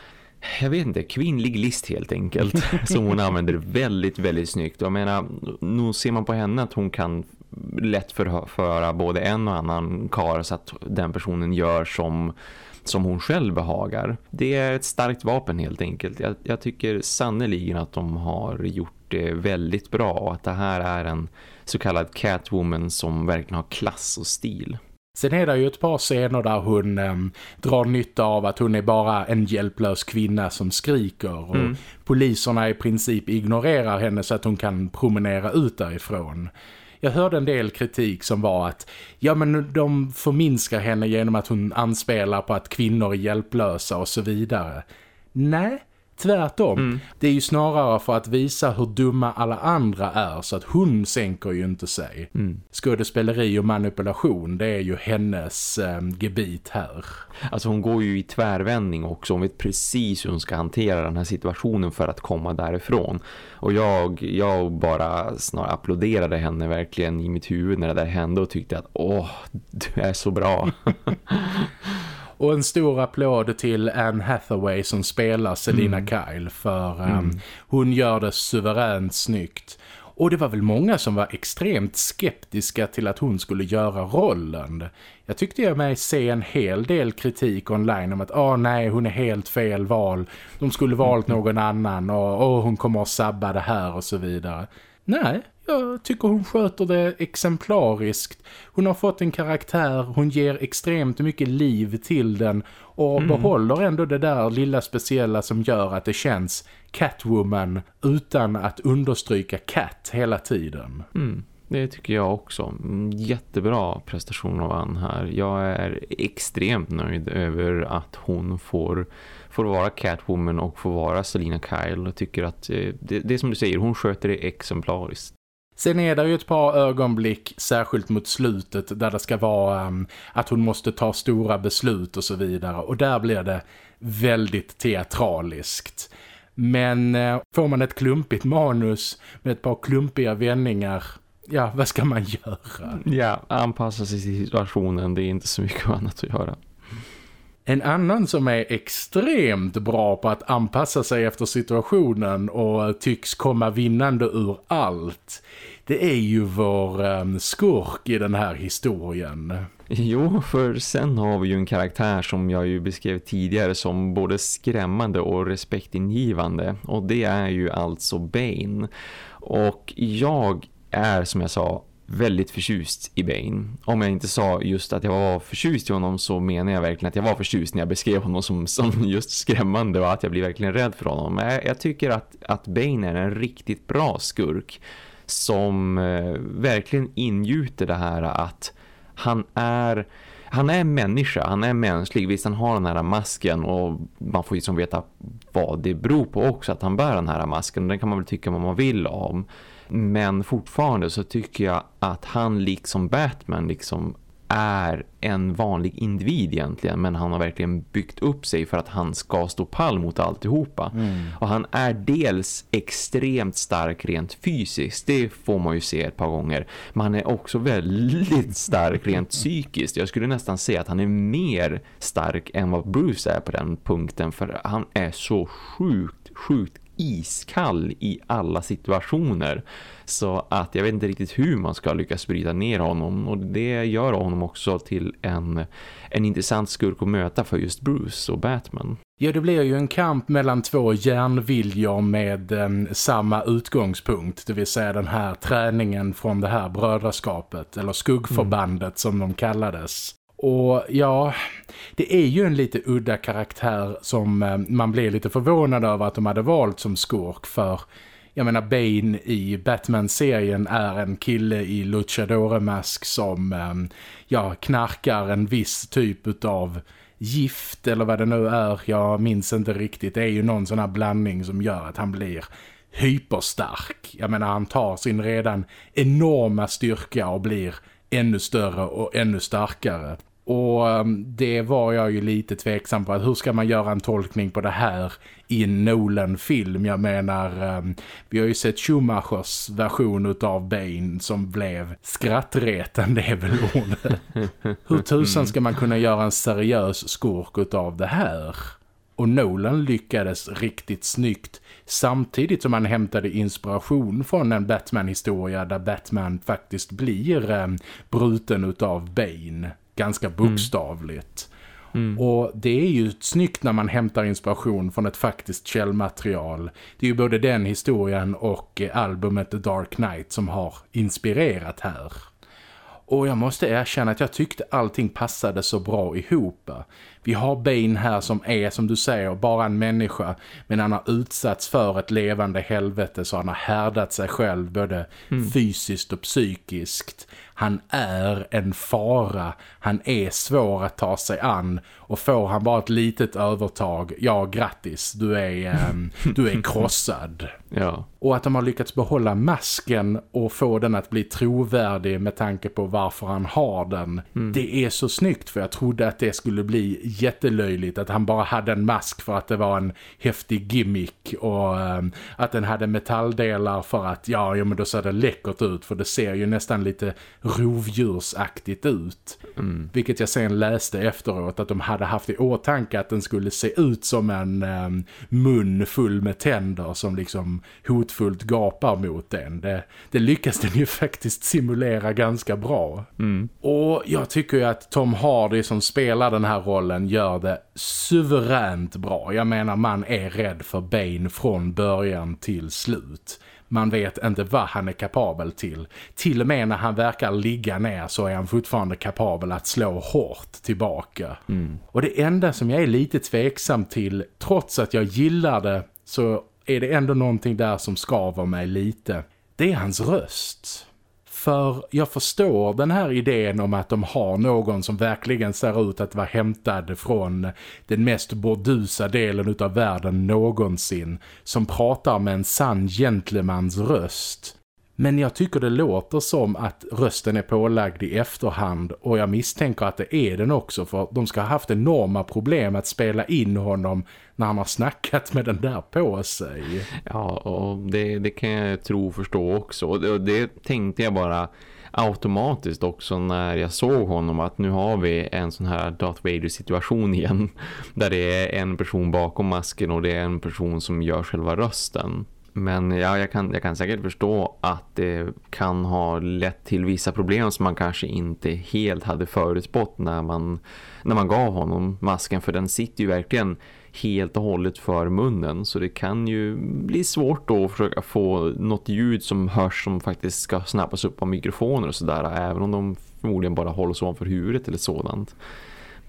jag vet inte, kvinnlig list helt enkelt som hon använder väldigt, väldigt snyggt. Jag menar, nu ser man på henne att hon kan lätt förföra både en och annan kar så att den personen gör som, som hon själv behagar. Det är ett starkt vapen helt enkelt. Jag, jag tycker sannoliken att de har gjort det väldigt bra och att det här är en så kallad Catwoman som verkligen har klass och stil. Sen är det ju ett par scener där hon eh, drar nytta av att hon är bara en hjälplös kvinna som skriker och mm. poliserna i princip ignorerar henne så att hon kan promenera ut därifrån. Jag hörde en del kritik som var att ja men de förminskar henne genom att hon anspelar på att kvinnor är hjälplösa och så vidare. Nej, Tvärtom. Mm. Det är ju snarare för att visa hur dumma alla andra är så att hon sänker ju inte sig. Mm. Skådespeleri och manipulation det är ju hennes eh, gebit här. Alltså hon går ju i tvärvändning också. Hon vet precis hur hon ska hantera den här situationen för att komma därifrån. Och jag, jag bara snarare applåderade henne verkligen i mitt huvud när det där hände och tyckte att åh, du är så bra. Och en stor applåd till Anne Hathaway som spelar Selina mm. Kyle för um, mm. hon gör det suveränt snyggt. Och det var väl många som var extremt skeptiska till att hon skulle göra rollen. Jag tyckte jag mig se en hel del kritik online om att åh nej, hon är helt fel val. De skulle valt mm. någon annan och åh, hon kommer att sabba det här och så vidare. Nej, jag tycker hon sköter det exemplariskt. Hon har fått en karaktär, hon ger extremt mycket liv till den och mm. behåller ändå det där lilla speciella som gör att det känns Catwoman utan att understryka Cat hela tiden. Mm. Det tycker jag också. Mm, jättebra prestation av Ann här. Jag är extremt nöjd över att hon får, får vara Catwoman och får vara Selina Kyle. Jag tycker att eh, det, det som du säger, hon sköter det exemplariskt. Sen är det ju ett par ögonblick, särskilt mot slutet, där det ska vara um, att hon måste ta stora beslut och så vidare. Och där blir det väldigt teatraliskt. Men uh, får man ett klumpigt manus med ett par klumpiga vändningar, ja, vad ska man göra? Ja, anpassa sig till situationen, det är inte så mycket annat att göra. En annan som är extremt bra på att anpassa sig efter situationen och tycks komma vinnande ur allt det är ju vår ehm, skurk i den här historien. Jo, för sen har vi ju en karaktär som jag ju beskrev tidigare som både skrämmande och respektingivande. Och det är ju alltså Bane. Och jag är som jag sa väldigt förtjust i Bane. Om jag inte sa just att jag var förtjust i honom så menar jag verkligen att jag var förtjust när jag beskrev honom som, som just skrämmande och att jag blir verkligen rädd för honom. Jag, jag tycker att, att Bane är en riktigt bra skurk som eh, verkligen ingjuter det här att han är han är människa, han är mänsklig. Visst han har den här masken och man får ju som veta vad det beror på också att han bär den här masken. Den kan man väl tycka vad man vill om. Men fortfarande så tycker jag att han liksom Batman liksom är en vanlig individ egentligen men han har verkligen byggt upp sig för att han ska stå pall mot alltihopa. Mm. Och han är dels extremt stark rent fysiskt, det får man ju se ett par gånger. Men han är också väldigt stark rent psykiskt. Jag skulle nästan säga att han är mer stark än vad Bruce är på den punkten för han är så sjukt, sjukt iskall i alla situationer. Så att jag vet inte riktigt hur man ska lyckas bryta ner honom och det gör honom också till en, en intressant skurk att möta för just Bruce och Batman. Ja, det blir ju en kamp mellan två järnviljor med um, samma utgångspunkt. Det vill säga den här träningen från det här brödraskapet, eller skuggförbandet mm. som de kallades. Och ja, det är ju en lite udda karaktär som eh, man blir lite förvånad över att de hade valt som skurk för jag menar Bane i Batman-serien är en kille i luchadore-mask som eh, ja, knarkar en viss typ av gift eller vad det nu är. Jag minns inte riktigt. Det är ju någon sån här blandning som gör att han blir hyperstark. Jag menar han tar sin redan enorma styrka och blir ännu större och ännu starkare. Och um, det var jag ju lite tveksam på. Att hur ska man göra en tolkning på det här i en Nolan-film? Jag menar, um, vi har ju sett Schumachers version av Bane som blev skrattretande är väl ordet. hur tusan ska man kunna göra en seriös skurk av det här? Och Nolan lyckades riktigt snyggt samtidigt som han hämtade inspiration från en Batman-historia där Batman faktiskt blir eh, bruten utav Bane ganska mm. bokstavligt. Mm. Och det är ju snyggt när man hämtar inspiration från ett faktiskt källmaterial. Det är ju både den historien och albumet The Dark Knight som har inspirerat här. Och jag måste erkänna att jag tyckte allting passade så bra ihop. Vi har Bane här som är, som du säger, bara en människa. Men han har utsatts för ett levande helvete så han har härdat sig själv både mm. fysiskt och psykiskt. Han är en fara. Han är svår att ta sig an. Och får han bara ett litet övertag, ja grattis, du är, um, du är krossad. ja. Och att de har lyckats behålla masken och få den att bli trovärdig med tanke på varför han har den. Mm. Det är så snyggt för jag trodde att det skulle bli jättelöjligt att han bara hade en mask för att det var en häftig gimmick och um, att den hade metalldelar för att ja, ja men då ser det läckert ut för det ser ju nästan lite rovdjursaktigt ut. Mm. Vilket jag sen läste efteråt att de hade haft i åtanke att den skulle se ut som en um, mun full med tänder som liksom hotfullt gapar mot den. Det, det lyckas den ju faktiskt simulera ganska bra. Mm. Och jag tycker ju att Tom Hardy som spelar den här rollen gör det suveränt bra. Jag menar man är rädd för Bane från början till slut. Man vet inte vad han är kapabel till. Till och med när han verkar ligga ner så är han fortfarande kapabel att slå hårt tillbaka. Mm. Och det enda som jag är lite tveksam till, trots att jag gillar det, så är det ändå någonting där som skaver mig lite. Det är hans röst. För jag förstår den här idén om att de har någon som verkligen ser ut att vara hämtad från den mest bordusa delen av världen någonsin. Som pratar med en sann gentlemans röst. Men jag tycker det låter som att rösten är pålagd i efterhand och jag misstänker att det är den också för de ska ha haft enorma problem att spela in honom när han har snackat med den där på sig. Ja, och det, det kan jag tro och förstå också. Och det tänkte jag bara automatiskt också när jag såg honom att nu har vi en sån här Darth Vader situation igen. Där det är en person bakom masken och det är en person som gör själva rösten. Men ja, jag, kan, jag kan säkert förstå att det kan ha lett till vissa problem som man kanske inte helt hade förutspått när man, när man gav honom masken. För den sitter ju verkligen helt och hållet för munnen. Så det kan ju bli svårt då att försöka få något ljud som hörs som faktiskt ska snappas upp av mikrofoner och sådär. Även om de förmodligen bara hålls ovanför huvudet eller sådant.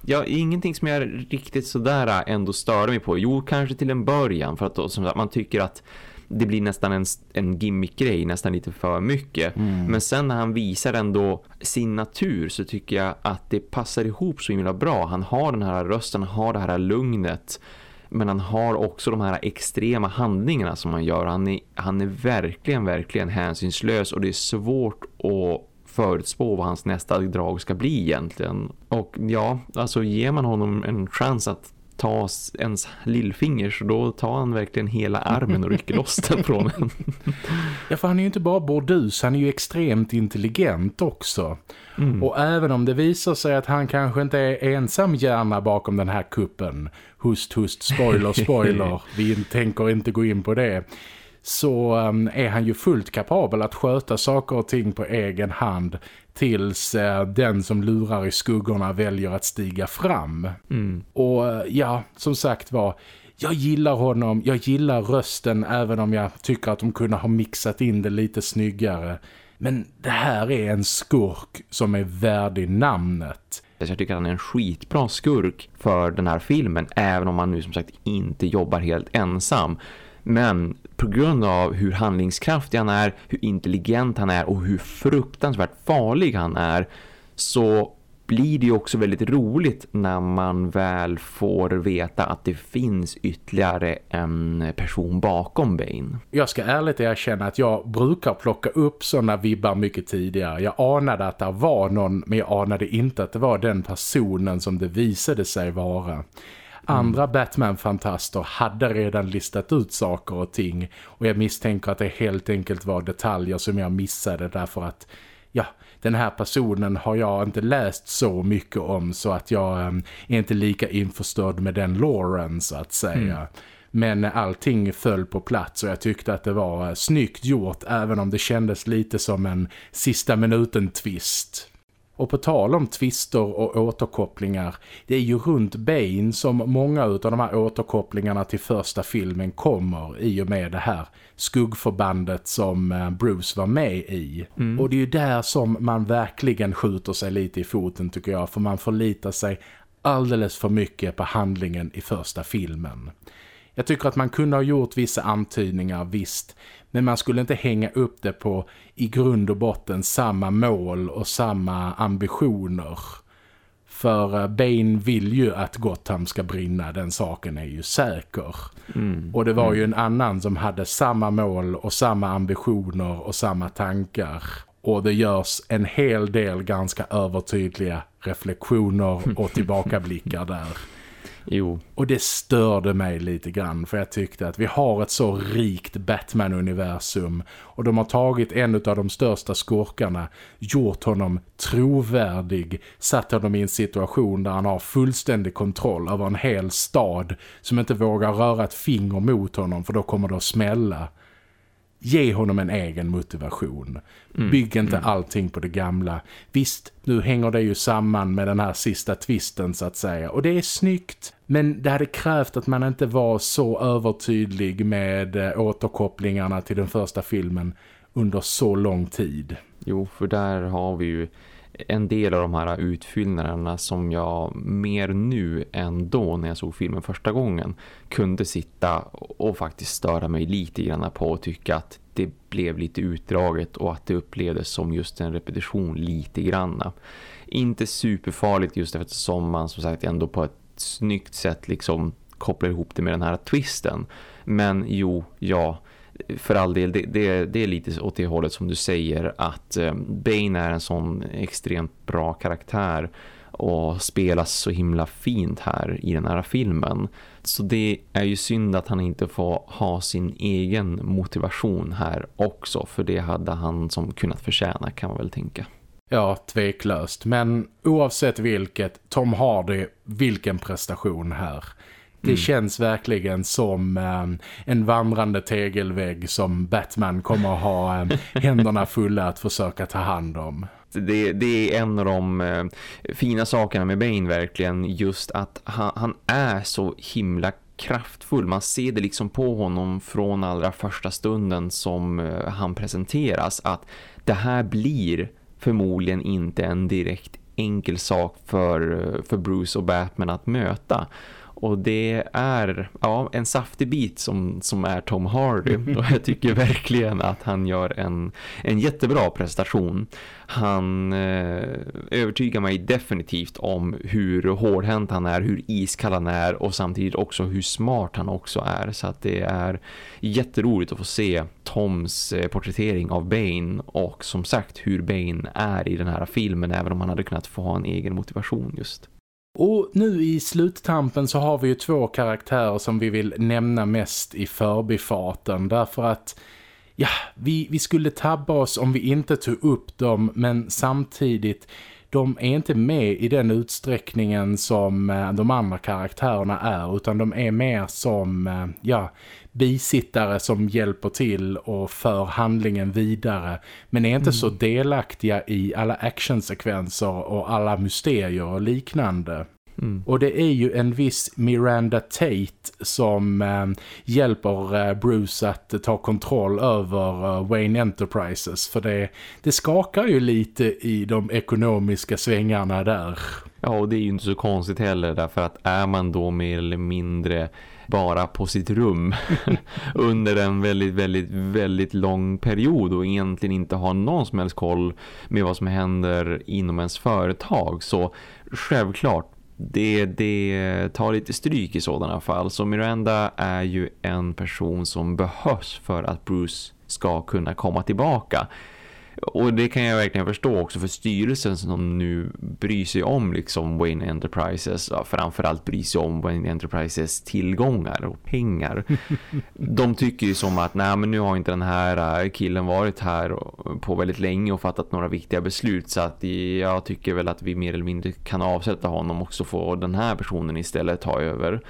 Ja, ingenting som jag riktigt sådär ändå störde mig på. Jo, kanske till en början för att då, som sagt, man tycker att det blir nästan en, en gimmick-grej, nästan lite för mycket. Mm. Men sen när han visar ändå sin natur så tycker jag att det passar ihop så himla bra. Han har den här rösten, han har det här lugnet. Men han har också de här extrema handlingarna som han gör. Han är, han är verkligen, verkligen hänsynslös och det är svårt att förutspå vad hans nästa drag ska bli egentligen. Och ja, alltså ger man honom en chans att ta ens lillfinger så då tar han verkligen hela armen och rycker loss den från en. ja, för han är ju inte bara bordus, han är ju extremt intelligent också. Mm. Och även om det visar sig att han kanske inte är ensam hjärna bakom den här kuppen, hust, hust, spoiler, spoiler, vi tänker inte gå in på det så um, är han ju fullt kapabel att sköta saker och ting på egen hand tills uh, den som lurar i skuggorna väljer att stiga fram. Mm. Och uh, ja, som sagt var, jag gillar honom, jag gillar rösten även om jag tycker att de kunde ha mixat in det lite snyggare. Men det här är en skurk som är värdig namnet. Jag tycker att han är en skitbra skurk för den här filmen även om han nu som sagt inte jobbar helt ensam. Men på grund av hur handlingskraftig han är, hur intelligent han är och hur fruktansvärt farlig han är så blir det ju också väldigt roligt när man väl får veta att det finns ytterligare en person bakom Bane. Jag ska ärligt erkänna att jag brukar plocka upp sådana vibbar mycket tidigare. Jag anade att det var någon men jag anade inte att det var den personen som det visade sig vara. Andra mm. Batman-fantaster hade redan listat ut saker och ting och jag misstänker att det helt enkelt var detaljer som jag missade därför att ja, den här personen har jag inte läst så mycket om så att jag äm, är inte lika införstådd med den Lauren så att säga. Mm. Men allting föll på plats och jag tyckte att det var äh, snyggt gjort även om det kändes lite som en sista minuten twist. Och på tal om twister och återkopplingar, det är ju runt Bane som många av de här återkopplingarna till första filmen kommer i och med det här skuggförbandet som eh, Bruce var med i. Mm. Och det är ju där som man verkligen skjuter sig lite i foten tycker jag, för man förlitar sig alldeles för mycket på handlingen i första filmen. Jag tycker att man kunde ha gjort vissa antydningar, visst. Men man skulle inte hänga upp det på i grund och botten samma mål och samma ambitioner. För eh, Bane vill ju att Gotham ska brinna, den saken är ju säker. Mm. Och det var mm. ju en annan som hade samma mål och samma ambitioner och samma tankar. Och det görs en hel del ganska övertydliga reflektioner och tillbakablickar där. Jo. Och det störde mig lite grann för jag tyckte att vi har ett så rikt Batman-universum och de har tagit en av de största skurkarna, gjort honom trovärdig, satt honom i en situation där han har fullständig kontroll över en hel stad som inte vågar röra ett finger mot honom för då kommer det att smälla. Ge honom en egen motivation. Mm. Bygg inte mm. allting på det gamla. Visst, nu hänger det ju samman med den här sista twisten så att säga. Och det är snyggt. Men det hade krävt att man inte var så övertydlig med äh, återkopplingarna till den första filmen under så lång tid. Jo, för där har vi ju en del av de här utfyllnaderna som jag mer nu än då när jag såg filmen första gången kunde sitta och faktiskt störa mig lite grann på och tycka att det blev lite utdraget och att det upplevdes som just en repetition lite granna. Inte superfarligt just eftersom man som sagt ändå på ett snyggt sätt liksom kopplar ihop det med den här twisten. Men jo, ja, för all del, det, det, det, är lite åt det hållet som du säger att eh, Bane är en sån extremt bra karaktär och spelas så himla fint här i den här filmen. Så det är ju synd att han inte får ha sin egen motivation här också för det hade han som kunnat förtjäna kan man väl tänka. Ja, tveklöst. Men oavsett vilket, Tom Hardy, vilken prestation här. Det mm. känns verkligen som um, en vandrande tegelvägg som Batman kommer att ha um, händerna fulla att försöka ta hand om. Det, det, är en av de uh, fina sakerna med Bane verkligen just att han, han, är så himla kraftfull. Man ser det liksom på honom från allra första stunden som uh, han presenteras att det här blir förmodligen inte en direkt enkel sak för, för Bruce och Batman att möta. Och det är ja, en saftig bit som, som är Tom Hardy. Och jag tycker verkligen att han gör en, en jättebra prestation. Han eh, övertygar mig definitivt om hur hårdhänt han är, hur iskall han är och samtidigt också hur smart han också är. Så att det är jätteroligt att få se Toms eh, porträttering av Bane och som sagt hur Bane är i den här filmen även om han hade kunnat få ha en egen motivation just. Och nu i sluttampen så har vi ju två karaktärer som vi vill nämna mest i förbifarten. Därför att ja, vi, vi skulle tabba oss om vi inte tog upp dem men samtidigt de är inte med i den utsträckningen som eh, de andra karaktärerna är utan de är mer som eh, ja, bisittare som hjälper till och för handlingen vidare men är inte mm. så delaktiga i alla actionsekvenser och alla mysterier och liknande. Mm. Och det är ju en viss Miranda Tate som eh, hjälper eh, Bruce att ta kontroll över eh, Wayne Enterprises. För det, det skakar ju lite i de ekonomiska svängarna där. Ja, och det är ju inte så konstigt heller därför att är man då mer eller mindre bara på sitt rum under en väldigt, väldigt, väldigt lång period och egentligen inte har någon som helst koll med vad som händer inom ens företag så självklart det, det tar lite stryk i sådana fall. Så Miranda är ju en person som behövs för att Bruce ska kunna komma tillbaka. Och det kan jag verkligen förstå också för styrelsen som nu bryr sig om liksom Wayne Enterprises, ja, framförallt bryr sig om Wayne Enterprises tillgångar och pengar. De tycker ju som att nej men nu har inte den här äh, killen varit här på väldigt länge och fattat några viktiga beslut så att jag tycker väl att vi mer eller mindre kan avsätta honom och så få den här personen istället ta över.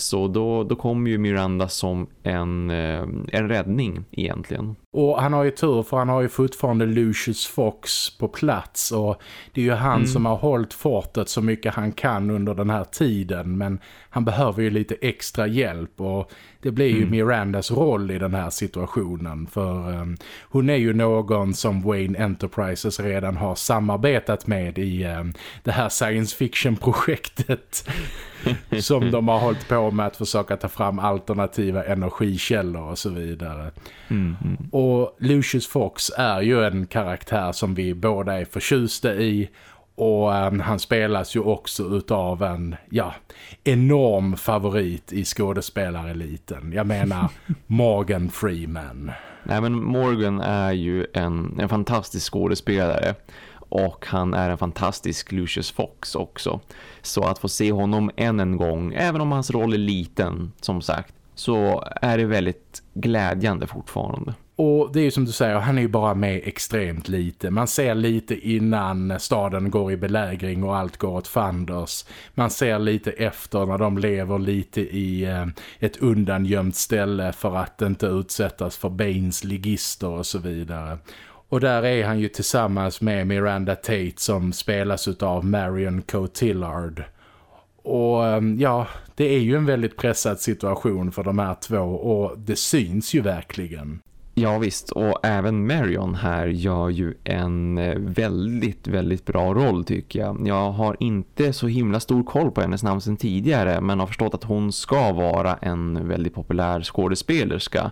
Så då, då kommer ju Miranda som en, eh, en räddning egentligen. Och han har ju tur för han har ju fortfarande Lucius Fox på plats och det är ju han mm. som har hållit fortet så mycket han kan under den här tiden men han behöver ju lite extra hjälp och det blir ju mm. Mirandas roll i den här situationen för um, hon är ju någon som Wayne Enterprises redan har samarbetat med i um, det här science fiction-projektet som de har hållit på med att försöka ta fram alternativa energikällor och så vidare. Mm. Och Lucius Fox är ju en karaktär som vi båda är förtjusta i och um, han spelas ju också utav en, ja, enorm favorit i skådespelareliten. Jag menar Morgan Freeman. Nej men Morgan är ju en, en fantastisk skådespelare och han är en fantastisk Lucius Fox också. Så att få se honom än en gång, även om hans roll är liten som sagt, så är det väldigt glädjande fortfarande. Och det är ju som du säger, han är ju bara med extremt lite. Man ser lite innan staden går i belägring och allt går åt fanders. Man ser lite efter när de lever lite i eh, ett undangömt ställe för att inte utsättas för Baines ligister och så vidare. Och där är han ju tillsammans med Miranda Tate som spelas av Marion Cotillard. Och eh, ja, det är ju en väldigt pressad situation för de här två och det syns ju verkligen. Ja visst, och även Marion här gör ju en eh, väldigt, väldigt bra roll tycker jag. Jag har inte så himla stor koll på hennes namn sedan tidigare men har förstått att hon ska vara en väldigt populär skådespelerska.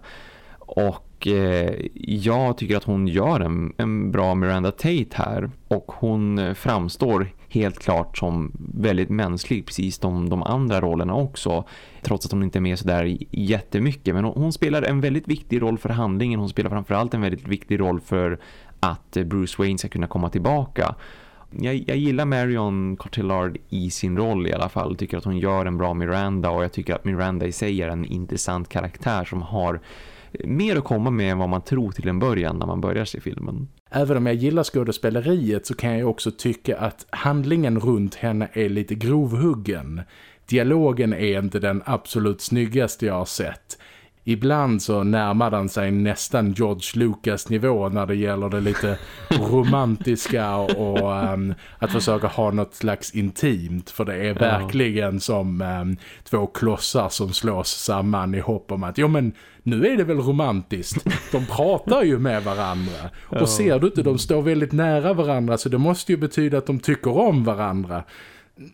Och eh, jag tycker att hon gör en, en bra Miranda Tate här. Och hon framstår helt klart som väldigt mänsklig, precis som de andra rollerna också. Trots att hon inte är med så där jättemycket. Men hon, hon spelar en väldigt viktig roll för handlingen. Hon spelar framförallt en väldigt viktig roll för att Bruce Wayne ska kunna komma tillbaka. Jag, jag, gillar Marion Cotillard i sin roll i alla fall. Tycker att hon gör en bra Miranda och jag tycker att Miranda i sig är en intressant karaktär som har mer att komma med än vad man tror till en början när man börjar se filmen. Även om jag gillar skådespeleriet så kan jag också tycka att handlingen runt henne är lite grovhuggen. Dialogen är inte den absolut snyggaste jag har sett. Ibland så närmar den sig nästan George Lucas nivå när det gäller det lite romantiska och um, att försöka ha något slags intimt. För det är verkligen som um, två klossar som slås samman i hopp om att jo men nu är det väl romantiskt. De pratar ju med varandra. Och ser du inte, de står väldigt nära varandra så det måste ju betyda att de tycker om varandra.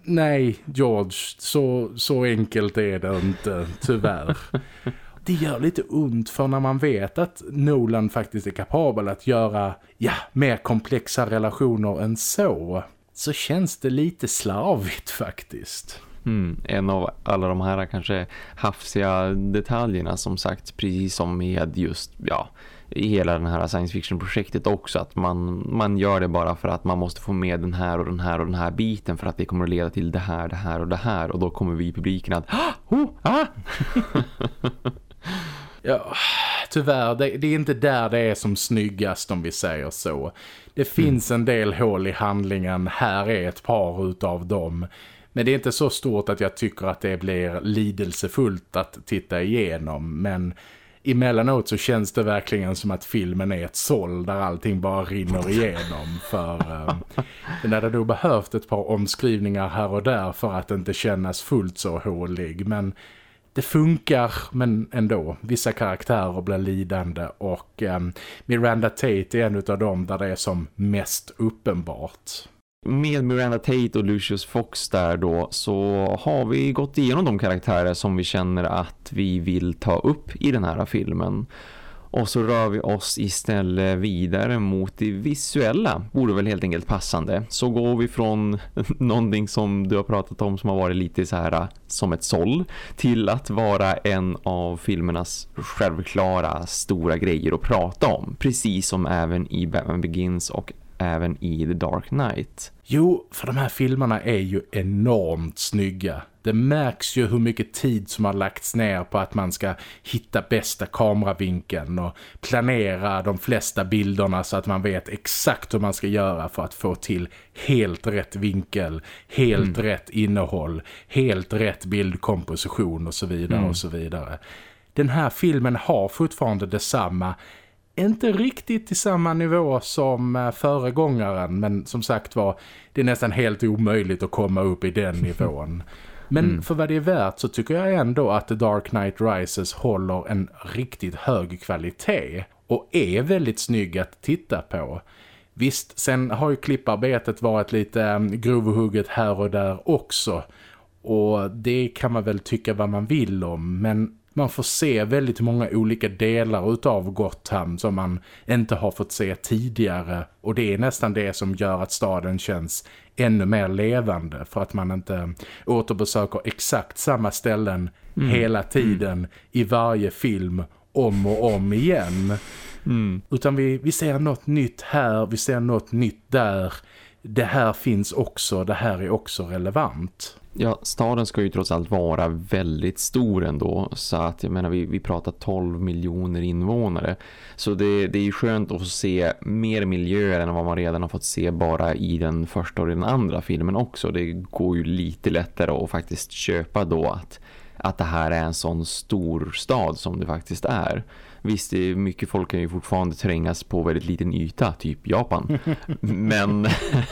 Nej, George, så, så enkelt är det inte, tyvärr det gör lite ont för när man vet att Nolan faktiskt är kapabel att göra ja, mer komplexa relationer än så så känns det lite slarvigt faktiskt. Mm, en av alla de här kanske hafsiga detaljerna som sagt precis som med just ja, hela den här science fiction-projektet också att man, man gör det bara för att man måste få med den här och den här och den här biten för att det kommer att leda till det här, det här och det här och då kommer vi i publiken att oh, ah! Ja, tyvärr, det, det, är inte där det är som snyggast om vi säger så. Det finns mm. en del hål i handlingen, här är ett par utav dem. Men det är inte så stort att jag tycker att det blir lidelsefullt att titta igenom. Men emellanåt så känns det verkligen som att filmen är ett såll där allting bara rinner igenom. För um, den hade nog behövt ett par omskrivningar här och där för att inte kännas fullt så hålig. Men det funkar men ändå. Vissa karaktärer blir lidande och eh, Miranda Tate är en av dem där det är som mest uppenbart. Med Miranda Tate och Lucius Fox där då så har vi gått igenom de karaktärer som vi känner att vi vill ta upp i den här filmen. Och så rör vi oss istället vidare mot det visuella. Borde väl helt enkelt passande. Så går vi från någonting som du har pratat om som har varit lite så här äh, som ett såll till att vara en av filmernas självklara stora grejer att prata om. Precis som även i Batman Begins och även i The Dark Knight. Jo, för de här filmerna är ju enormt snygga. Det märks ju hur mycket tid som har lagts ner på att man ska hitta bästa kameravinkeln och planera de flesta bilderna så att man vet exakt hur man ska göra för att få till helt rätt vinkel, helt mm. rätt innehåll, helt rätt bildkomposition och så vidare mm. och så vidare. Den här filmen har fortfarande detsamma inte riktigt i samma nivå som eh, föregångaren men som sagt var det är nästan helt omöjligt att komma upp i den nivån. Men mm. för vad det är värt så tycker jag ändå att The Dark Knight Rises håller en riktigt hög kvalitet och är väldigt snygg att titta på. Visst, sen har ju klipparbetet varit lite mm, grovhugget här och där också. Och det kan man väl tycka vad man vill om, men man får se väldigt många olika delar utav Gotham som man inte har fått se tidigare och det är nästan det som gör att staden känns ännu mer levande för att man inte återbesöker exakt samma ställen mm. hela tiden mm. i varje film om och om igen. Mm. Utan vi, vi ser något nytt här, vi ser något nytt där. Det här finns också, det här är också relevant. Ja, staden ska ju trots allt vara väldigt stor ändå. Så att jag menar, vi, vi pratar 12 miljoner invånare. Så det, det är ju skönt att få se mer miljöer än vad man redan har fått se bara i den första och den andra filmen också. Det går ju lite lättare att faktiskt köpa då att, att det här är en sån stor stad som det faktiskt är. Visst, mycket folk kan ju fortfarande trängas på väldigt liten yta, typ Japan. men,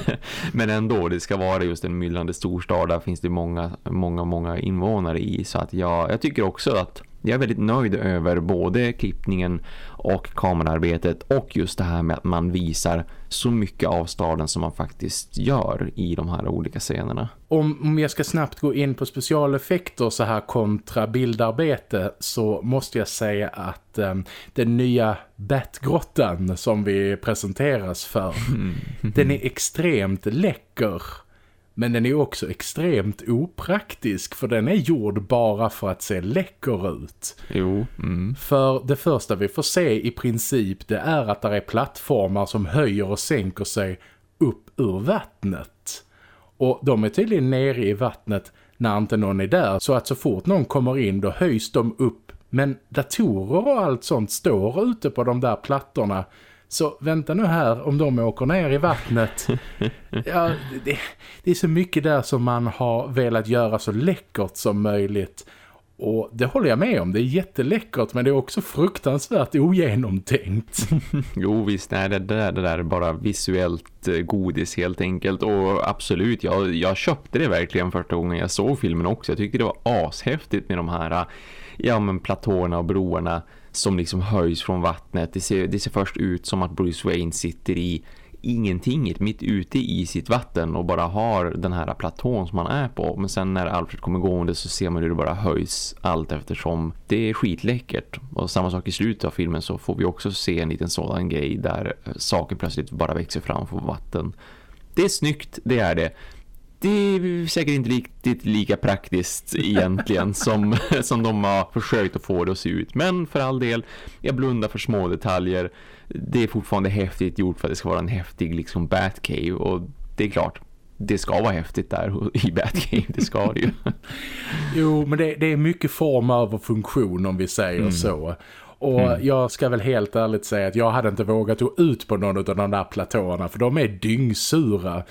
men ändå, det ska vara just en myllrande storstad. Där finns det många, många, många invånare i. Så att jag, jag tycker också att jag är väldigt nöjd över både klippningen och kamerarbetet och just det här med att man visar så mycket av staden som man faktiskt gör i de här olika scenerna. Om, om jag ska snabbt gå in på specialeffekter så här kontra bildarbete så måste jag säga att eh, den nya Batgrottan som vi presenteras för, den är extremt läcker men den är också extremt opraktisk för den är gjord bara för att se läcker ut. Jo. Mm. För det första vi får se i princip det är att det är plattformar som höjer och sänker sig upp ur vattnet. Och de är tydligen nere i vattnet när inte någon är där så att så fort någon kommer in då höjs de upp. Men datorer och allt sånt står ute på de där plattorna så vänta nu här om de åker ner i vattnet. Ja, det, det, är så mycket där som man har velat göra så läckert som möjligt. Och det håller jag med om, det är jätteläckert men det är också fruktansvärt ogenomtänkt. jo visst, nej, det, där, det där är bara visuellt eh, godis helt enkelt. Och absolut, jag, jag köpte det verkligen första gången jag såg filmen också. Jag tyckte det var ashäftigt med de här ja, men platåerna och broarna som liksom höjs från vattnet. Det ser, det ser först ut som att Bruce Wayne sitter i ingenting mitt ute i sitt vatten och bara har den här platån som man är på. Men sen när Alfred kommer gående så ser man hur det bara höjs allt eftersom det är skitläckert. Och samma sak i slutet av filmen så får vi också se en liten sådan grej där saker plötsligt bara växer fram från vatten. Det är snyggt, det är det det är säkert inte riktigt lika praktiskt egentligen som, som de har försökt att få det att se ut. Men för all del, jag blundar för små detaljer. Det är fortfarande häftigt gjort för att det ska vara en häftig liksom Batcave och det är klart, det ska vara häftigt där i Batcave, det ska det ju. jo, men det, det, är mycket form över funktion om vi säger mm. så. Och mm. jag ska väl helt ärligt säga att jag hade inte vågat gå ut på någon av de där platåerna för de är dyngsura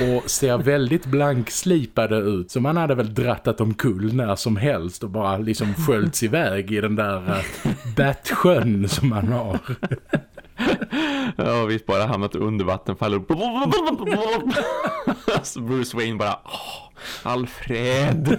och ser väldigt blankslipade ut. Så man hade väl drattat omkull när som helst och bara liksom sköljts iväg i den där battsjön som man har. Ja, visst bara hamnat under vattenfall så alltså, Bruce Wayne bara, åh, Alfred.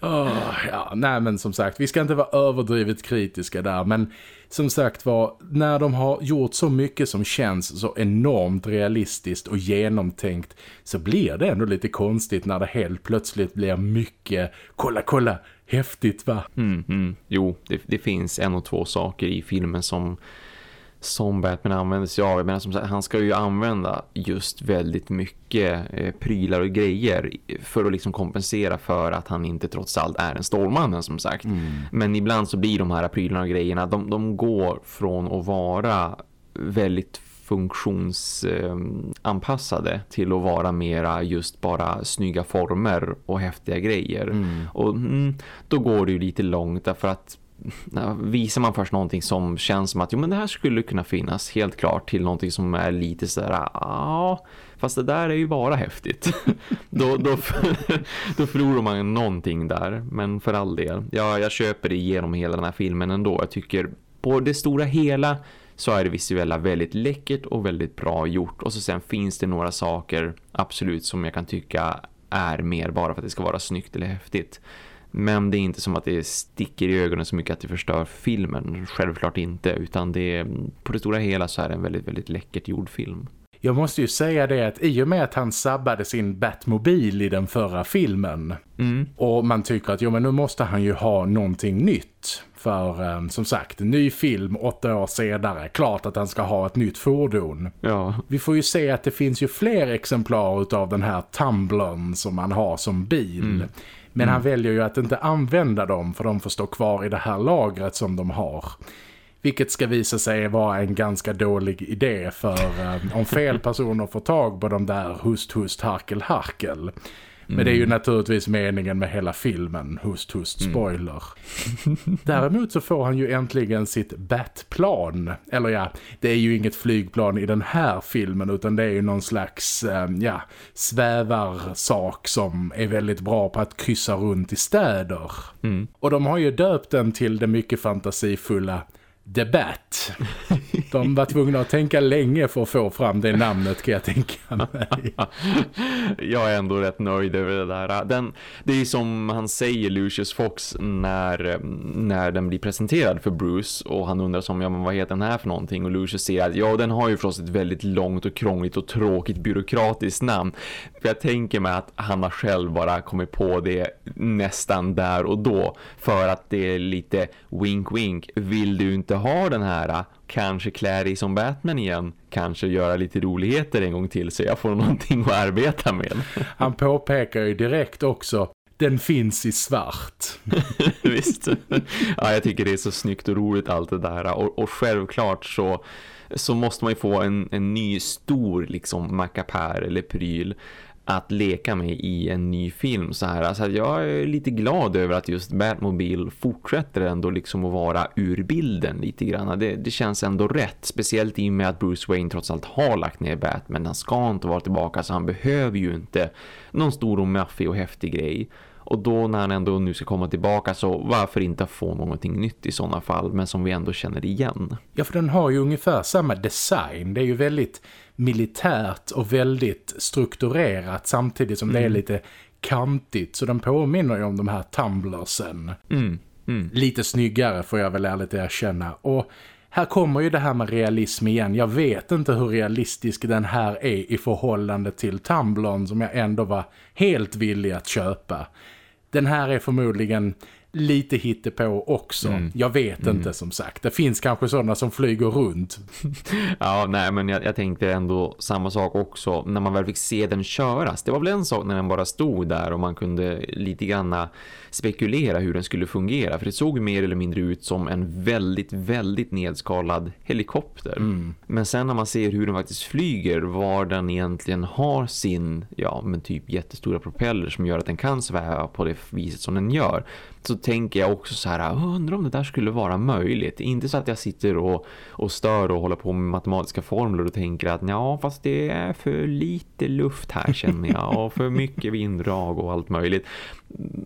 oh, ja, nej men som sagt, vi ska inte vara överdrivet kritiska där, men som sagt var, när de har gjort så mycket som känns så enormt realistiskt och genomtänkt så blir det ändå lite konstigt när det helt plötsligt blir mycket, kolla, kolla, häftigt va? Mm, mm. Jo, det, det finns en och två saker i filmen som som Batman använder sig av. Menar, som sagt, han ska ju använda just väldigt mycket eh, prylar och grejer för att liksom kompensera för att han inte trots allt är en stålmannen som sagt. Mm. Men ibland så blir de här prylarna och grejerna, de, de går från att vara väldigt funktionsanpassade till att vara mera just bara snygga former och häftiga grejer. Mm. Och mm, då går det ju lite långt därför att visar man först någonting som känns som att jo men det här skulle kunna finnas helt klart till någonting som är lite sådär ja fast det där är ju bara häftigt då, då, då förlorar man någonting där men för all del ja, jag köper det igenom hela den här filmen ändå jag tycker på det stora hela så är det visuella väldigt läckert och väldigt bra gjort och så sen finns det några saker absolut som jag kan tycka är mer bara för att det ska vara snyggt eller häftigt men det är inte som att det sticker i ögonen så mycket att det förstör filmen. Självklart inte, utan det är, på det stora hela så är det en väldigt, väldigt läckert gjord film. Jag måste ju säga det att i och med att han sabbade sin Batmobil i den förra filmen mm. och man tycker att jo men nu måste han ju ha någonting nytt för um, som sagt, ny film åtta år senare, klart att han ska ha ett nytt fordon. Ja. Vi får ju se att det finns ju fler exemplar av den här tumblern som han har som bil. Mm. Men mm. han väljer ju att inte använda dem för de får stå kvar i det här lagret som de har. Vilket ska visa sig vara en ganska dålig idé för um, om fel personer får tag på de där hust, hust, harkel, harkel men det är ju mm. naturligtvis meningen med hela filmen, hust hust mm. spoiler. Mm. Däremot så får han ju äntligen sitt Batplan. Eller ja, det är ju inget flygplan i den här filmen utan det är ju någon slags ehm, ja, svävarsak som är väldigt bra på att kryssa runt i städer. Mm. Och de har ju döpt den till det mycket fantasifulla debatt. De var tvungna att tänka länge för att få fram det namnet kan jag tänka mig. jag är ändå rätt nöjd över det där. Den, det är som han säger Lucius Fox när, när den blir presenterad för Bruce och han undrar som, ja men vad heter den här för någonting? Och Lucius säger att ja den har ju förstås ett väldigt långt och krångligt och tråkigt byråkratiskt namn. För jag tänker mig att han har själv bara kommit på det nästan där och då. För att det är lite wink wink. Vill du inte ha den här kanske klä dig som Batman igen, kanske göra lite roligheter en gång till så jag får någonting att arbeta med. Han påpekar ju direkt också den finns i svart. Visst. Ja, jag tycker det är så snyggt och roligt allt det där. Och, och självklart så, så måste man ju få en, en ny stor liksom mackapär eller pryl att leka med i en ny film så här. Alltså jag är lite glad över att just Batmobile fortsätter ändå liksom att vara ur bilden lite grann. Det, det känns ändå rätt, speciellt i och med att Bruce Wayne trots allt har lagt ner Batman. Han ska inte vara tillbaka så han behöver ju inte någon stor och maffig och häftig grej. Och då när han ändå nu ska komma tillbaka så varför inte få någonting nytt i sådana fall men som vi ändå känner igen. Ja för den har ju ungefär samma design. Det är ju väldigt militärt och väldigt strukturerat samtidigt som mm. det är mm. lite kantigt. Så den påminner ju om de här tumblersen. Mm. Mm. Lite snyggare får jag väl ärligt erkänna. Och här kommer ju det här med realism igen. Jag vet inte hur realistisk den här är i förhållande till Tumblern som jag ändå var helt villig att köpa. Den här är förmodligen lite hittepå också. Mm. Jag vet mm. inte som sagt. Det finns kanske sådana som flyger runt. ja, nej men jag, jag, tänkte ändå samma sak också när man väl fick se den köras. Det var väl en sak när den bara stod där och man kunde lite grann spekulera hur den skulle fungera. För det såg mer eller mindre ut som en väldigt, väldigt nedskalad helikopter. Mm. Men sen när man ser hur den faktiskt flyger, var den egentligen har sin, ja men typ jättestora propeller som gör att den kan sväva på det viset som den gör så tänker jag också så här, undrar om det där skulle vara möjligt. Inte så att jag sitter och, och stör och håller på med matematiska formler och tänker att ja, fast det är för lite luft här känner jag och för mycket vinddrag och allt möjligt.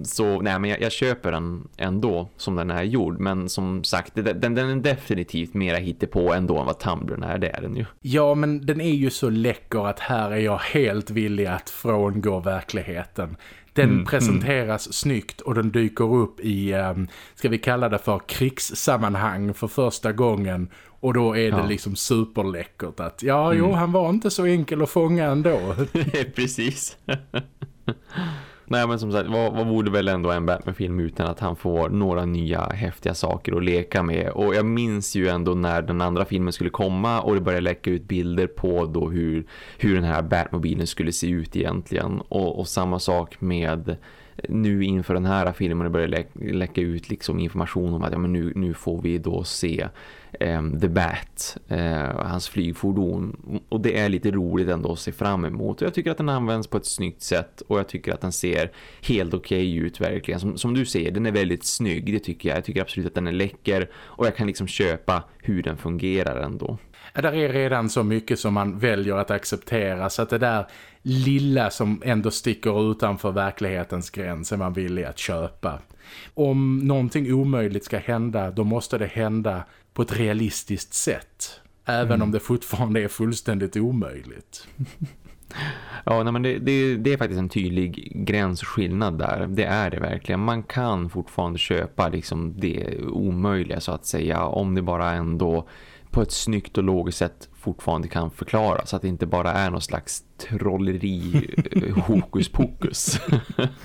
Så nej men jag, jag köper den ändå som den är gjord. Men som sagt, den, den är definitivt mera hittepå ändå än vad Tumblr är, det är den ju. Ja men den är ju så läcker att här är jag helt villig att frångå verkligheten. Den mm, presenteras mm. snyggt och den dyker upp i, um, ska vi kalla det för krigssammanhang för första gången. Och då är det ja. liksom superläckert att ja, mm. jo, han var inte så enkel att fånga ändå. Precis. Nej men som sagt, vad, vad vore väl ändå en Batman-film utan att han får några nya häftiga saker att leka med. Och jag minns ju ändå när den andra filmen skulle komma och det började läcka ut bilder på då hur, hur den här Batmobilen skulle se ut egentligen. Och, och samma sak med nu inför den här filmen det börjar lä läcka ut liksom information om att ja, men nu, nu får vi då se eh, The Bat, eh, hans flygfordon. Och det är lite roligt ändå att se fram emot. Och jag tycker att den används på ett snyggt sätt och jag tycker att den ser helt okej okay ut verkligen. Som, som du säger, den är väldigt snygg, det tycker jag. Jag tycker absolut att den är läcker och jag kan liksom köpa hur den fungerar ändå. Ja, där är redan så mycket som man väljer att acceptera så att det där lilla som ändå sticker utanför verklighetens gräns är man villig att köpa. Om någonting omöjligt ska hända då måste det hända på ett realistiskt sätt. Även mm. om det fortfarande är fullständigt omöjligt. Ja, nej, men det, det, det, är faktiskt en tydlig gränsskillnad där. Det är det verkligen. Man kan fortfarande köpa liksom det omöjliga så att säga. Om det bara ändå på ett snyggt och logiskt sätt fortfarande kan förklara så att det inte bara är någon slags trolleri eh, hokus pokus.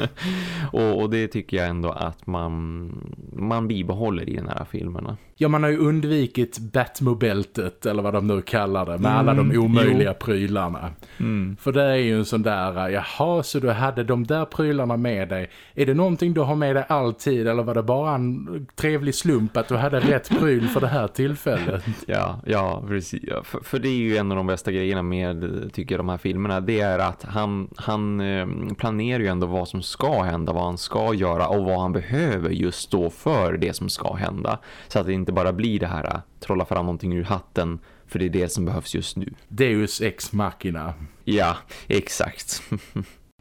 och, och, det tycker jag ändå att man, man bibehåller i den här filmerna. Ja, man har ju undvikit Batmobeltet eller vad de nu kallar det med mm, alla de omöjliga jo. prylarna. Mm. För det är ju en sån där, jaha så du hade de där prylarna med dig. Är det någonting du har med dig alltid eller var det bara en trevlig slump att du hade rätt pryl för det här tillfället? ja, ja precis. För, för det är ju en av de bästa grejerna med, tycker jag, de här filmerna. Det är att han, han eh, planerar ju ändå vad som ska hända, vad han ska göra och vad han behöver just då för det som ska hända. Så att det inte bara blir det här att trolla fram någonting ur hatten för det är det som behövs just nu. Deus ex machina. Ja, exakt.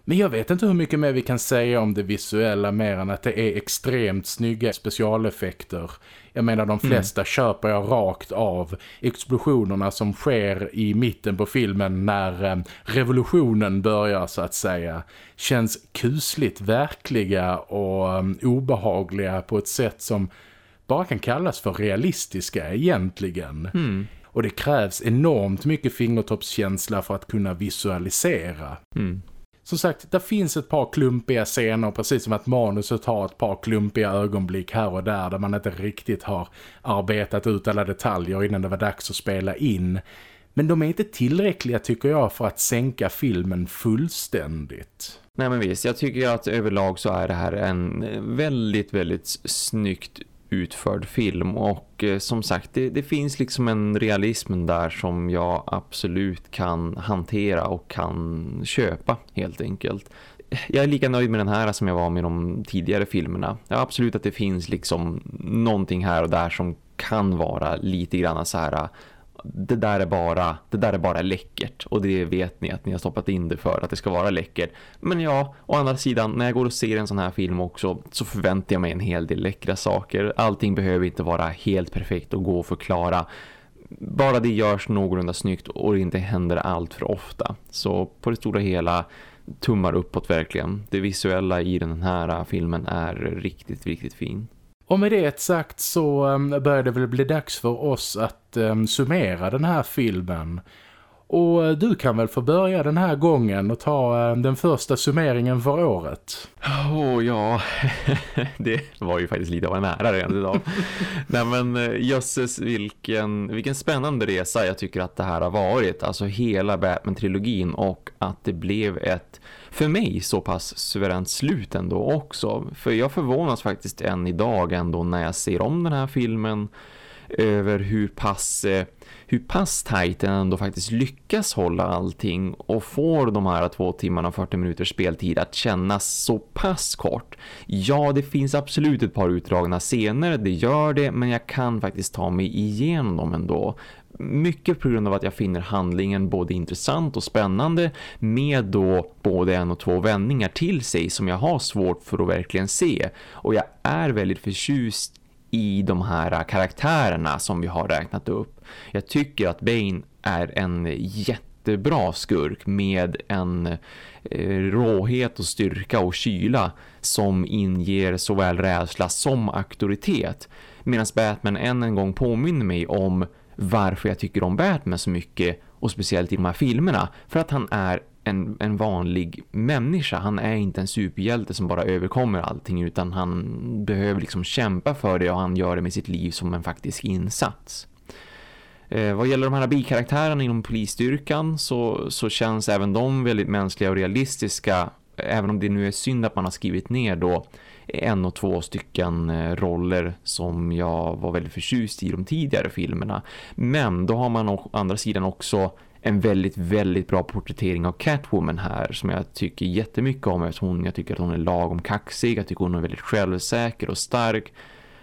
Men jag vet inte hur mycket mer vi kan säga om det visuella mer än att det är extremt snygga specialeffekter. Jag menar de flesta mm. köper jag rakt av explosionerna som sker i mitten på filmen när eh, revolutionen börjar så att säga. Känns kusligt verkliga och um, obehagliga på ett sätt som bara kan kallas för realistiska egentligen. Mm. Och det krävs enormt mycket fingertoppskänsla för att kunna visualisera. Mm. Som sagt, det finns ett par klumpiga scener precis som att manuset har ett par klumpiga ögonblick här och där där man inte riktigt har arbetat ut alla detaljer innan det var dags att spela in. Men de är inte tillräckliga tycker jag för att sänka filmen fullständigt. Nej men visst, jag tycker att överlag så är det här en väldigt, väldigt snyggt utförd film och eh, som sagt det, det, finns liksom en realism där som jag absolut kan hantera och kan köpa helt enkelt. Jag är lika nöjd med den här som jag var med de tidigare filmerna. Ja, absolut att det finns liksom någonting här och där som kan vara lite grann så här det där är bara det där är bara läckert och det vet ni att ni har stoppat in det för att det ska vara läckert. Men ja, å andra sidan när jag går och ser en sån här film också så förväntar jag mig en hel del läckra saker. Allting behöver inte vara helt perfekt och gå att förklara. Bara det görs någorlunda snyggt och det inte händer allt för ofta. Så på det stora hela tummar uppåt verkligen. Det visuella i den här äh, filmen är riktigt, riktigt fint. Och med det sagt så ehm, börjar det väl bli dags för oss att um, summera den här filmen. Och uh, du kan väl få börja den här gången och ta um, den första summeringen för året. Åh oh, ja, det var ju faktiskt lite av en ära redan idag. Nej men uh, jösses vilken, vilken spännande resa jag tycker att det här har varit. Alltså hela Batman-trilogin och att det blev ett för mig så pass suveränt slut ändå också. För jag förvånas faktiskt än idag ändå när jag ser om den här filmen över hur pass, eh, hur pass tajt den ändå faktiskt lyckas hålla allting och får de här två timmarna och 40 minuters speltid att kännas så pass kort. Ja, det finns absolut ett par utdragna scener, det gör det, men jag kan faktiskt ta mig igenom dem ändå. Mycket på grund av att jag finner handlingen både intressant och spännande med då både en och två vändningar till sig som jag har svårt för att verkligen se. Och jag är väldigt förtjust i de här karaktärerna som vi har räknat upp. Jag tycker att Bane är en jättebra skurk med en eh, råhet och styrka och kyla som inger såväl rädsla som auktoritet. Medan Batman än en gång påminner mig om varför jag tycker om Batman så mycket och speciellt i de här filmerna. För att han är en, en vanlig människa. Han är inte en superhjälte som bara överkommer allting utan han behöver liksom kämpa för det och han gör det med sitt liv som en faktisk insats. Eh, vad gäller de här bikaraktärerna inom polisstyrkan så, så känns även de väldigt mänskliga och realistiska även om det nu är synd att man har skrivit ner då en och två stycken eh, roller som jag var väldigt förtjust i de tidigare filmerna. Men då har man å andra sidan också en väldigt, väldigt bra porträttering av Catwoman här som jag tycker jättemycket om eftersom hon, jag tycker att hon är lagom kaxig, jag tycker hon är väldigt självsäker och stark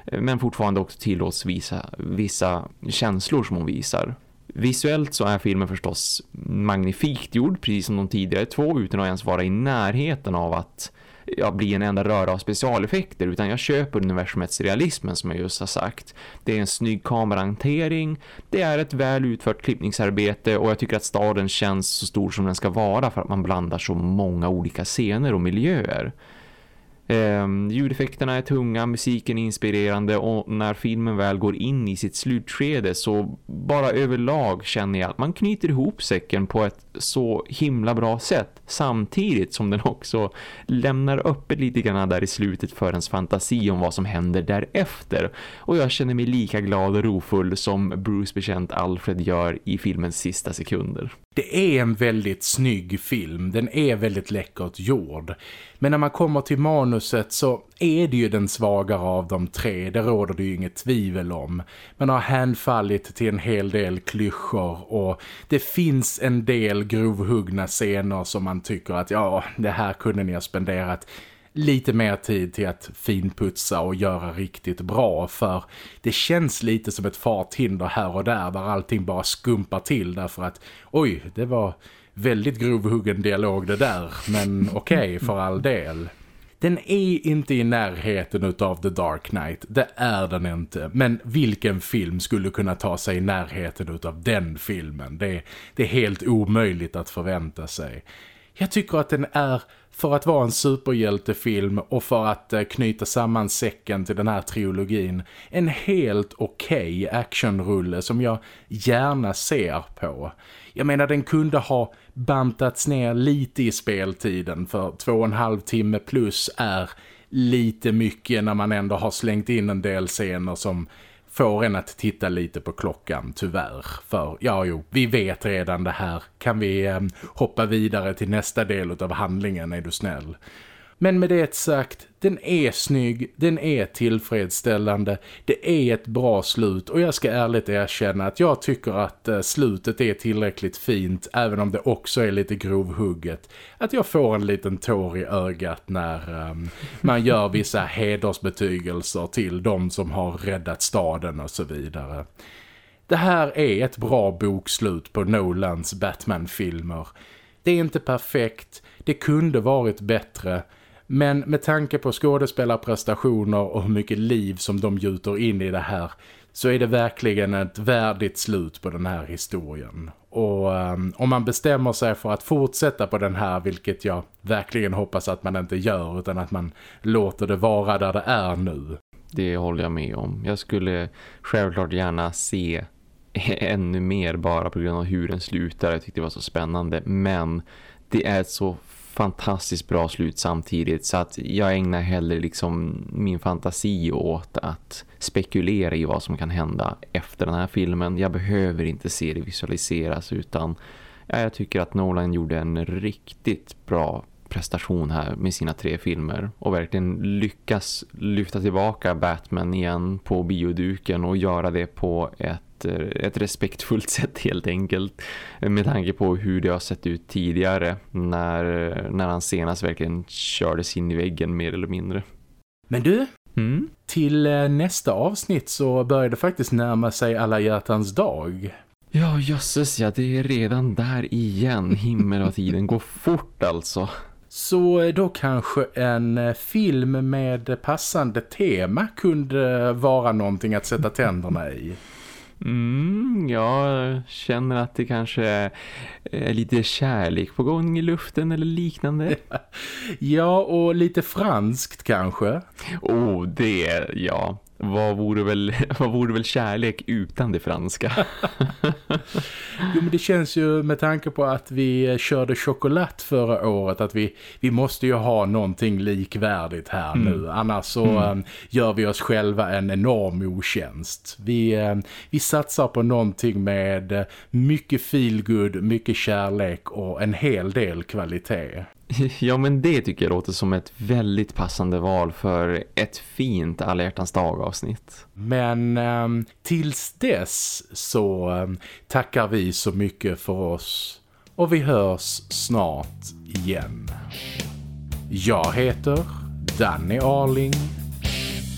eh, men fortfarande också tillåts visa vissa känslor som hon visar. Visuellt så är filmen förstås magnifikt gjord, precis som de tidigare två, utan att ens vara i närheten av att ja, bli en enda röra av specialeffekter utan jag köper universumets realismen som jag just har sagt. Det är en snygg kamerahantering, det är ett väl utfört klippningsarbete och jag tycker att staden känns så stor som den ska vara för att man blandar så många olika scener och miljöer. Eh, ljudeffekterna är tunga, musiken är inspirerande och när filmen väl går in i sitt slutskede så bara överlag känner jag att man knyter ihop säcken på ett så himla bra sätt samtidigt som den också lämnar öppet lite grann där i slutet för ens fantasi om vad som händer därefter. Och jag känner mig lika glad och rofull som Bruce bekänt Alfred gör i filmens sista sekunder. Det är en väldigt snygg film, den är väldigt läckert gjord. Men när man kommer till manuset så är det ju den svagare av de tre, det råder det ju inget tvivel om. Man har hänfallit till en hel del klyschor och det finns en del grovhuggna scener som man tycker att ja, det här kunde ni ha spenderat lite mer tid till att finputsa och göra riktigt bra för det känns lite som ett farthinder här och där där allting bara skumpar till därför att oj, det var väldigt grovhuggen dialog det där men okej okay, för all del. Den är inte i närheten av The Dark Knight, det är den inte. Men vilken film skulle kunna ta sig i närheten av den filmen? Det, det är helt omöjligt att förvänta sig. Jag tycker att den är för att vara en superhjältefilm och för att eh, knyta samman säcken till den här trilogin en helt okej okay actionrulle som jag gärna ser på. Jag menar den kunde ha bantats ner lite i speltiden för två och en halv timme plus är lite mycket när man ändå har slängt in en del scener som får en att titta lite på klockan tyvärr. För ja jo, vi vet redan det här. Kan vi eh, hoppa vidare till nästa del av handlingen är du snäll. Men med det sagt, den är snygg, den är tillfredsställande, det är ett bra slut och jag ska ärligt erkänna att jag tycker att eh, slutet är tillräckligt fint även om det också är lite grovhugget. Att jag får en liten tår i ögat när um, man gör vissa hedersbetygelser till de som har räddat staden och så vidare. Det här är ett bra bokslut på Nolans Batman-filmer. Det är inte perfekt, det kunde varit bättre- men med tanke på skådespelarprestationer och hur mycket liv som de gjuter in i det här så är det verkligen ett värdigt slut på den här historien. Och um, om man bestämmer sig för att fortsätta på den här, vilket jag verkligen hoppas att man inte gör utan att man låter det vara där det är nu. Det håller jag med om. Jag skulle självklart gärna se ännu mer bara på grund av hur den slutar. Jag tyckte det var så spännande. Men det är ett så fantastiskt bra slut samtidigt så att jag ägnar hellre liksom min fantasi åt att spekulera i vad som kan hända efter den här filmen. Jag behöver inte se det visualiseras utan ja, jag tycker att Nolan gjorde en riktigt bra prestation här med sina tre filmer och verkligen lyckas lyfta tillbaka Batman igen på bioduken och göra det på ett, ett respektfullt sätt helt enkelt med tanke på hur det har sett ut tidigare när, när han senast verkligen kördes in i väggen mer eller mindre. Men du, Mm. till eh, nästa avsnitt så börjar det faktiskt närma sig alla hjärtans dag. Ja, jösses ja, det är redan där igen. Himmel och tiden går fort alltså. Så eh, då kanske en eh, film med passande tema kunde vara någonting att sätta tänderna i. Mm, jag känner att det kanske är lite kärlek på gång i luften eller liknande. Ja, och lite franskt kanske. Oh, det, ja. Vad vore, väl, vad vore väl kärlek utan det franska? Jo, men det känns ju med tanke på att vi eh, körde choklad förra året att vi, vi måste ju ha någonting likvärdigt här Mm. nu. Annars så Mm. eh, gör vi oss själva en enorm otjänst. Vi, eh, vi satsar på någonting med eh, mycket feelgood, mycket kärlek och en hel del kvalitet. Ja, men det tycker jag låter som ett väldigt passande val för ett fint alla hjärtans dag-avsnitt. Men eh, tills dess så eh, tackar vi så mycket för oss och vi hörs snart igen. Jag heter Danny Arling.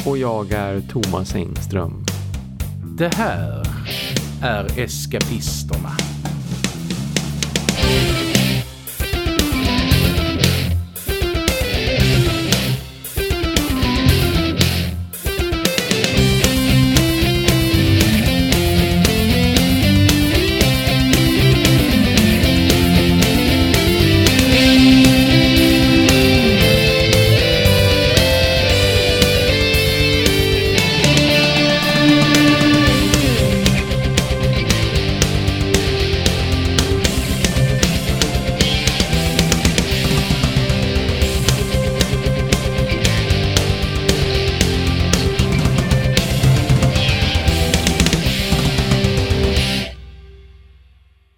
Och jag är Thomas Engström. Det här är Eskapisterna.